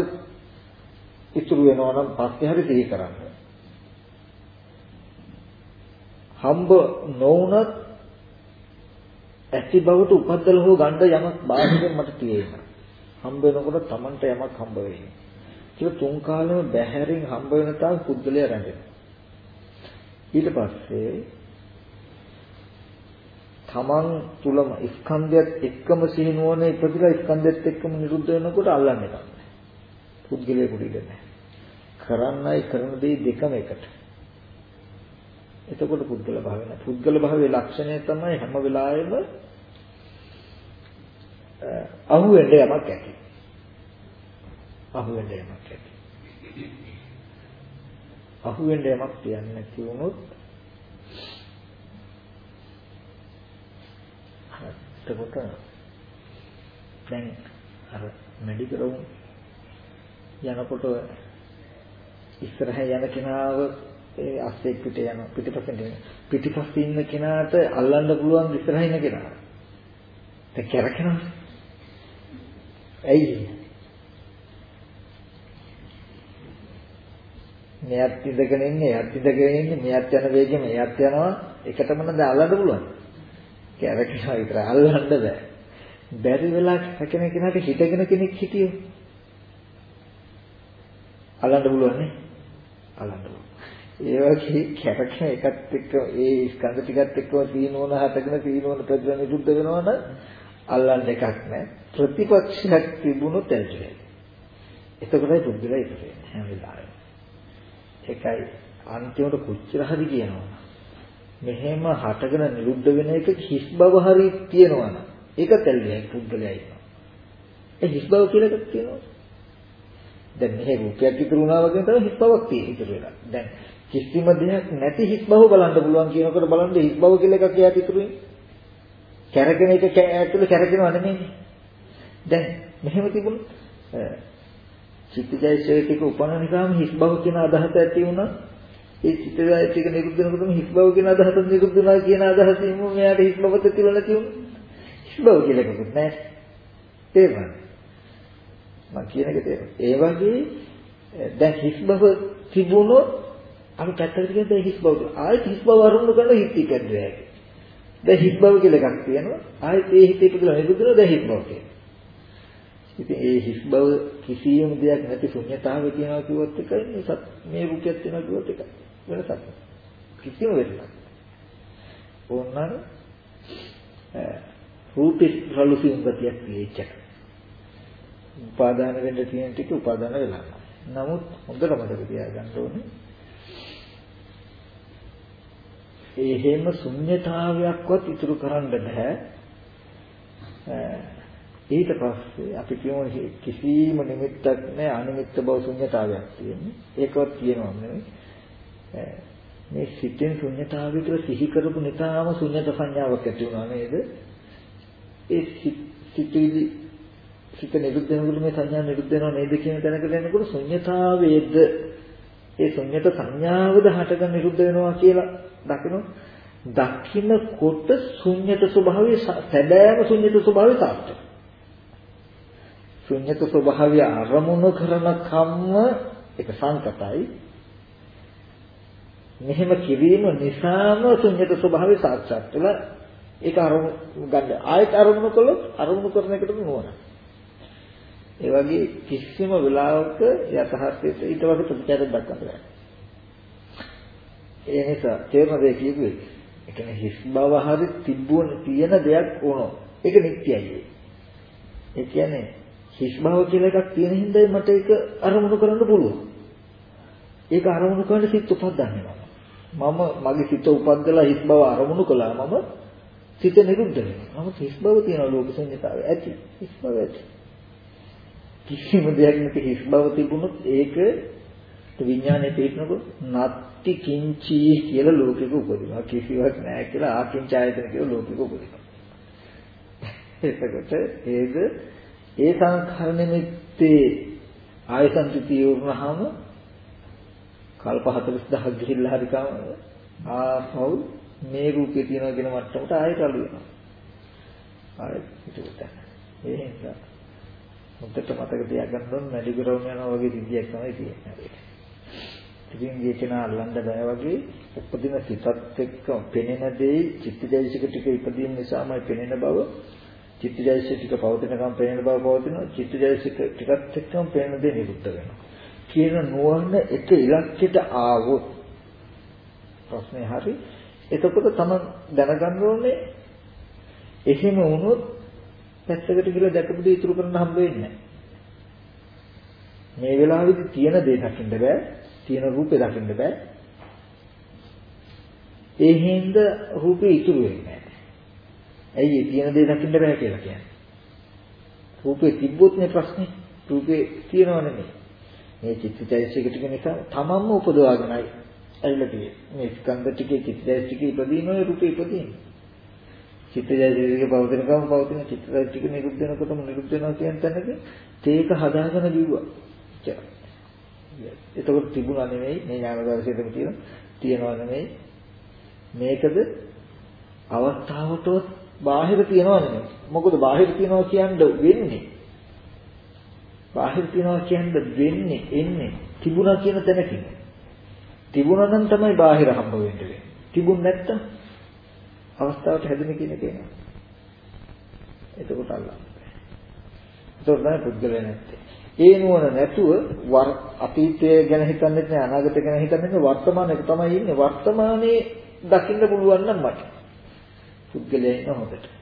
ඉතුරු වෙනවා නම් පස්සේ හරි සිහි කරන්න. හම්බ නොවුනත් ඇති බවට උපද්දල හෝ ගන්න යමක් බාහිරින් මට තියෙනවා. හම්බ වෙනකොට Tamanට යමක් හම්බ වෙන්නේ. ඒක තුන් කාලෙම බැහැරින් හම්බ වෙන තාක් පුද්ගලයා රැඳෙනවා. ඊට පස්සේ තමන් තුලම ස්කන්ධයත් එක්කම සිහිනුවන ඉපදිලා ස්කන්ධයත් එක්කම නිරුද්ධ වෙනකොට අල්ලන්නේ නැහැ. පුද්ගලයෙකුට ඉඩ නැහැ. කරන්නයි කරන දේ දෙකම එකට. එතකොට පුද්ගල භාවය නැහැ. පුද්ගල භාවයේ ලක්ෂණය තමයි හැම වෙලාවෙම අහුවෙන්න යමක් ඇති. අහුවෙන්න යමක් ඇති. අහුවෙන්න යමක් තියන්නේ නැති වුණොත් එතකොට දැන් අර මෙඩිකල් යනකොට ඉස්සරහ යන කෙනාව ඒ අස්සෙක් පිට යන පිටිපස්සෙන් පිටිපස්සේ ඉන්න කෙනාට අල්ලන්න පුළුවන් ඉස්සරහ ඉන්න කෙනා. දැන් කැරකෙනවා. ඇයි? මෙයත් ඉඳගෙන ඉන්නේ, එයත් ඉඳගෙන ඉන්නේ, මෙයත් යන වේගෙම එයත් යනවා. එකටම නේද අල්ලන්න පුළුවන්. කැරකෙනවා විතර අල්ලන්න බෑ. බැරි වෙලා කැරකෙන කෙනාට හිටගෙන කෙනෙක් හිටියෝ. අල්ලන්න පුළුවන් නේ? අල්ලන්න පුළුවන්. ඒ වගේ කැරකෙන එකත් එක්ක ඒ ස්කන්ධ ටිකත් එක්කම සීනෝන හටගෙන සීනෝන ප්‍රතිල නිරුද්ධ වෙනවනම් අල්ලන්න එකක් නැහැ. ප්‍රතිපක්ෂයක් තිබුණොත් ඇතුලේ. එතකොටයි පුදුලා ඉතුරු වෙන්නේ හැම වෙලාවෙම. ඒකයි අන්තිමට කොච්චර හරි කියනවා. මෙහෙම හටගෙන නිරුද්ධ වෙන එක හිස් බව හරි තියෙනවනම් ඒක තැල්ලයි පුදුලයි ඉන්නවා. ඒ හිස් බව කියලා එකක් තියෙනවා. දැන් මෙහෙ රූපයක් ඉතුරු වුණා වගේ තමයි හිස් බවක් තියෙන්නේ ඉතුරු වෙලා. දැන් කිසිම දෙයක් නැති හිස් බව බලන්න පුළුවන් කියනකොට බලන්න හිස් බව කියලා එකක් එයාට ඉතුරු වෙන්නේ. කැරගෙන එක ඇතුළේ කැරගෙනව නෙමෙයි. දැන් මෙහෙම තිබුණොත් චිත්තජයසික උපන්න නිසාම හිස් බව කියන අදහස ඇති වුණා. ඒ චිත්තජයසික නිරුද්ධ වෙනකොටම හිස් බව කියන අදහස නිරුද්ධ වුණා කියන අදහසින්ම මෙයාට හිස් බවත් ඇතිවලා නැති වුණා. හිස් බව කියලා එකකුත් නැහැ. තේරුණාද? මම කියන එක තේරුණා. ඒ වගේ දැන් හිස් බව තිබුණොත් අපි පැත්තකට ගියොත් දැන් හිස් බව ආයෙත් හිස් බව අරුණු කරන හිත ඉකද්දේ හැකි. දැන් හිස් බව කියලා එකක් තියෙනවා. ආයෙත් ඒ හිතේ ඉපදලා නිරුද්ධ දැන් හිස් බව තියෙනවා. ඉතින් ඒ හිස් බව කිසියම් දෙයක් නැති ශුන්‍යතාවය කියනවා කිව්වොත් එකයි මේ සත් මේ රූපයක් තියෙනවා කිව්වොත් එකයි. වෙනසක්. කිසිම වෙනසක්. ඕනනම් රූපේ රළු සිංගතියක් තියෙච්ච. උපාදාන වෙන්න තියෙන ටික උපාදාන වෙලා. නමුත් හොඳට මතක තියාගන්න ඕනේ එහෙම ශුන්්‍යතාවයක්වත් ඉතුරු කරන්න බෑ. ඊට පස්සේ අපි කියමු කිසිම නිමිත්තක් නැහැ අනිමිත්ත බව ශුන්්‍යතාවයක් තියෙන්නේ. ඒකවත් කියනවා නෙවෙයි. මේ සිතෙන් ශුන්්‍යතාවය කියලා සිහි කරපු නිතාම ශුන්්‍යත සංඥාවක් ඇති වුණා නේද? ඒ සිතේදී සිත නිරුද්ධ වෙනකොට මේ සංඥා නිරුද්ධ වෙනව නේද කියන තැනකට එනකොට ශුන්්‍යතාවයේද ඒ ශුන්්‍යත සංඥාවද හටගෙන නිරුද්ධ වෙනවා කියලා දකින්න දකින්නකොට ශුන්්‍යත ස්වභාවය සැබෑම ශුන්්‍යත ස්වභාවය සාර්ථක. ශුන්්‍යත ස්වභාවය අරමුණු කරන කම්ම එක සංකතයි. මෙහෙම කිරීම නිසාම ශුන්්‍යත ස්වභාවය සාක්ෂාත් වෙලා ඒක අරමුණු ගන්න. ආයෙත් අරමුණු කළොත් අරමුණු කරන එකට නුවණ. ඒ වගේ කිසිම වෙලාවක යථාර්ථයට ඊට වගේ ප්‍රතිචාරයක් දක්වන්න බෑ. ඒ නිසා තේරෙන දේ කියුවේ ඒ කියන්නේ හිස් බව හරි තිබුණ තියෙන දෙයක් වුණොත් ඒක නිට්ටයයි. ඒ කියන්නේ හිස් බව කියලා එකක් තියෙන හින්දා මට ඒක අරමුණු කරන්න පුළුවන්. ඒක අරමුණු කරන්න සිත් උපදින්නේ මම. මම මගේ සිත උපද්දලා හිස් බව අරමුණු කළා මම සිත නිරුද්ධ වෙනවා. නමුත් හිස් බව තියෙන ලෝක සංඥාව ඇති. හිස් බව ඇති. කිසිම දෙයක් නැති හිස් බව තිබුණොත් ඒක විඥානයේ තේරෙනකොට නත්ති කිංචි කියලා ලෝකෙක උපදිනවා. කිසිවක් නැහැ කියලා ආකින්චායතන කියලා ලෝකෙක උපදිනවා. එතකොට ඒද ඒ සංඛාර නිමිත්තේ ආයසන්තිතිය වුණාම කල්ප 40000ක් ගිහිල්ලා හරි කම ආපහු මේ රූපේ තියෙනවා කියන මට්ටමට ආයෙත් අලු වෙනවා. ආයෙත් පිටුට. ඒ නිසා මුත්තට මතක තියාගන්න ඕන මැඩි ග්‍රවුන්ඩ් යනවා වගේ විදියක් තමයි තියෙන්නේ. ඉතින් මේකන අල්ලන්න බෑ වගේ උපදින සිතත් එක්ක පෙනෙන දේ චිත්තජයසික ටික ඉපදීම නිසාමයි පෙනෙන බව චිත්තජයසික ටික පවතිනකම් පෙනෙන බව පවතින චිත්තජයසික ටිකත් එක්කම පෙනෙන දේ නිරුද්ධ වෙනවා කියන නුවණ එක ඉලක්කයට ආවොත් ප්‍රශ්නේ හරි එතකොට තමයි දැනගන්න ඕනේ එහෙම වුණොත් පැත්තකට ගිහලා දැකපු දේ ඉතුරු කරන්න හම්බ වෙන්නේ මේ වෙලාවේදී තියෙන දේ දකින්න බෑ තියෙන රූපේ දකින්න බෑ. ඒ හින්ද රූපේ ඉතුරු වෙන්නේ නැහැ. ඇයි ඒ තියෙන දේ දකින්න බෑ කියලා කියන්නේ? රූපේ තිබ්බොත් නේ ප්‍රශ්නේ. රූපේ තියෙනව නෙමෙයි. මේ චිත්තචෛතසික ටික නිසා තමන්ම උපදවාගෙනයි ඇවිල්ලා තියෙන්නේ. මේ ස්කන්ධ ටිකේ චිත්තචෛතසික ඉපදීම රූපේ ඉපදීම. චිත්තචෛතසික පවතිනකම පවතින චිත්තචෛතසික නිරුද්ධ වෙනකොටම නිරුද්ධ වෙනවා කියන තැනක තේක හදාගෙන දිව්වා. එතකොට තිබුණා නෙමෙයි මේ ඥාන දර්ශනයේම තියෙන තියනවා නෙමෙයි මේකද අවස්ථාවටවත් බාහිර තියනවා නෙමෙයි මොකද බාහිර තියනවා කියන්න වෙන්නේ බාහිර තියනවා කියන්න වෙන්නේ එන්නේ තිබුණා කියන තැනකින්. තිබුණා නම් තමයි බාහිර හම්බ වෙන්නේ තිබුණ නැත්තම් අවස්ථාවට හැදෙන කියන එක එනවා. එතකොට අල්ලන්න එතකොට තමයි පුද්ගලයා නැත්තේ. ඒ නුවණ නැතුව අතීතය ගැන හිතන්නේ නැහැ අනාගතය ගැන හිතන්නේ නැහැ වර්තමානයේ තමයි ඉන්නේ. වර්තමානයේ දකින්න පුළුවන් නම් මට. පුද්ගලයා ඉන්න හොඳට.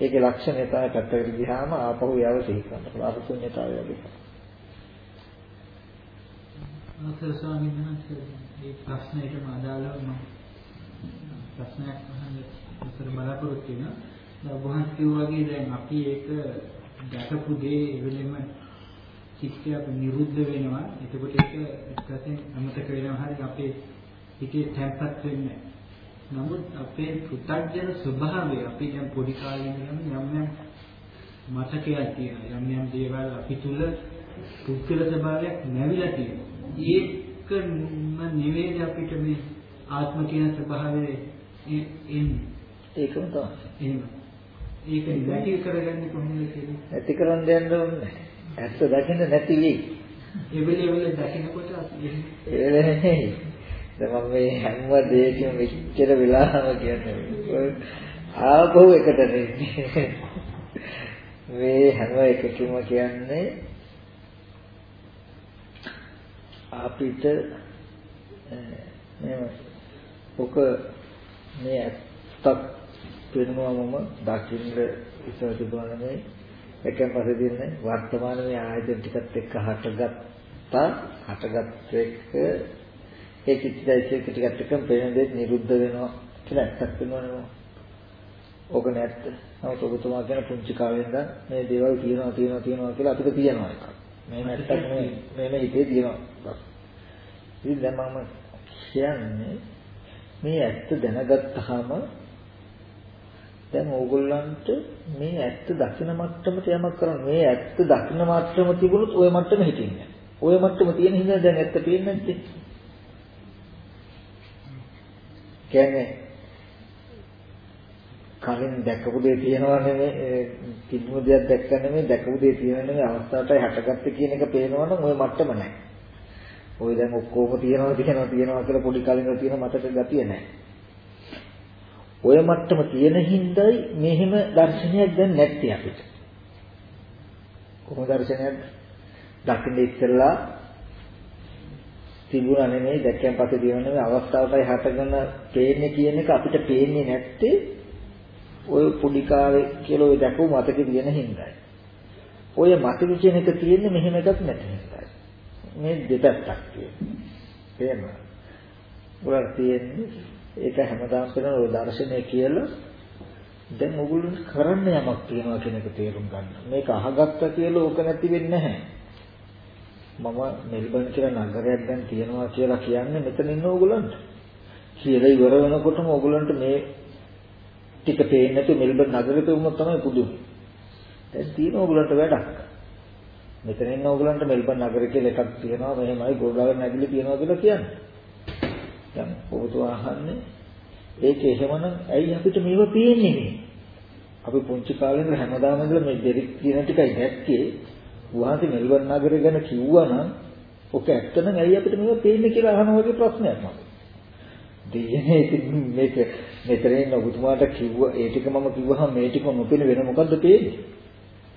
ඒකේ ලක්ෂණය තමයි පැත්තකට ගියාම ආපහු යාව සිහි කරන්න පුළුවන් අර ශුන්‍යතාවය වගේ ආසර ස්වාමීන් වහන්සේ මේ ප්‍රශ්නෙටම අදාළව මම ප්‍රශ්නයක් අහන්න ඉස්සර බලාපොරොත්තු වෙනවා. දැන් වහන්සේ කිව්වා වගේ දැන් අපි ඒක දැකපු දේ එවෙලෙම චිත්තය නිරුද්ධ වෙනවා. එතකොට ඒක එක්කසෙන් අමතක වෙනවා. හරි අපේ හිතේ තැම්පත් වෙන්නේ නමුත් අපේ පුතග්ජන ස්වභාවය අපි දැන් පොඩි කාලේ ඉඳන් යම් යම් මතකයක් තියෙනවා. යම් යම් දේවල් අපි තුල පුද්ගල ස්වභාවයක් නැවිලා තියෙනවා. ඒකම නෙවෙයි අපිට මේ ආත්ම කියන ස්වභාවය එන්නේ. ඒකම තමයි. එහෙම. ඒක නැති කරගන්නේ කොහොමද කියන්නේ? නැති කරන්න යන්න ඕනේ. ඇත්ත දකින්න නැති වෙයි. ඒ වෙලේ දකින්නකොට ඒ වෙලේ දැන් මම මේ හැම දෙයකම මෙච්චර වෙලාම කියන්නේ. ආපහු එකට නෙන්නේ. මේ හැම එකකම කියන්නේ අපිට මේ ඔක මේ ඇත්තක් වෙනවා මම දකින්න ඉස්සර තිබුණා නෙමෙයි එකෙන් පස්සේ දින්නේ වර්තමාන මේ ආයතන ටිකත් එක්ක හටගත්තා. හටගත් එක්ක ඒ චිත්තයිසික ටිකත් එක්ක පේන දෙයක් නිරුද්ධ වෙනවා කියලා ඇත්තක් වෙනවනේ ඕක නැත්ත නමුත් ඔබතුමා කියන පුංචි කාලේ ඉඳන් මේ දේවල් තියෙනවා තියෙනවා තියෙනවා කියලා අපිට තියෙනවා එකක් මේ නැත්තක් මේ මේ හිතේ තියෙනවා ඉතින් දැන් මම කියන්නේ මේ ඇත්ත දැනගත්තාම දැන් ඕගොල්ලන්ට මේ ඇත්ත දකින මට්ටමට යමක් කරන්න මේ ඇත්ත දකින මට්ටම තිබුණොත් ওই මට්ටම හිටින්නේ. ওই මට්ටම තියෙන හින්දා දැන් ඇත්ත පේන්නේ නැත්තේ. කියන්නේ කලින් දැකපු දේ තියෙනවා නෙමෙයි තිබුණු දෙයක් දැක්ක නෙමෙයි දැකපු දේ තියෙන නෙමෙයි අවස්ථාවටයි හටගත්ත කියන එක පේනවනම් ওই මට්ටම නැහැ. ওই දැන් ඔක්කොම තියෙනවා තියෙනවා තියෙනවා කියලා පොඩි කලින් තියෙන මතක ගතිය නැහැ. ඔය මට්ටම තියෙන හින්දායි මෙහෙම දර්ශනයක් දැන් නැත්තේ අපිට. කොහොම දර්ශනයක් දකින්න ඉස්සෙල්ලා තිබුණා නෙමෙයි දැක්කන් පස්සේ දිනන නෙමෙයි අවස්ථාවටයි හටගෙන පේන්නේ කියන එක අපිට පේන්නේ නැත්තේ ඔය පොඩි කාලේ කියලා ඔය දැකපු මතකෙ තියෙන හින්දායි. ඔය මතක කියන එක තියෙන්නේ මෙහෙම එකක් නැති හින්දායි. මේ දෙපැත්තක් තියෙනවා. තේරෙනවද? උගල තියෙන්නේ ඒක හැමදාම කරන ඔය දර්ශනය කියලා දැන් ඔගොල්ලෝ කරන්න යමක් තියෙනවා කියන එක තේරුම් ගන්න. මේක අහගත්තා කියලා ඕක නැති වෙන්නේ නැහැ. මම මෙල්බන් කියලා නගරයක් දැන් තියෙනවා කියලා කියන්නේ මෙතන ඉන්න ඕගොල්ලන්ට. කියලා ඉවර වෙනකොටම ඕගොල්ලන්ට මේ ටික පේන්නේ නැතු මෙල්බන් නගරෙට වුණොත් තමයි පුදුමයි. දැන් තියෙන ඕගොල්ලන්ට වැඩක්. මෙතන ඉන්න ඕගොල්ලන්ට මෙල්බන් නගරය කියලා එකක් තියෙනවා මෙහෙමයි ගොඩාක් නැගිලි තියෙනවා කියලා කියන්නේ. දැන් ඔබතුමා අහන්නේ ඒක එහෙමනම් ඇයි අපිට මේව පේන්නේ මේ? අපි පුංචි කාලේ ඉඳලා හැමදාම ඉඳලා මේ දෙරික් කියන ටිකයි දැක්කේ. වහන්සේ මෙල්බන් නගරය ගැන කිව්වනම් ඔක ඇත්තනම් ඇයි අපිට මේව පේන්නේ කියලා අහන වගේ ප්‍රශ්නයක් මම. දෙයනේ මේක මෙතනින් ඔබතුමාට කිව්වා ඒ ටික මම කිව්වහම මේ ටික නොපෙන වෙන මොකද්ද පේන්නේ?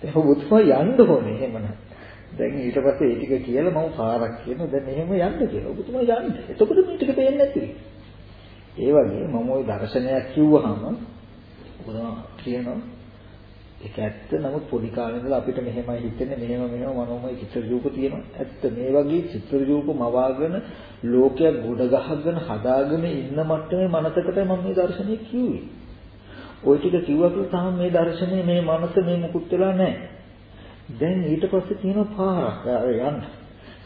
දැන් ඔබතුමා යන්න ඕනේ එහෙමනම්. දැන් ඊට පස්සේ ඒ ටික කියලා මම පාරක් කියනවා දැන් එහෙම යන්න කියලා. ඔබතුමා යන්න. එතකොට මේ ටික පේන්නේ නැති. ඒ වගේ මම ওই දර්ශනයක් කිව්වහම ඔබතුමා කියනවා ඒක ඇත්ත නමුත් පොඩි කාලේ ඉඳලා අපිට මෙහෙමයි හිතෙන්නේ මෙහෙම මෙහෙම මනෝමය චිත්‍ර රූප තියෙනවා. ඇත්ත මේ වගේ චිත්‍ර රූප මවාගෙන ලෝකයක් ගොඩ ගහගෙන හදාගෙන ඉන්න මට්ටමේ මනසකටයි මම මේ දර්ශනය කිව්වේ. ওই ටික කිව්වා කියලා තාම මේ දර්ශනේ මේ මනස මේ මුකුත් වෙලා නැහැ. දැන් ඊට පස්සේ තියෙන පාරක් යන්න.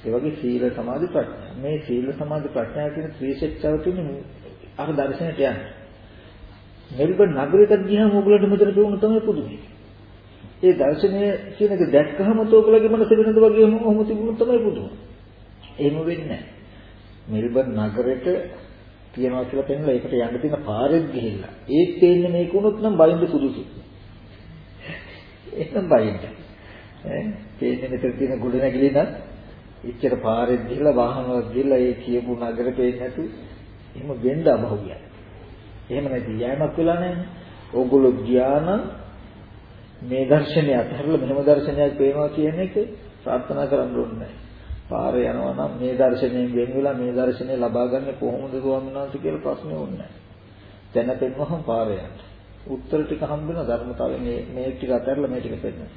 ඒ වගේ සීල සමාධි ප්‍රඥා. මේ සීල සමාධි ප්‍රඥා කියන ත්‍රිශික්ෂාව තියෙන අර දර්ශනයට යන්න. මෙල්බන් නගරයට ගියාම ඕගොල්ලන්ට මෙතන පෙවුන තමයි පුදුමයි. ඒ දර්ශනය කියන එක දැක්කහම තෝගලගේ මනස වෙනද වගේ මොහොම තිබුණොත් තමයි පුදුම. එහෙම වෙන්නේ නැහැ. මෙල්බන් නගරෙට තියනවා කියලා පෙන්නලා ඒකට යන්න තියෙන පාරෙත් ගිහිල්ලා. ඒත් තේන්නේ මේක උනොත් නම් බයින්ද සුදුසු. එහෙනම් බයින්ද. ඈ තේන්නේ මෙතන තියෙන ගොඩ නැගිලි නම් ඉච්චර පාරෙත් ගිහිල්ලා වාහනවල ගිහිල්ලා ඒ කියපු නගරෙ පේන්නේ නැතු. එහෙම වෙන්න අභෞවියයි. එහෙම නැති යෑමක් වෙලා නැහැ. ඕගොල්ලෝ ගියානම් මේ දර්ශනය අතහැරලා මෙහෙම දර්ශනයක් පේනවා කියන එක ප්‍රාර්ථනා කරන්න ඕනේ නැහැ. පාරේ යනවා නම් මේ දර්ශනයෙන් වෙන් වෙලා මේ දර්ශනය ලබා ගන්න කොහොමද ස්වාමීන් වහන්සේ කියලා ප්‍රශ්නේ ඕනේ නැහැ. දැන පෙන්වහම පාරේ යන්න. උත්තර ටික හම්බ වෙන ධර්මතාවය මේ මේ ටික අතහැරලා මේ ටික පෙන්වන්න.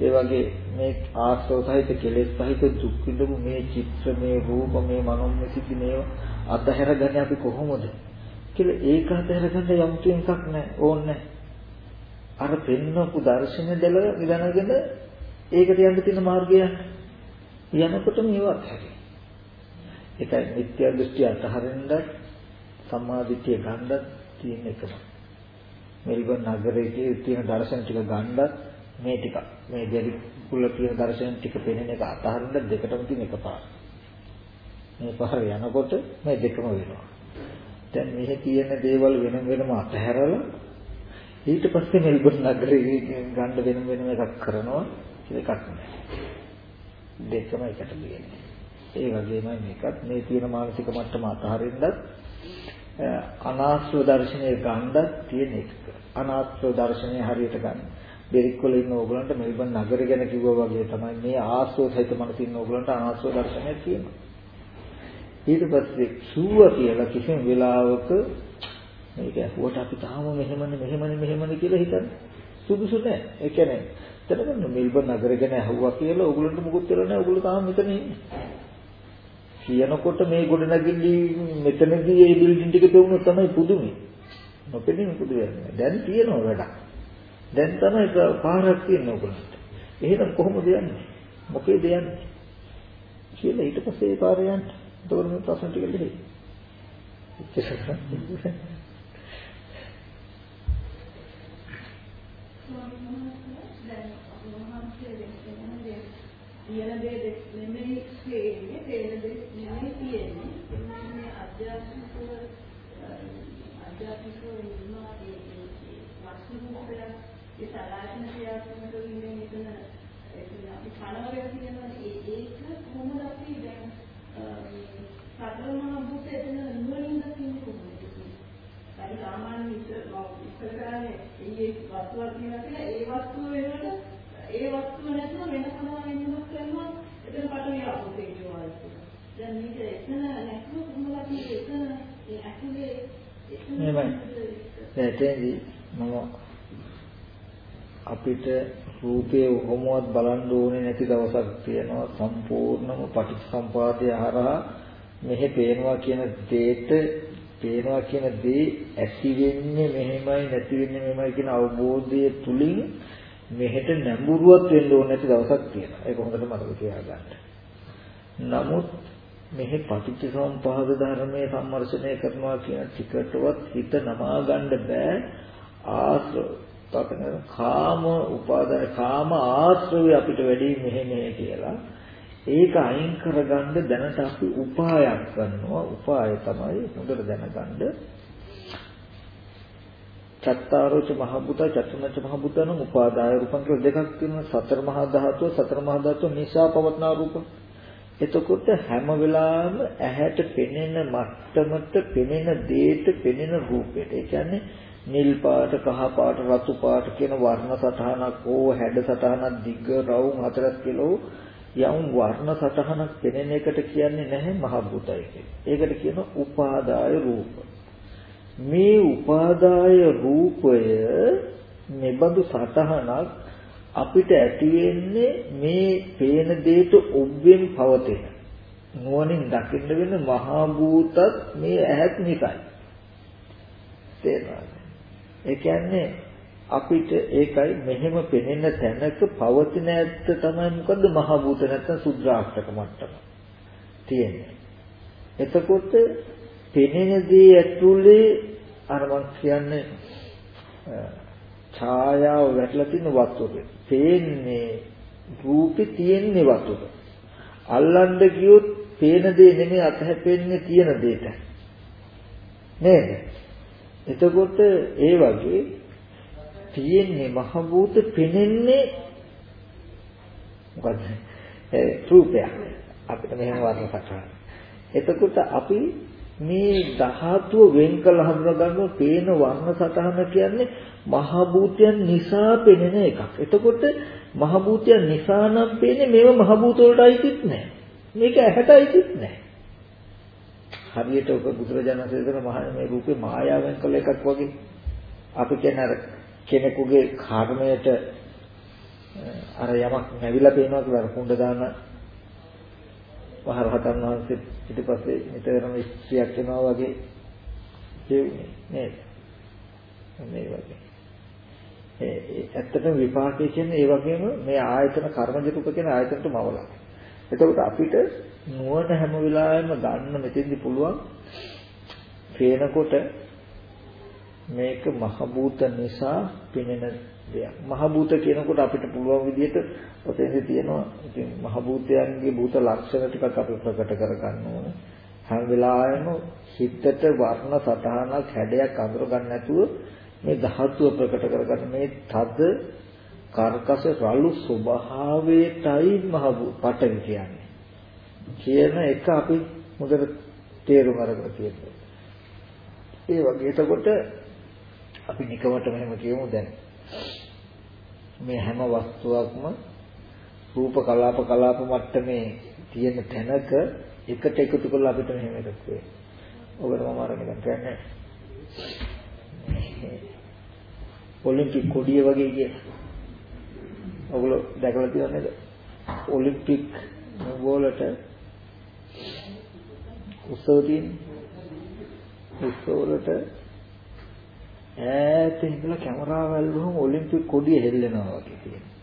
ඒ වගේ මේ ආශ්‍රව සහිත කෙලෙස් සහිත දුක් විඳපු මේ චිත්‍ර මේ රූප මේ මනෝමය සිද්ධි මේව අතහැරගන්නේ අපි කොහොමද කියලා ඒක අතහැරගන්න යම් එකක් නැහැ ඕනේ අර පෙන්වපු දර්ශනය දෙල ඉඳනගෙන ඒකට යන්න තියෙන මාර්ගය යනකොට මේවත් හැරේ. ඒකයි නිත්‍ය දෘෂ්ටි අතහරින්නත් සම්මාදිට්ඨිය ගන්නත් තියෙන එකම. මෙල්බන් නගරයේ තියෙන දර්ශන ටික ගන්නත් මේ ටික මේ දෙවි කුල තියෙන දර්ශන ටික පෙනෙන එක අතහරින්න දෙකටම තියෙන එකපාර. මේ පහර යනකොට මේ දෙකම වෙනවා. දැන් මෙහි තියෙන දේවල් වෙන වෙනම අතහැරලා ඊට පස්සේ මෙල්බන් නගරේ ගන්න වෙන වෙනම එකක් කරනවා කියලා එකක් නෑ. දෙකම එකට තියෙන්නේ. ඒ වගේමයි මේකත් මේ තියෙන මානසික මට්ටම අතහරින්නත් අනාත්ම දර්ශනය ගන්නත් තියෙන එක. අනාත්ම දර්ශනය හරියට ගන්න. බෙරික්වල ඉන්න ඕගලන්ට මෙල්බන් නගර ගැන කිව්වා වගේ තමයි මේ ආස්ව සහිත මනස ඉන්න ඕගලන්ට අනාස්ව දර්ශනයක් තියෙනවා. ඊට පස්සේ සුව කියලා කිසිම වෙලාවක මේක ඇහුවට අපි තාම මෙහෙමනේ මෙහෙමනේ මෙහෙමනේ කියලා හිතන්නේ සුදුසු නැහැ. ඒ කියන්නේ දැනගන්න මෙල්බන් නගර ගැන ඇහුවා කියලා ඕගලන්ට මුකුත් වෙලා නැහැ. ඕගොල්ලෝ තාම මෙතන ඉන්නේ. කියනකොට මේ ගොඩනැගිලි මෙතනදී මේ බිල්ඩින් ටික තවුනොත් තමයි පුදුමයි. නොපෙනෙන පුදු වෙන්නේ. දැන් තියෙනවා වැඩක්. දැන් තමයි පාරක් තියෙන ඕගලන්ට. එහෙනම් කොහොමද යන්නේ? මොකේද යන්නේ? කියලා ඊට පස්සේ ඒ පාරේ යන්න. එතකොට මේ ප්‍රශ්න ටික ලිහි. කියන දේ නෙමෙයි තියෙන්නේ, තේරෙන දේ නෙමෙයි තියෙන්නේ. මේ අධ්‍යාත්මික අධ්‍යාත්මික ඉන්නවා ඒ වස්තුන්වල ඒ සලායන ක්‍රියාත්මක වෙන්නේ මෙතන එතන අපි කනවල කියනවා ඒ ඒක කොහොමද අපි දැන් සතර මහා භූත එතන නුවණින් දකින්නේ කොහොමද? හරි සාමාන්‍ය කරන්නේ ඒ වස්තුවක් කියනවා කියලා ඒ වස්තුව වෙනකොට ඒ වස්තුව නැතුව වෙන මොනවා වෙනමක් කරනවා එතන පටවිය තේජෝ ආයතන. දැන් මේක එතන නැතුව කොහොමද අපි එතන ඒ ඇතුලේ. එතෙන්දී මම අපිට රූපේ කොහොමවත් බලන්න ඕනේ නැති දවසක් තියෙනවා සම්පූර්ණම පටිච්චසම්පාදය හරහා මෙහෙ පේනවා කියන දෙයට පේනවා කියන දේ ඇති වෙන්නේ මෙහෙමයි නැති වෙන්නේ මෙහෙමයි කියන අවබෝධය තුලින් මෙහෙට නැඹුරුවක් වෙන්න ඕනේ නැති දවසක් තියෙනවා. ඒක හොඳට මතක තියාගන්න. නමුත් මෙහි පටිච්චසමුපාද ධර්මයේ සම්මර්ෂණය කරනවා කියන ටිකටවත් හිත නමා ගන්න බෑ ආශ්‍රව කාම උපාදාන කාම ආශ්‍රවය අපිට වැඩි මෙහෙ මෙහෙ කියලා ඒක අයින් කරගන්න දැනට අපි උපායක් කරනවා උපාය තමයි හොඳට දැනගන්න. චත්තාරෝච මහ බුත චතුර්ණච මහ බුතන උපාදාය රූපං කියලා දෙකක් තියෙනවා. සතර මහා ධාතුව සතර මහා ධාතුව නිසා පවත්නා රූප. එතකොට හැම වෙලාවෙම ඇහැට පෙනෙන මට්ටමට පෙනෙන දේට පෙනෙන රූපෙට. ඒ කියන්නේ නිල් පාට කහ පාට රතු පාට කියන වර්ණ සටහනක් හෝ හැඩ සටහනක් දිග රවුම් හතරක් කිලෝ යම් වර්ණ සටහනක් පෙනෙන එකට කියන්නේ නැහැ මහ බුතයි ඒකට කියන උපාදාය රූප. මේ උපාදාය රූපය මෙබඳු සතහනක් අපිට ඇති වෙන්නේ මේ පේන දෙයට ඔබ්බෙන් පවතින. නුවණින් දකින්න වෙන මහා භූතත් මේ ඇහත් නිසායි. තේරෙනවද? ඒ කියන්නේ අපිට ඒකයි මෙහෙම පෙනෙන තැනක පවතින ඇත්ත තමයි මොකද්ද මහ භූත නැත්නම් සුද්ධාෂ්ටක මට්ටම තියෙන්නේ. එතකොට පෙනෙන දේ ඇතුලේ අර මං කියන්නේ ඡායාව වැටලා තියෙන වස්තුවේ. පේන්නේ රූපේ තියෙන්නේ වතුර. අල්ලන්න ගියොත් පේන දේ නෙමෙයි අතහැපෙන්නේ තියෙන දෙයට. නේද? එතකොට ඒ වගේ තියෙන්නේ මහ භූත පෙනෙන්නේ මොකද්ද? ඒ රූපයක්. අපිට මෙහෙම වර්ණ සටහන. එතකොට අපි මේ ධාතුව වෙන් කළ හඳුනා ගන්නවා පේන වර්ණ සටහන කියන්නේ මහ භූතයන් නිසා පෙනෙන එකක්. එතකොට මහ භූතයන් නිසා නම් පේන්නේ මේව මහ භූත වලට අයිතිත් නැහැ. මේක ඇහැට අයිතිත් නැහැ. හරියට ඔබ බුදුරජාණන් වහන්සේ කරන මහා මේ රූපේ මායාවෙන් කළ එකක් වගේ අපි කියන අර කෙනෙකුගේ කර්මයට අර යමක් නැවිලා පේනවා කියලා අර කුණ්ඩ දාන වහරහතන් වහන්සේ ඊට පස්සේ නිතරම ඉස්ත්‍රියක් වෙනවා වගේ කියුනේ නේද? මේ වගේ. ඒ ඇත්තටම විපාකය කියන්නේ ඒ වගේම මේ ආයතන කර්මජ රූප කියන ආයතනට මවලා. එතකොට අපිට නුවණ හැම වෙලාවෙම ගන්න මෙතෙන්දි පුළුවන් පේනකොට මේක මහ භූත නිසා පෙනෙන දෙයක්. මහ භූත කියනකොට අපිට පුළුවන් විදිහට ඔතෙන්දි තියෙනවා ඉතින් මහ භූතයන්ගේ භූත ලක්ෂණ ටිකක් අපි ප්‍රකට කරගන්න ඕනේ. හැම වෙලාවෙම හිතට වර්ණ සටහනක් හැඩයක් අඳුර ගන්න නැතුව මේ ධාතුව ප්‍රකට කරගන්න මේ තද කර්කශ රළු ස්වභාවයටයි මහ පටවි කියන්නේ. කියන එක අපි හොඳට තේරුම් අරගෙන තියෙනවා. ඒ වගේ එතකොට අපි නිකමට මෙහෙම කියමු දැන්. මේ හැම වස්තුවක්ම රූප කලාප කලාප මට්ටමේ තියෙන තැනක එකට එකතු කරලා අපිට මෙහෙම එකක් වෙයි. ඔබට මම අර නිකන් කියන්නේ ඔලිම්පික් කොඩිය වගේ කිය. ඔගොල්ලෝ දැකලා තියෙනවද? ඔලිම්පික් වලට උත්සව තියෙන්නේ. උත්සව වලට ඈත ඉඳලා කැමරාව ඇල්ලුවම ඔලිම්පික් කොඩිය හෙල්ලෙනවා වගේ තියෙනවා.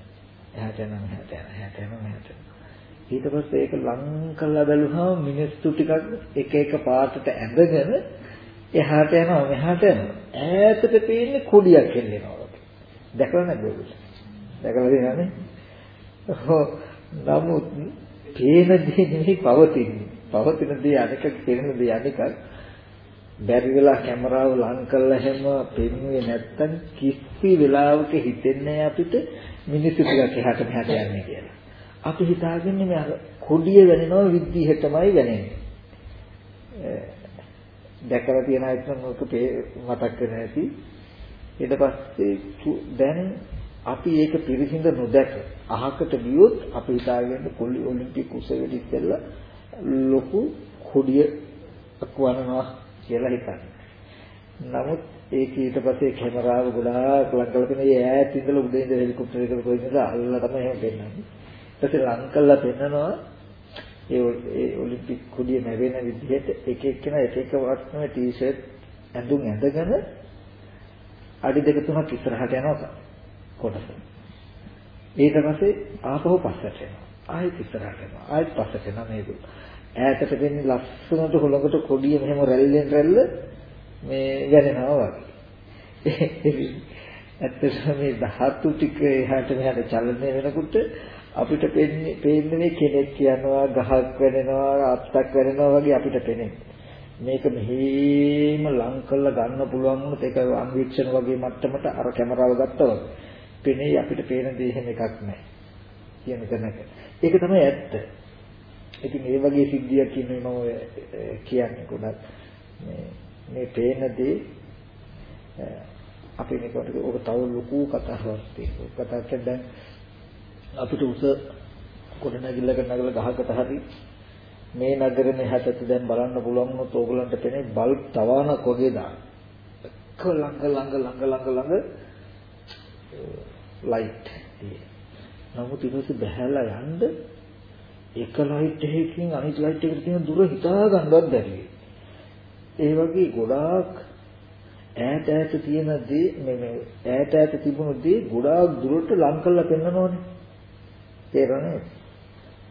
එහාට යනවා මෙහාට යනවා එහාට යනවා මෙහාට ඊට පස්සේ ඒක ලං කරලා බැලුවම මිනිස්සු ටිකක් එක එක පාටට ඇඳගෙන එහාට යනවා මෙහාට යනවා ඈතට පේන්නේ කොඩියක් හෙල්ලෙනවා වගේ. දැකලා නැද්ද ඔයගොල්ලෝ? දැකලා තියෙනවනේ. නමුත් පේන දේ නෙවෙයි පවතින්නේ. පවතින දේ අනික පේන දේ අනිකක්. බැරි වෙලා කැමරාව ලං කළා හැම පෙන්වුවේ නැත්තම් කිසි වෙලාවක හිතෙන්නේ අපිට මිනිස්සු ටිකක් එහාට මෙහාට යන්නේ කියලා. අපි හිතාගන්නේ මේ අර කොඩිය වෙනනවා විදිහටමයි වෙන්නේ. දැකලා තියෙන අයත් නම් ඔක මතක් වෙන ඇති. ඊට පස්සේ දැන් අපි ඒක පිරිසිඳ නොදැක අහකට ගියොත් අපි හිතාගන්නේ කොළි ඔලිම්පික් උත්සවයට ඉස්සෙල්ලා ලොකු කොඩිය අක්වනවා කියලා හිතන්නේ. නමුත් ඒක ඊට පස්සේ කැමරාව ගොඩාක් ලං කරලා තියෙන ඒ ඈත ඉඳලා උඩින් ඉඳලා හෙලිකොප්ටර් එකක කොයින්ද අල්ලලා තමයි එහෙම පෙන්නන්නේ. ඊට පස්සේ ලං කරලා පෙන්නනවා ඒ ඒ ඔලිම්පික් කුඩිය නැවෙන විදිහට එක එක්කෙනා එක එක වස්තුවේ ටී-ෂර්ට් ඇඳුම් ඇඳගෙන අඩි දෙක තුනක් ඉස්සරහට යනවා කොටස. ඊට පස්සේ ආපහු පස්සට යනවා. ආයෙත් ඉස්සරහට යනවා. ආයෙත් පස්සට යනවා මේක. ඈතට දෙන්නේ ලස්සනට හොලඟට කොඩිය මෙහෙම රැල්ලෙන් රැල්ල මේ යනවා වගේ. ඇත්තටම මේ ධාතු ටික එහාට මෙහාට චලනය වෙනකොට අපිට පේන්නේ පේන්නේ මේ කෙනෙක් කියනවා ගහක් වෙනවා අත්තක් වෙනවා වගේ අපිට පේන්නේ. මේක මෙහෙම ලං කරලා ගන්න පුළුවන් වුණොත් ඒක අන්වීක්ෂණ වගේ මට්ටමට අර කැමරාව ගත්තා වගේ. පෙනේ අපිට පේන දේ එහෙම එකක් නැහැ. කියන තැනක. ඒක තමයි ඇත්ත. ඉතින් මේ වගේ සිද්ධියක් කියන්නේ මම කියන්නේ ගොඩක් මේ මේ පේන දේ අපි මේකට ඔක තව ලොකු කතාවක් තියෙනවා. කතාවක් දැන් අපිට උස කොට නැගිල්ලක නැගලා ගහකට හරි මේ නගරේ හැටට දැන් බලන්න පුළුවන් වුණොත් ඕගලන්ට පෙනේ බල්බ් තවානක් වගේ දාන. එක ළඟ ළඟ ළඟ ළඟ ළඟ ලයිට් නමුත් ඊට පස්සේ බහැලා යන්න එක ලයිට් එකකින් අනිත් ලයිට් එකට තියෙන දුර හිතා ගන්නවත් බැරි ඒ වගේ ගොඩාක් ඈත ඈත තියෙන දේ මේ මේ ඈත ඈත තිබුණු දේ ගොඩාක් දුරට ලං කරලා පෙන්නනෝනේ. තේරෙනවද?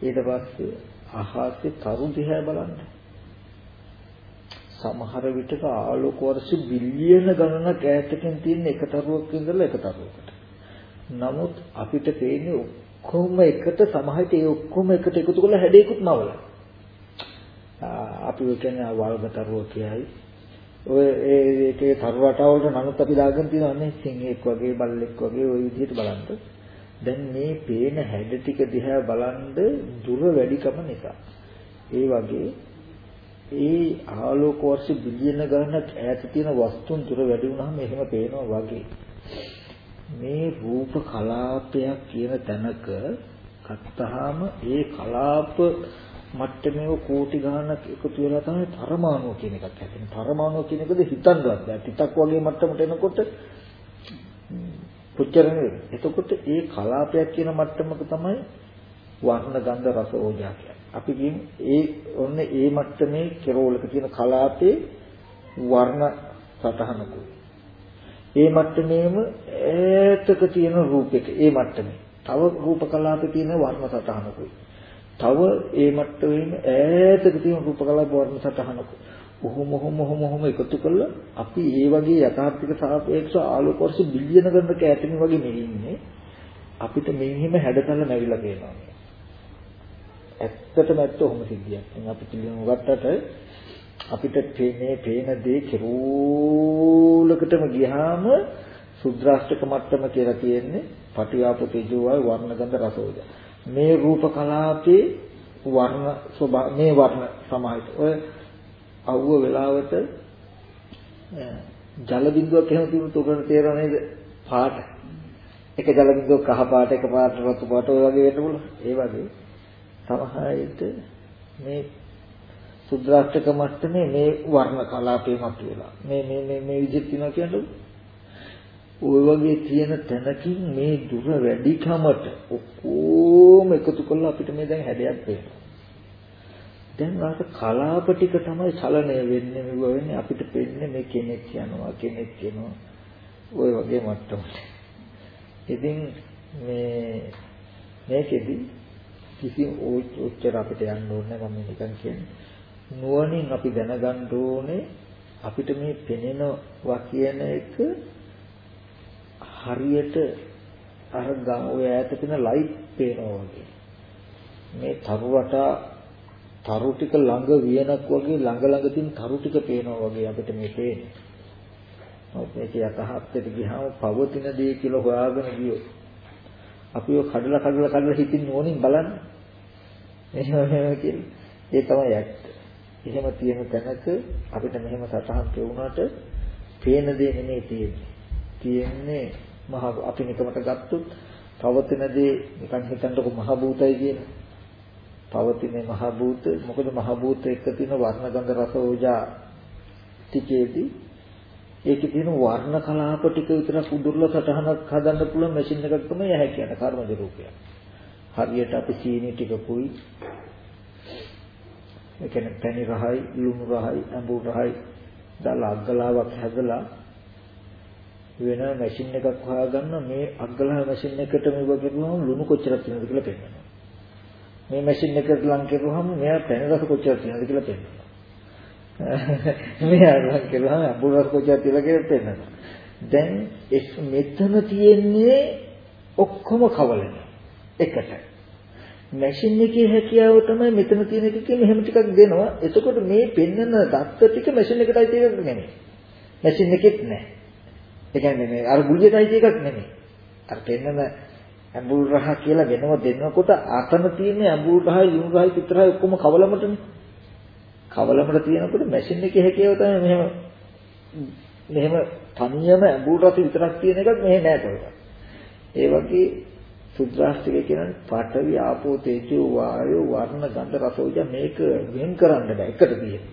ඊට පස්සේ අහසේ තරු දිහා බලන්න. සමහර විටක ආලෝක වර්ෂ බිලියන ගණනක් ඈතකින් තියෙන එක තරුවක් ඉඳලා එක තරුවකට. නමුත් අපිට පේන්නේ ඔක්කොම එකට සමහරට ඒ ඔක්කොම එකට එකතු කරලා හැඩයකුත් නවල. අපි කියන්නේ වල්ගතරුව කියයි. ඔය ඒ ඒකේ තරු රටාවලට නමුත් අපි දාගෙන තියෙනවානේ සිංහෙක් වගේ බල්ලෙක් වගේ ওই විදිහට බලන්න. දැන් මේ පේන හැඩ ටික දිහා බලන්ද දුර වැඩිකම නිසා. ඒ වගේ ඒ ආලෝක වර්ෂ බිලියන ගණනක් ඈත තියෙන වස්තුන් දුර වැඩි වුණාම එහෙම පේනවා වගේ. මේ රූප කලාපයක් කියන තැනක ගත්තාම ඒ කලාප මට්ටමේ කෝටි ගණනක් එකතු වෙලා තමයි පරමාණු කියන එකක් හැදෙන්නේ. පරමාණු කියන එකද හිතන්නවත් බෑ. ටිකක් වගේ මට්ටමට එනකොට කොච්චර නේද? එතකොට ඒ කලාපයක් කියන මට්ටමක තමයි වර්ණ ගන්ධ රස ඕජා කියන්නේ. අපි කියමු ඒ ඔන්න ඒ මට්ටමේ කෙරෝලක තියෙන කලාපේ වර්ණ සතහනකුයි. ඒ මට්ටමේම ඈතක තියෙන රූපයක ඒ මට්ටමේ. තව රූප කලාපේ තියෙන වර්ණ සතහනකුයි. තව ඒ මට්ටමේම ඈතක තියෙන රූප කලාප වර්ණ සතහනකුයි. ඔහොම ඔහොම ඔහොම ඔහොම එකතු කළා අපි ඒ වගේ යථාර්ථික සාපේක්ෂව ආලෝක වර්ෂ බිලියන ගණනක ඈතින් වගේ මෙලින්නේ අපිට මෙහෙම හැඩතල නැවිලා පේනවා. ඇත්තටම ඇත්ත ඔහොම සිද්ධියක්. දැන් අපි පිළිගමු ගත්තට අපිට මේ පේන දේ කෙරෝලකටම ගියාම සුද්‍රාෂ්ටක මට්ටම කියලා කියන්නේ පටිආපෝ තේජෝ වායු වර්ණ ගන්ධ රසෝජ. මේ රූප කලාපේ වර්ණ ස්වභාව මේ වර්ණ සමාහිත. ඔය අවුව වෙලාවට ජල බිඳුවක් එහෙම තිබුණොත් උගන තේරෙන්නේ නේද? පාට. එක ජල බිඳුවක් කහ පාට එක පාට රතු පාට ඔය වගේ වෙන්න පුළුවන්. ඒ වගේ සමහරවිට මේ සුද්‍රාෂ්ටක මට්ටමේ මේ වර්ණ කලාපේ මතුවලා මේ මේ මේ මේ විදිහට තියෙනවා කියන්නේ ওই වගේ තියෙන තැනකින් මේ දුර වැඩිකමට ඔක්කොම එකතු කරලා අපිට මේ දැන් හැඩයක් පේනවා. දැන් වාස කලාප ටික තමයි චලනය වෙන්නේ මෙව වෙන්නේ අපිට පේන්නේ මේ කෙනෙක් යනවා කෙනෙක් එනවා ওই වගේ මට්ටමට. ඉතින් මේ මේකෙදි කිසි උච්චර අපිට යන්න ඕනේ මම නිකන් කියන්නේ. නුවණින් අපි දැනගන්න ඕනේ අපිට මේ පෙනෙනවා කියන එක හරියට අර ගම් ඔය ඈත තියෙන ලයිට් පේනවා වගේ. මේ තරු වටා තරු ටික ළඟ වියනක් වගේ ළඟ ළඟ තියෙන තරු ටික පේනවා වගේ අපිට මේ පේන්නේ. ඔව් මේක යථාර්ථයට ගියාම පවතින දේ කියලා හොයාගෙන ගියොත් අපි ඔය කඩලා කඩලා කඩලා හිතින් ඕනින් බලන්න. එහෙම එහෙම කියලා. ඒ තමයි ඇත්ත. එහෙම තියෙන තැනක අපිට මෙහෙම සතහන් කියුණාට පේන දේ නෙමෙයි තියෙන්නේ. තියෙන්නේ මහ අපි නිකමට ගත්තොත් පවතින දේ නිකන් හිතන්නකො මහ භූතයි කියන. පවතින මහ භූත මොකද මහ භූත එක්ක තියෙන වර්ණ ගන්ධ රස ඕජා ටිකේදී ඒකේ තියෙන වර්ණ කලාප ටික විතරක් උදුරලා සටහනක් හදන්න පුළුවන් මැෂින් එකක් තමයි ඇහැ කියන්නේ කර්මජ රූපය. හරියට අපි සීනි ටිකකුයි ඒ කියන්නේ පැණි රහයි, ලුණු රහයි, අඹු රහයි දාලා අග්ගලාවක් හැදලා වෙන මැෂින් එකක් හොයාගන්න මේ අග්ගලා මැෂින් එකට මේව කරුවම ලුණු කොච්චරක් තියෙනවද කියලා පෙන්නනවා. මේ මැෂින් එකට ලං කරුවම මෙයා පැණි රස කොච්චරක් තියෙනවද කියලා පෙන්නනවා. [laughs] මෙයා ලං කරුවම අඹු රස කොච්චරක් තියෙනවද කියලා පෙන්නනවා. දැන් මෙතන තියෙන්නේ ඔක්කොම කවලන එකට. මැෂින් එකේ හැකියාව තමයි මෙතන තියෙන එකකේ මෙහෙම ටිකක් දෙනවා. එතකොට මේ පෙන්වන දත්ත ටික මැෂින් එකටයි තියෙන්නේ නෙමෙයි. මැෂින් එකෙත් නෑ. ඒ කියන්නේ මේ අර ගුලියටයි එකක් නෙමෙයි. අර පෙන්වන ඇඹුල් රහ කියලා වෙනව දෙනකොට අතන තියෙන ඇඹුල් රහයි ලුණු රහයි පිටරහයි ඔක්කොම කවලමටනේ. කවලමට තියෙනකොට මැෂින් එකේ හැකියාව තමයි මෙහෙම මෙහෙම තනියම ඇඹුල් රස විතරක් තියෙන එකක් මෙහෙ නෑ කොහෙවත්. ඒ වගේ සුද්‍රාෂ්ටකය කියන්නේ පඨවි ආපෝ තේජෝ වායෝ වර්ණ ගන්ධ රස ඕජ මේක වෙන් කරන්න බෑ එකට තියෙන.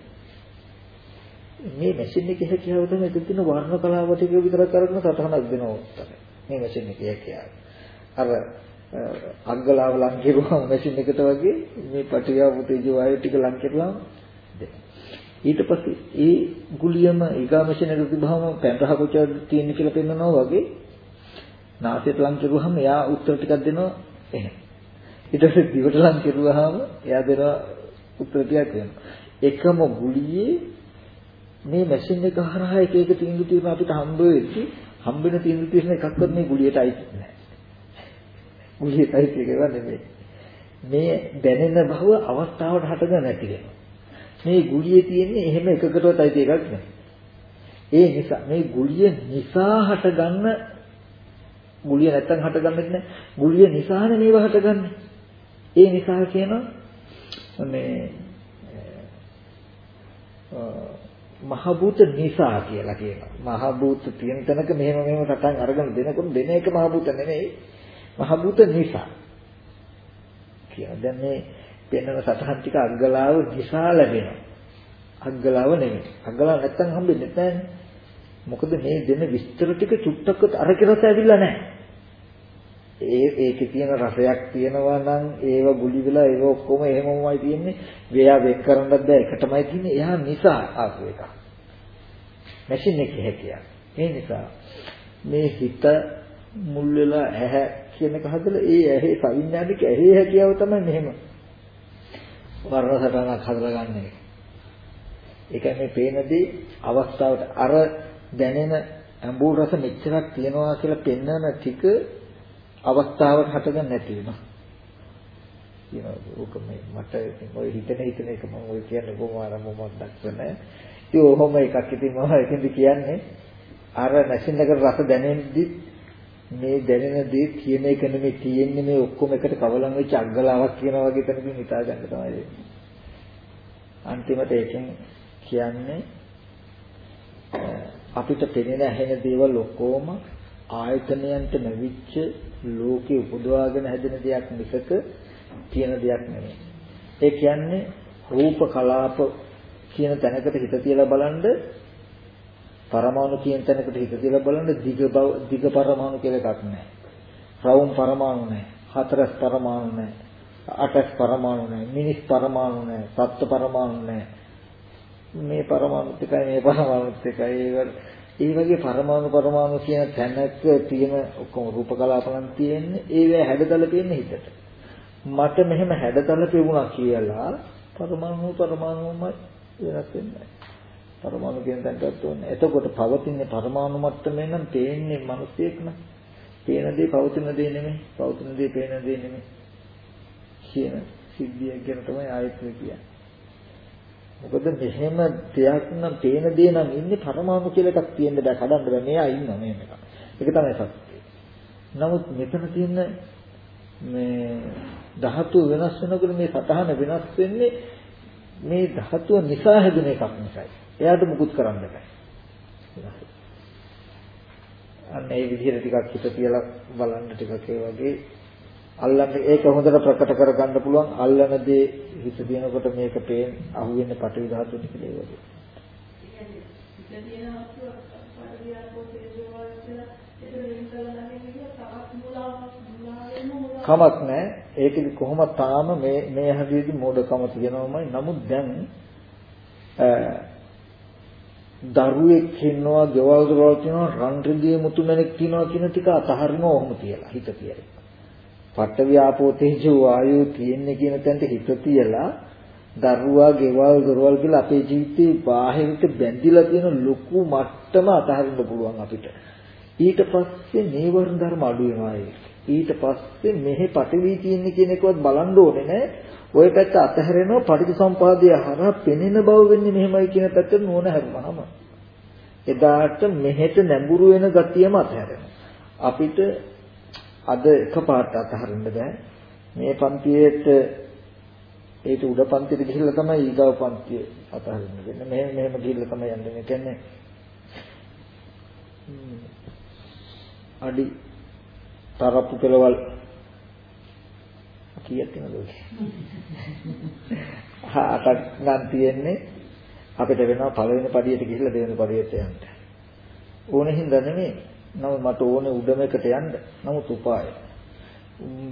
මේ මැෂින් එකේ හැකියාව තමයි ඒක තියෙන වර්ණ කලාව ටික විතර කරගෙන සටහනක් දෙනවා තමයි. මේ මැෂින් එකේ හැකියාව. අර අග්ගලාව ලං කෙරුවම මැෂින් එකට වගේ මේ පඨවි ආපෝ තේජෝ වායෝ ටික ලං කෙරුවම ඊට පස්සේ ඒ ගුලියම ඊගා මැෂින් එකට තිබහම පැන් රහ කොච්චර තියෙන කියලා පෙන්නනවා වගේ නාසයට ලං කරුවාම එයා උත්තර ටිකක් දෙනවා එහෙම. ඊට පස්සේ දිවට ලං කරුවාම එයා දෙනවා උත්තර ටිකක් වෙනවා. එකම ගුලියේ මේ මැෂින් එක හරහා එක එක තීන්දුව తీරන අපිට හම්බ වෙච්චි හම්බෙන තීන්දුව తీරන එකක්වත් මේ ගුලියට අයිති නැහැ. ගුලියට අයිති එකව නෙමෙයි. මේ දැනෙන බව අවස්ථාවට හටගන්න නැති වෙනවා. මේ ගුලියේ තියෙන්නේ එහෙම එකකටවත් අයිති එකක් නෙමෙයි. ඒ නිසා මේ ගුලිය නිසා හටගන්න ගුලිය නැත්තම් හටගන්නේ නැහැ. ගුලිය නිසානේ මේව හටගන්නේ. ඒ නිසා කියනවා මේ මහ භූත නිසා කියලා කියනවා. මහ භූත තියෙන තැනක මෙහෙම මෙහෙම සටන් අරගෙන දෙනකොට දෙන එක මහ භූත නෙමෙයි. මහ භූත නිසා. කියලා. දැන් මේ පෙන්වන සටහන් ටික අග්ගලාව නිසා ලැබෙනවා. අග්ගලාව නෙමෙයි. අග්ගලාව නැත්තම් හම්බෙන්නේ නැහැ. මොකද මේ දෙන විස්තර ටික චුට්ටක්වත් අරගෙන ඇවිල්ලා නැහැ. ඒ ඒකේ තියෙන රසයක් තියෙනවා නම් ඒව ගුලි වෙලා ඒව ඔක්කොම එහෙමමයි තියෙන්නේ. වේයා වෙන් කරන්නත් බෑ එකටමයි තියෙන්නේ. එයා නිසා ආපු එක. මැෂින් එකේ හැකියාව. ඒ නිසා මේ හිත මුල් වෙලා ඇහැ කියන එක හදලා ඒ ඇහි සවිඥානික ඇහි හැකියාව තමයි මෙහෙම. වර්ණ සටහනක් හදලා ගන්න එක. ඒකයි මේ පේනදී අවස්ථාවට අර දැනෙන අඹුල් රස මෙච්චරක් තියෙනවා කියලා පෙන්වන ටික අවස්ථාවට හටගන්න නැති වෙනවා. කියනවා ඕක මේ මට ඔය හිතන හිතන එක මම ඔය කියන්නේ කොහොම ආරම්භ මොකක්ද දක්වන්නේ. ඉතින් ඔහොම එකක් ඉතින් මම එතෙන්ද කියන්නේ අර මැෂින් එකට රස දැනෙද්දි මේ දැනෙන දේ කියන එක නෙමෙයි තියෙන්නේ මේ ඔක්කොම එකට කවලම් වෙච්ච අග්ගලාවක් කියන වගේ තැනකින් හිතා ගන්න තමයි වෙන්නේ. අන්තිමට ඒකෙන් කියන්නේ අපිට පෙනෙන ඇහෙන දේවල් ඔක්කොම ආයතනයන්ට නැවිච්ච ලෝකේ උපදවාගෙන හැදෙන දෙයක් මිසක තියෙන දෙයක් නෙමෙයි. ඒ කියන්නේ රූප කලාප කියන තැනකට හිත තියලා බලනද පරමාණු කියන තැනකට හිත තියලා බලනද දිග බව දිග පරමාණු කියලා එකක් නැහැ. රවුම් පරමාණු නැහැ. හතරස් පරමාණු නැහැ. අටස් පරමාණු නැහැ. මිනිස් පරමාණු නැහැ. සත්ත්ව පරමාණු නැහැ. මේ පරමාණුත් එකයි මේ පරමාණුත් එකයි ඒ වගේ පරමාණු පරමාණු කියන තැනක තියෙන ඔක්කොම රූප කලාපයන් තියෙන්නේ ඒවැ හැඩතල තියෙන්නේ හිතට. මට මෙහෙම හැඩතල පෙවුණා කියලා පරමාණු පරමාණුමයි වෙනස් වෙන්නේ. පරමාණු කියන තැනටත් ඕනේ. එතකොට පවතින පරමාණු මට්ටමේ නම් පේන්නේ මිනිස්සෙක් න ะ. පේන දේ පවතින දේ නෙමෙයි. පවතින දේ පේන දේ නෙමෙයි. කියන සිද්ධිය ගැන තමයි ආයතන කියන්නේ. මොකද මෙහෙම දෙයක් නම් පේන දේ නම් ඉන්නේ පරමාණු කියලා එකක් තියෙන්න බෑ කඩන්න බෑ මෙයා ඉන්නවා මේ එක. ඒක තමයි සත්‍යය. නමුත් මෙතන තියෙන මේ ධාතු වෙනස් වෙනකොට මේ සතහන වෙනස් වෙන්නේ මේ ධාතුව නිසා හැදෙන එකක් නිසායි. එයාට මුකුත් කරන්න බෑ. අන්න ඒ විදිහට ටිකක් හිත තියලා බලන්න ටිකක් ඒ වගේ අල්ලන්න ඒක හොඳට ප්‍රකට කරගන්න පුළුවන් අල්ලන දේ හිත දිනකොට මේක පේන අහුවෙන්නේ පටවි ධාතු ටික ඒ වගේ. කමක් නැහැ. ඒකෙදි කොහොමද තාම මේ මේ හැදීදී මෝඩකම තියෙනවමයි. නමුත් දැන් දරුවෙක් ඉන්නවා, ගෙවල් දොරවල් තියෙනවා, රන් රිදී මුතුමැණික් තියෙනවා කියන ටික අතහරිනවා ඔහොම තියලා හිත තියලා. පඨවි ආපෝ තේජෝ වායෝ තියෙන්නේ කියන තැනට හිත තියලා දරුවා ගෙවල් දොරවල් කියලා අපේ ජීවිතේ බාහිරට බැඳිලා තියෙන ලොකු මට්ටම අතහරින්න පුළුවන් අපිට. ඊට පස්සේ නේවරණ ධර්ම අඩු වෙනවා ඊට පස්සේ මෙහි පටවි තියෙන්නේ කියන එකවත් බලන්න ඕනේ නෑ. ওই පැත්ත අතහැරෙනවා පටිච්චසමුපාදය හරහා පෙනෙන බව වෙන්නේ මෙහෙමයි කියන පැත්තට නෝන හැරුණාම. එදාට මෙහෙට නැඹුරු වෙන ගතියම අතහැරෙනවා. අපිට අද එකපාරට අතහරින්න බෑ. මේ පන්තියේට ඒක උඩ පන්තියට ගිහිල්ලා තමයි ඊගාව පන්තිය අතහරින්න වෙන්නේ. මෙහෙම මෙහෙම ගිහිල්ලා තමයි යන්නේ. ඒ කියන්නේ අඩි තරප්පු පෙළවල් කීයක් තියෙනවද? අටක් නම් තියෙන්නේ අපිට වෙනවා පළවෙනි පඩියට ගිහිල්ලා දෙවෙනි පඩියට යන්න. ඕනෙ හින්දා නෙමෙයි නමුත් මට ඕනේ උඩම එකට යන්න. නමුත් උපාය.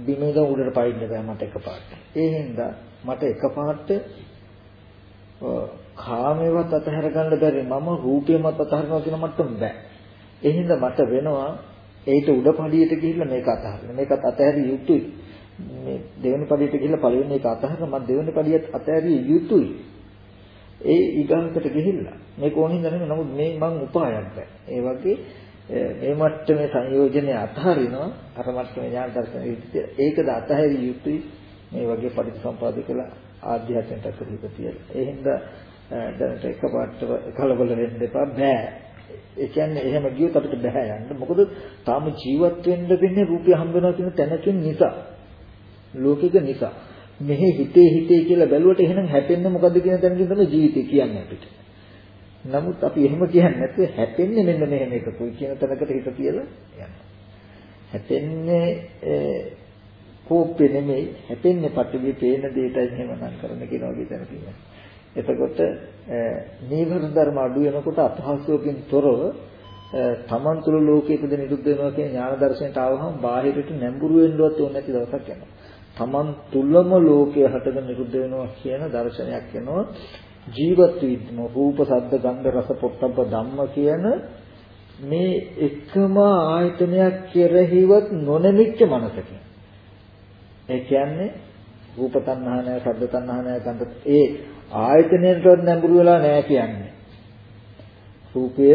බිමේද උඩට පයින්න බෑ මට එකපාරට. ඒ හින්දා මට එකපාරට කාමේවත් අතහැර ගන්න බැරි මම රූපේමත් අතහරිනවා කියන මට්ටම බෑ. ඒ හින්දා මට වෙනවා ඒට උඩ පඩියට ගිහිල්ලා මේක අතහරින්න. මේකත් අතහැරිය යුතුයි. මේ දෙවෙනි පඩියට ගිහිල්ලා පළවෙනි එක අතහරින මම දෙවෙනි පඩියත් අතහැරිය යුතුයි. ඒ ඊගාකට ගිහිල්ලා මේක ඕනින් දැනෙන්නේ නමුත් මේ මං උපායක් බෑ. ඒ වගේ මේ මට්ටමේ සංයෝජනය අතහරිනවා අර මට්ටමේ ඥාන දර්ශන ඒකද අතහැරිය යුතුයි මේ වගේ පරිසම්පාද කළ ආධ්‍යාත්මයට කරලා තියලා. ඒ හින්දා දැනට එකපාරට කලබල වෙන්න එපා බෑ. ඒ කියන්නේ එහෙම ගියොත් අපිට බෑ යන්න. මොකද තාම ජීවත් වෙන්න වෙන්නේ රූපය හම්බ වෙනවා කියන තැනකින් නිසා. ලෝකික නිසා. මෙහි හිතේ හිතේ කියලා බැලුවට එහෙනම් හැපෙන්නේ මොකද්ද කියන තැනකින් තමයි ජීවිතය කියන්නේ අපිට. නමුත් අපි එහෙම කියන්නේ නැත්නම් හැපෙන්නේ මෙන්න මෙහෙම එකකුයි කියන තැනකට හිත කියලා යනවා. හැපෙන්නේ කෝප්පේ නෙමෙයි හැපෙන්නේ පටිවි පේන දෙයටයි එහෙමනම් කරන්න කියන වගේ තැනකින්. එතකොට නීවර ධර්ම අඩු වෙනකොට අපහසුවකින් තොරව තමන් තුළ ලෝකයේ ඉපද නිරුද්ධ වෙනවා කියන ඥාන දර්ශනයට ආවහම බාහිරට නැඹුරු වෙන්නවත් ඕනේ නැති දවසක් යනවා. තමන් තුළම ලෝකයේ හටගෙන නිරුද්ධ වෙනවා කියන දර්ශනයක් එනවා. ජීවත් වීම රූප, ශබ්ද, ගන්ධ, රස, පොට්ටබ්බ ධම්ම කියන මේ එකම ආයතනයක් කෙරෙහිවත් නොනෙමිච්ච මනසකින්. ඒ කියන්නේ රූප තණ්හා නැ, ශබ්ද තණ්හා නැ, ගන්ධ ඒ ආයතනයටවත් නැඹුරු වෙලා නැහැ කියන්නේ. රූපය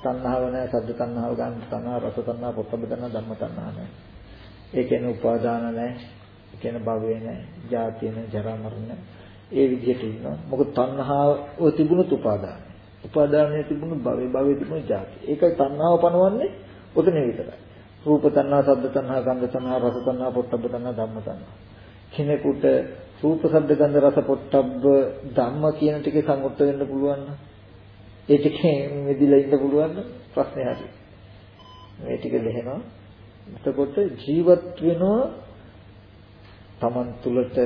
තණ්හාව නැහැ, සද්ද තණ්හාව ගන්න තණ්හා, රස තණ්හා, පොට්ටබ්බ තණ්හා, ධම්ම තණ්හා නැහැ. ඒ කියන්නේ උපාදාන නැහැ. ඒ කියන්නේ භවය නැහැ, ජාතිය නැහැ, ජරා මරණ ඒ විදිහට ඉන්නවා. මොකද තණ්හාව තිබුණොත් උපාදාන. උපාදානයේ තිබුණු භවය, භවයේ තිබුණු ජාතිය. ඒකයි තණ්හාව පනවන්නේ ඔතන විතරයි. රූප තණ්හා, සද්ද තණ්හා, ගන්ධ තණ්හා, රස තණ්හා, පොට්ටබ්බ තණ්හා, ධම්ම තණ්හා. කෙනෙකුට රූප ශබ්ද ගන්ධ රස පොට්ටබ්බ ධම්ම කියන ටිකේ සංයුක්ත වෙන්න පුළුවන් නම් ඒ ටිකේ මෙදිලා ඉන්න පුළුවන් ප්‍රශ්නේ හරි මේ ටික දෙහෙනවා එතකොට ජීවත් වෙනවා Taman තුලට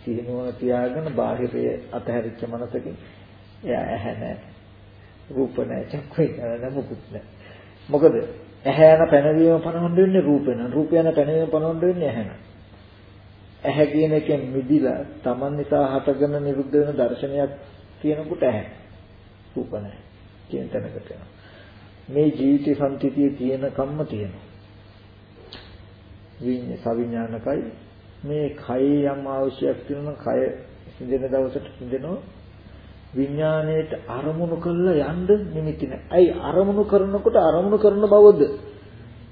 සිහිනුවන තියාගෙන බාහිරයේ අතහැරිච්ච මනසකින් එයා ඇහැ නැහැ. රූප නැහැ. චක්කු නැහැ මොකුත් නැහැ. මොකද ඇහැ යන පැනවීම පනවන්න වෙන්නේ රූප වෙන රූප යන පැනවීම පනවන්න වෙන්නේ ඇහැ නැහැ ඇහැ කියන එකෙන් මිදිලා Taman නිසා හටගෙන නිරුද්ධ වෙන දර්ශනයක් කියනකොට ඇහැ. රූප නැහැ කියන තැනකට යනවා. මේ ජීවිතේ සම්තිතිය තියෙන කම්ම තියෙනවා. විඤ්ඤා සවිඥානිකයි මේ කයේ යම් අවශ්‍යයක් තියෙනවා කය සිඳෙන දවසට සිඳෙනවා විඥාණයට අරමුණු කරලා යන්න නිමිති නැහැ. අයි අරමුණු කරනකොට අරමුණු කරන බවද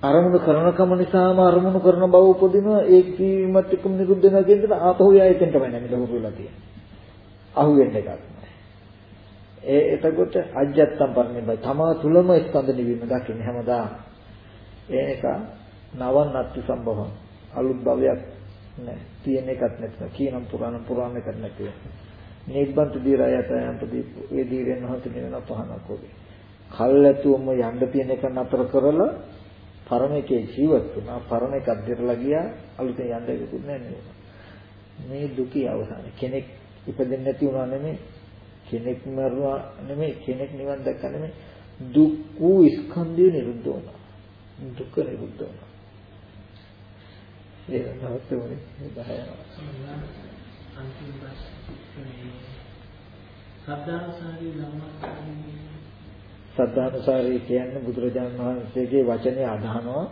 අරමුණු කරනකම නිසාම අරමුණු කරන බව උපදිනවා ඒ කීමත් එක්කම නිරුද්ධ වෙනවා කියන දේ ආපහු යයිතෙන් තමයි නැමිලා හුරුලා තියෙන්නේ. අහු වෙන්න එකක් නෑ. ඒ එතකොට අජ්ජත්තම් පරිනිබ්බයි තමා තුලම ස්කන්ධ නිවීම දකින්නේ හැමදාම. ඒක නවන් අත්ති සම්භවම් අලුත් භවයක් නෑ. තියෙන එකක් නැත්නම් කියනම් පුරාණ පුරාණ එකක් නැතිව. නිබ්බන්ත දීරයතයන් ප්‍රදීප ඒ දීරෙන් හොතගෙන පහනක් වගේ. කල්ැතුවම යන්න තියෙන එක නතර කරලා පරණ එකේ ජීවත් වුණා. පරණ එකක් දෙරලා ගියා. අලුතෙන් යන්න එකකුත් නැහැ මේ දුකේ අවසාන කෙනෙක් ඉපදෙන්නේ නැති වුණා නෙමෙයි. කෙනෙක් මරුවා නෙමෙයි. කෙනෙක් නිවන් දැක්ක නෙමෙයි. දුක් වූ ස්කන්ධය නිරුද්ධ වුණා. දුක නිරුද්ධ වුණා. ඒක නවත්තමනේ 10 අන්තිම ප්‍රශ්නේ සද්ධානුසාරී ධම්මස්සාරී සද්ධානුසාරී කියන්නේ බුදුරජාණන් වහන්සේගේ වචනේ අදහනවා.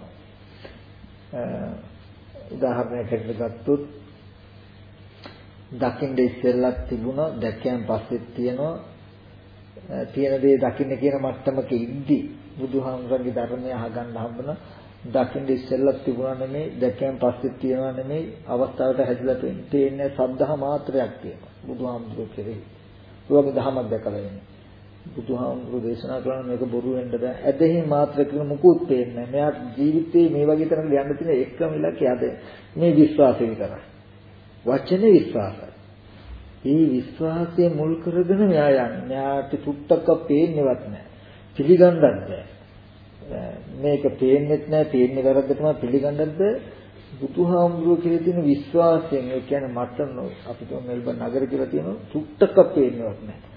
උදාහරණයකට ගත්තොත් දකින්න ඉස්සෙල්ලක් තිබුණා දැක්කයන් පස්සෙත් තියෙනවා. තියෙන දේ දකින්න කියන මට්ටමක ඉද්දි බුදුහාමුදුරන්ගේ ධර්මය අහගන්න හම්බුණා. දකින්න ඉස්සෙල්ලක් තිබුණා නෙමෙයි දැක්කයන් පස්සෙත් තියෙනවා නෙමෙයි අවස්ථාවට හැදිලා තියෙන්නේ සද්ධා මාත්‍රයක් තියෙනවා බුදුහාමුදුරුවෝ කෙරෙහි. ඒ වගේ ධහමක් දැකලා ඉන්නේ. බුදුහාමුදුරු දේශනා කරන මේක බොරු වෙන්න බෑ. ඇදහි මාත්‍ර කියන මුකුත් පේන්නේ නැහැ. මෙයා ජීවිතේ මේ වගේ තරම් යන්න තියෙන එකම ඉලක්කය අද මේ විශ්වාසය විතරයි. වචනේ විශ්වාසයි. මේ විශ්වාසය මුල් කරගෙන මෙයා යන්නේ. මෙයාට චුට්ටක්ක පේන්නේවත් නැහැ. පිළිගන්නත් බෑ. මේක පේන්නෙත් නැහැ, පේන්නේ වැරද්ද තමයි පිළිගන්නත් බෑ. බුදුහාමුදුරුවෝ කියලා තියෙන විශ්වාසයෙන් ඒ කියන්නේ මට අපිට මෙල්බන් නගර කියලා තියෙනවා චුට්ටක්ක පේන්නේවත් නැහැ.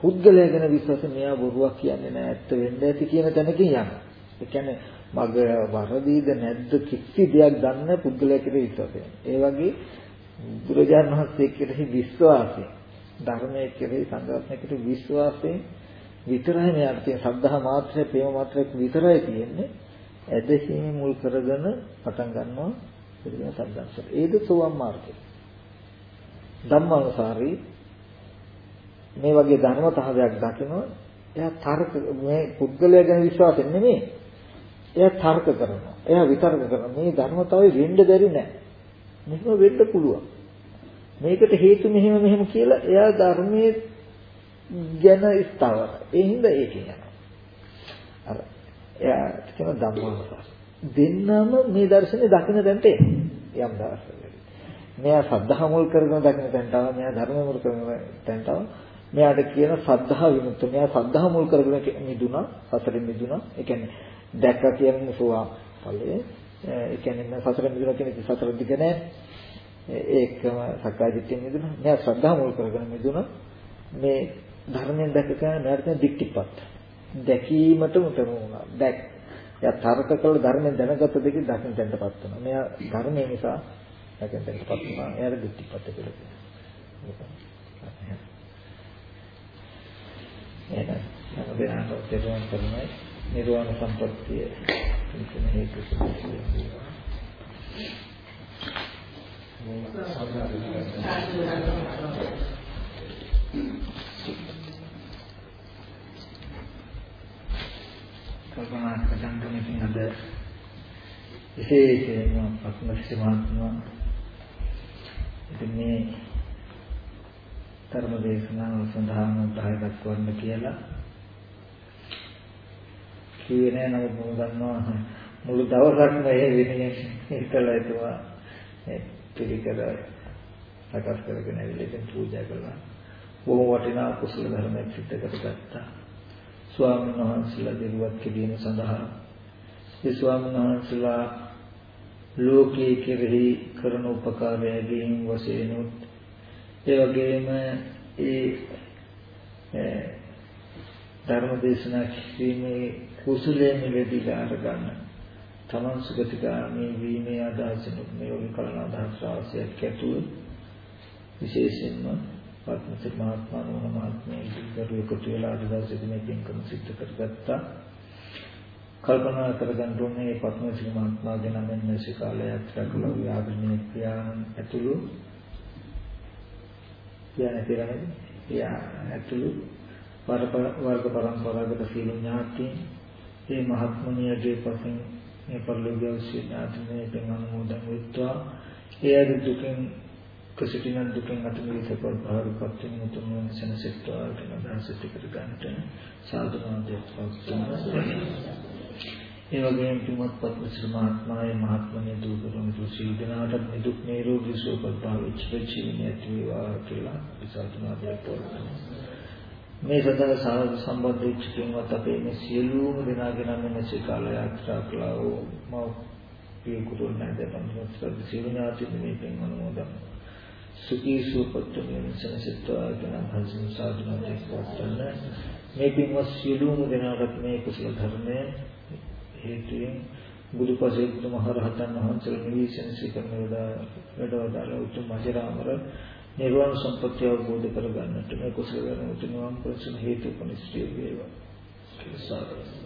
පුද්ගලයා ගැන විශ්වාස මෙයා බොරුවක් කියන්නේ නැහැ ඇත්ත වෙන්න ඇති කියන තැනකින් යනවා. ඒ කියන්නේ මග වරදීද නැද්ද කිසි දෙයක් දන්න පුද්ගලයා කෙරෙහි විශ්වාසය. ඒ වගේ බුදුරජාණන් වහන්සේ කෙරෙහි විශ්වාසය ධර්මයේ කෙරෙහි සංග්‍රහණය කෙරෙහි විශ්වාසයෙන් විතරයි මෙයාට තියෙන සද්ධා මාත්‍රය, ප්‍රේම මාත්‍රය විතරයි තියෙන්නේ. ඇදහිම මුල් කරගෙන පටන් ගන්නවා පිළිගන්න සද්ධාසර. ඒද සෝවාන් මාර්ගය. ධම්මානුසාරී මේ වගේ ධර්මතාවයක් දකිනවා එයා තර්ක මේ පුද්ගලයා ගැන විශ්වාසයෙන් නෙමෙයි. එයා තර්ක කරනවා. එයා විතර්ක කරනවා. මේ ධර්මතාවය වෙන්න බැරි නෑ. මෙහෙම වෙන්න පුළුවන්. මේකට හේතු මෙහෙම මෙහෙම කියලා එයා ධර්මයේ ගැන ස්ථාවර. ඒ හින්දා ඒක යනවා. අර එයා කියන ධම්මානුසාර. දෙන්නම මේ දර්ශනේ දකින්න තැනට යම් දවසක. මෙයා සද්ධා මුල් කරගෙන දකින්න තැනට ආවා. මෙයා ධර්ම මුල් කරගෙන තැනට ආවා. මෙයාට කියන සද්ධා විමුක්ත. මෙයා සද්ධා මුල් කරගෙන මිදුණා, සසරින් මිදුණා. ඒ කියන්නේ දැක්ක කියන්නේ සෝවා ඵලයේ. ඒ කියන්නේ සසර මිදුණා කියන්නේ සසර දිග නෑ. ඒකම සක්කාය දිට්ඨිය මිදුණා. මෙයා ශ්‍රද්ධා මුල් කරගෙන මිදුණා. මේ ධර්මයෙන් දැකගෙන මෙයාට දික්ටිපත්. දැකීමට උතම වුණා. දැක්. එයා තර්ක කළ ධර්මයෙන් දැනගත්ත දෙක දකින්න දැනටපත් වෙනවා. මෙයා ධර්මයේ නිසා දකින්න දැනටපත් වුණා. එයාට දික්ටිපත් කියලා කියනවා. එහෙනම් හැම දිනකට තේරුම් කරගන්නයි නිර්වාණ සම්පත්තිය කියන හේතු සුදුසුවා. කල්පනා විශේෂයෙන්ම පස්මස්ති මහත්මයා ඉතින් මේ ධර්ම දේශනාව සඳහා උත්සාහ දක්වන්න කියලා කියේ නෑ නමුත් මම දන්නවා මුළු දවසක්ම ඒ වෙනුවෙන් හිතලා හිතුවා මේ පිළිකර සකස් කරගෙන ඇවිල්ලා ඉතින් පූජා කළා. බොහෝ වටිනා කුසල ධර්මයක් සිද්ධ කරගත්තා. ස්වාමීන් වහන්සේලා දිරුවත් කිරීම සඳහා ඒ ස්වාමීන් වහන්සේලා ලෝකයේ කෙරෙහි කරන උපකාරය දීන් වශයෙන් උත් ඒ වගේම ඒ ධර්ම දේශනා කිරීමේ කුසලයේ මෙලෙදීලා අරගන්න තමන් සුගතිගාමී වීමේ අදහසින් මේ වගේ කලන අදහස් රාශියක් ඇතුළු විශේෂයෙන්ම පත්මසිර මහත්මයා නෝන මහත්මයා ඉදිරියට එකතු වෙලා අද දවසේදී මේ පින්කම සිද්ධ කරගත්තා. කල්පනා කරගන්න ඕනේ මේ පත්මසිර මහත්මයාගේ නම් මෙසේ කාලයක් රැකලා ව්‍යාග්‍රණී ක්‍රියාවන් ඇතුළු ක්‍රියා නැතිරනේ ක්‍රියා ඇතුළු වර්ග පරම්පරාවකට සීල ඥාතීන්. මේ මහත්මනියගේ පසින් මේ පරිලෝකීය ඥාතිනේ පෙන් අනුමෝදන් වෙත්වා. ඒ දුකෙන් කුසිතින දුකෙන් අත මිදෙතකොට භාවිකත් වෙන උතුම් වන සෙනසෙත්වා කියන අදහස ටිකට ගන්නට සාධනාවක් පවත්වනවා. ඒ වගේම තුමත් පත්මසිර මහත්මයාගේ මහත්මනේ දුකරම දුසී දනාට නිදුක් නිරෝගී සුවපත් භාවය චිරජීවනයේ ඇති වේවා කියලා සාධනාවක් පවත්වනවා. මේ සඳහා සාධු සම්බන්ධ වෙච්ච කෙනෙක් අපේ මේ සියලුම දෙනාගෙන මෙන්න සිකාල යාත්‍රා කළා වූ මව පිය කුතුල් නැද පන්සල් සියලු ඥාති මේ පෙන් අනුමෝදන් සුඛී සුවපත් වෙන සනසිතවා කියන හංසන සාධනාවක් පවත්වන්න මේ පින්වත් සියලුම දෙනාට මේ කුසල ධර්මය හේතුයෙන් බුදුපසේ බුදුමහරහතන් වහන්සේලා නිවිසන සිකරන වඩා උතුම් අජරාමර නිර්වාණ සම්පත්‍ය අවබෝධ කරගන්නට මේ කුසල කරන උතුම් ප්‍රසන්න හේතු උපනිශ්‍රේ වේවා. කියලා